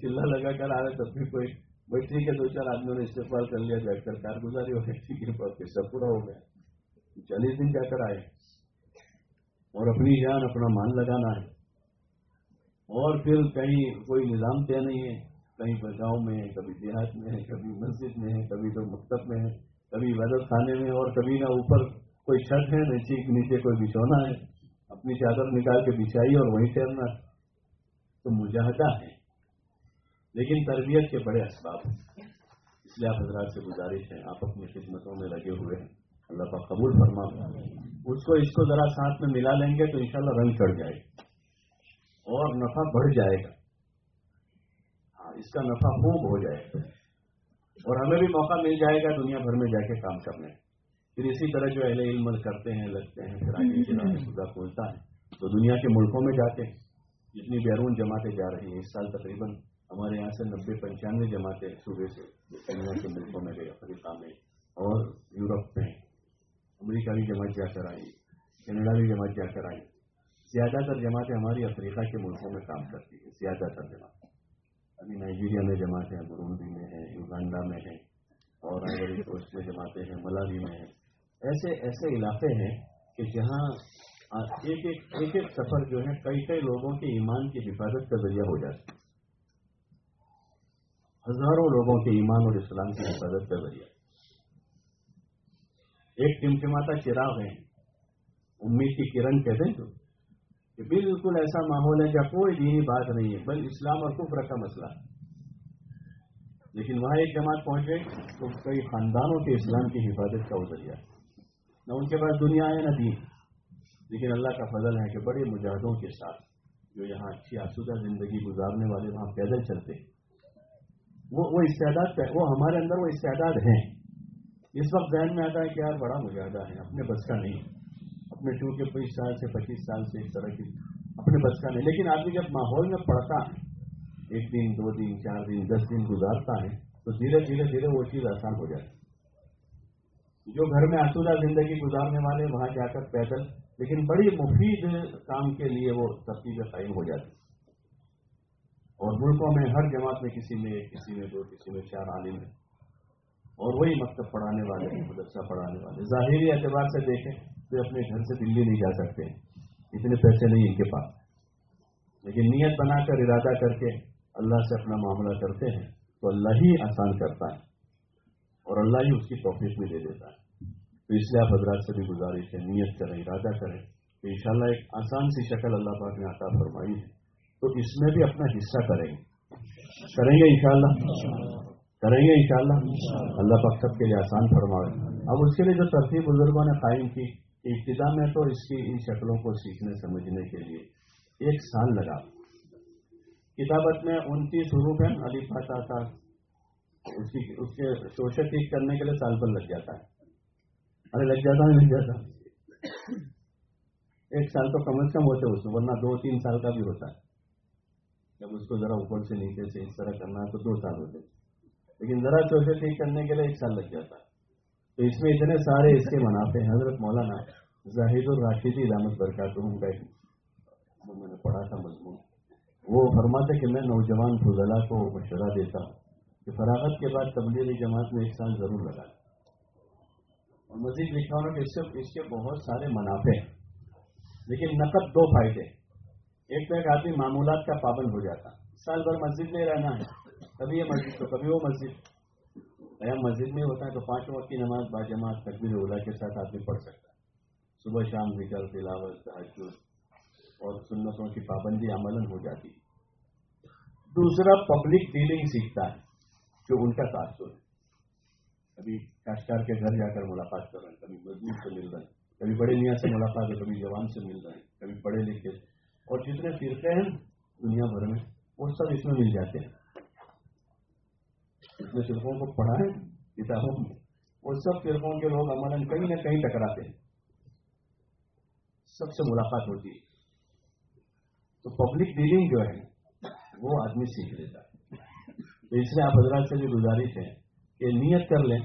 چلہ لگا کر آ رہے تب بھی کوئی بیٹری کے دو چار آدمیوں نے استقبال کر لیا بیٹھ کر کارگزاری ہو گئی۔ سب پورا ہو گیا۔ چالیس دن جا کر آئے۔ اور اپنی جان، اپنا مان لگانا ہے۔ اور پھر کہیں کوئی نظام طے نہیں ہے، کہیں گاؤں میں ہے، کبھی دیہات میں ہے، کبھی مسجد میں ہے، کبھی تو مکتب میں ہے، کبھی عبادت خانے میں اور کبھی نہ اوپر کوئی چھت ہے، نیچے نیچے کوئی بچھونا ہے۔ اپنی چادر نکال کے بچھائی اور وہیں ٹھہرنا تو مجاہدہ ہے۔ لیکن تربیت کے بڑے اسباب ہیں۔ اس لیے آپ حضرات سے گزارش ہے، آپ اپنی خدمتوں میں لگے ہوئے ہیں۔ اللہ کا قبول فرما اس کو اس کو ذرا ساتھ میں ملا لیں گے تو انشاءاللہ رنگ چڑھ جائے۔ گا اور نفع بڑھ جائے گا۔ ہاں اس کا نفع خوب ہو جائے گا۔ اور ہمیں بھی موقع مل جائے گا دنیا بھر میں جا کے کام کرنے۔ پھر اسی طرح جو اہل علم کرتے ہیں، لگتے ہیں، پھر آگے کے خدا کھولتا ہے۔ تو دنیا کے ملکوں میں جاتے ہیں۔ جتنی بیرون جماعتیں جا رہی ہیں، اس سال تقریباً ہمارے یہاں سے نبے پنچانوے جماعتیں صوبے سے دنیا کے ملکوں میں گئے افریقہ میں۔ اور یورپ میں امریکہ بھی جماعت جا کر آئی، کینیڈا بھی جماعت جا کر آئی۔ زیادہ تر جماعتیں ہماری افریقہ کے ملکوں میں کام کرتی ہیں زیادہ تر جماعتیں ابھی نائجیریا میں جماعتیں ہیں برونڈی میں ہیں یوگانڈا میں ہیں، اور کوسٹ میں جماعتیں ہیں، ملاوی میں ہیں۔ ایسے ایسے علاقے ہیں کہ جہاں ایک ایک ایک ایک سفر جو ہے، کئی کئی لوگوں کے ایمان کی حفاظت کا ذریعہ ہو جاتا ہے۔ ہزاروں لوگوں کے ایمان اور اسلام کی حفاظت کا ذریعہ۔ ایک ٹمٹماتا چراغ ہے امید کی کرن کہتے ہیں تو کہ بالکل ایسا ماحول ہے جہاں کوئی دینی بات نہیں ہے، بل اسلام اور کفر کا مسئلہ۔ لیکن وہاں ایک جماعت پہنچ گئی تو کئی خاندانوں کے اسلام کی حفاظت کا وہ ذریعہ۔ نہ ان کے پاس دنیا ہے، نہ دین۔ لیکن اللہ کا فضل ہے کہ بڑے مجاہدوں کے ساتھ جو یہاں اچھی آسودہ زندگی گزارنے والے وہاں پیدل چلتے ہیں۔ وہ وہ استعداد وہ ہمارے اندر وہ استعداد ہیں۔ اس وقت ذہن میں آتا ہے کہ یار، بڑا مجاہدہ ہے، اپنے بس کا نہیں۔ اپنے ٹو کے سال سے پچیس سال سے اس طرح کی اپنے بس کا نہیں، لیکن آدمی جب ماحول میں پڑتا ہے، ایک دن، دو دن، چار دن، دس دن گزارتا ہے، تو دھیرے دھیرے دھیرے وہ چیز آسان ہو جاتی جو گھر میں آسودہ زندگی گزارنے والے، وہاں جا کر پیدل، لیکن بڑی مفید کام کے لیے وہ ترتیب قائم ہو جاتی اور ملکوں میں، ہر جماعت میں کسی میں کسی میں دو، کسی میں چار عالم ہیں۔ اور وہی مکتب پڑھانے والے ہیں مدرسہ پڑھانے والے۔ ظاہری اعتبار سے دیکھیں تو اپنے گھر سے دلی نہیں جا سکتے۔ اتنے پیسے نہیں ان کے پاس۔ لیکن نیت بنا کر، ارادہ کر کے اللہ سے اپنا معاملہ کرتے ہیں تو اللہ ہی آسان کرتا ہے اور اللہ ہی اس کی توفیق بھی دے دیتا ہے۔ تو اس لیے آپ حضرات سے بھی گزارش ہے، نیت کریں، ارادہ کریں تو انشاءاللہ ایک آسان سی شکل اللہ پاک نے عطا فرمائی ہے۔ تو اس میں بھی اپنا حصہ کریں گے۔ کریں گے انشاءاللہ۔ کریں گے انشاءاللہ۔ اللہ پاک سب کے لیے آسان فرمائے اب اس کے لیے جو ترتیب بزرگوں نے قائم کی ابتدا میں تو اس کی ان شکلوں کو سیکھنے سمجھنے کے لیے ایک سال لگا۔ کتابت میں انتیس حروف ہیں، علی فاطا تھا۔ اس کے شوشے ٹھیک کرنے کے لیے سال پر لگ جاتا ہے۔ ارے لگ جاتا ہے، لگ جاتا ایک سال تو کم از کم ہوتے اس میں ورنہ دو تین سال کا بھی ہوتا ہے۔ جب اس کو ذرا اوپر سے نیچے سے اس طرح کرنا ہے تو دو سال ہوتے۔ لیکن ذرا چوٹے ٹھیک کرنے کے لیے ایک سال لگ جاتا ہے۔ تو اس میں اتنے سارے اس کے منافع ہیں، حضرت مولانا زاہد الراشدی جی رحمت برکات کا میں نے پڑھا تھا مضمون۔ وہ فرماتے کہ میں نوجوان فضلہ کو مشورہ دیتا ہوں کہ فراغت کے بعد تبدیلی جماعت میں ایک سال ضرور لگا اور مزید لکھا ہوں کہ اس سے، اس کے بہت سارے منافع ہیں۔ لیکن نقد دو فائدے۔ ایک تو ایک آدمی معمولات کا پابند ہو جاتا۔ سال بھر مسجد میں رہنا ہے۔ کبھی یہ مسجد تو کبھی وہ مسجد۔ اہم مسجد میں ہوتا ہے تو پانچ وقت کی نماز با جماعت تقبیر اولا کے ساتھ آدمی پڑھ سکتا ہے۔ صبح شام ذکر، تلاوت تحجد اور سنتوں کی پابندی عمل ہو جاتی دوسرا پبلک ڈیلنگ سیکھتا ہے جو ان کا تاثر ہے۔ کبھی کاشتکار کے گھر جا کر ملاقات کر رہے ہیں کبھی مزدور سے مل رہے ہیں کبھی بڑے میاں سے ملاقات ہے، کبھی جوان سے مل رہے ہیں کبھی پڑھے لکھے۔ اور جتنے فرقے ہیں دنیا بھر میں، وہ سب اس میں مل جاتے ہیں۔ اتنے فرقوں کو پڑھا ہے، کتابوں میں، وہ سب فرقوں کے لوگ عمل کہیں نہ کہیں ٹکراتے ہیں۔ سب سے ملاقات ہوتی ہے۔ تو پبلک ڈیلنگ جو ہے، وہ آدمی سیکھ لیتا ہے۔ تو اس لیے آپ حضرات سے بھی گزارش ہے کہ نیت کر لیں۔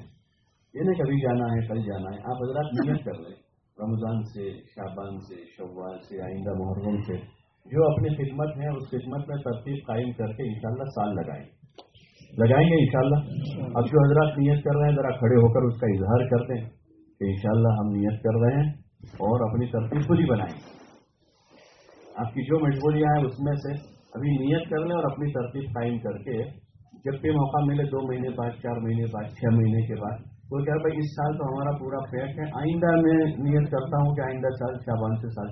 یہ نہیں کبھی جانا ہے، کل جانا ہے۔ آپ حضرات نیت کر لیں۔ رمضان سے شابان سے، شوال سے، آئندہ محرم سے، جو اپنی خدمت ہے، اس خدمت میں ترتیب قائم کر کے انشاءاللہ سال لگائیں۔ لگائیں گے انشاءاللہ۔ اب جو حضرات نیت کر رہے ہیں، ذرا کھڑے ہو کر اس کا اظہار کرتے ہیں کہ انشاءاللہ ہم نیت کر رہے ہیں اور اپنی ترتیب خود ہی بنائیں۔ آپ کی جو مجبوریاں ہیں، اس میں سے ابھی نیت کر لیں اور اپنی ترتیب قائم کر کے جب بھی موقع ملے، دو مہینے بعد، چار مہینے بعد، چھ مہینے کے بعد تو کیا بھائی، اس سال تو ہمارا پورا پیک ہے۔ آئندہ میں نیت کرتا ہوں کہ آئندہ سال شابان سے سال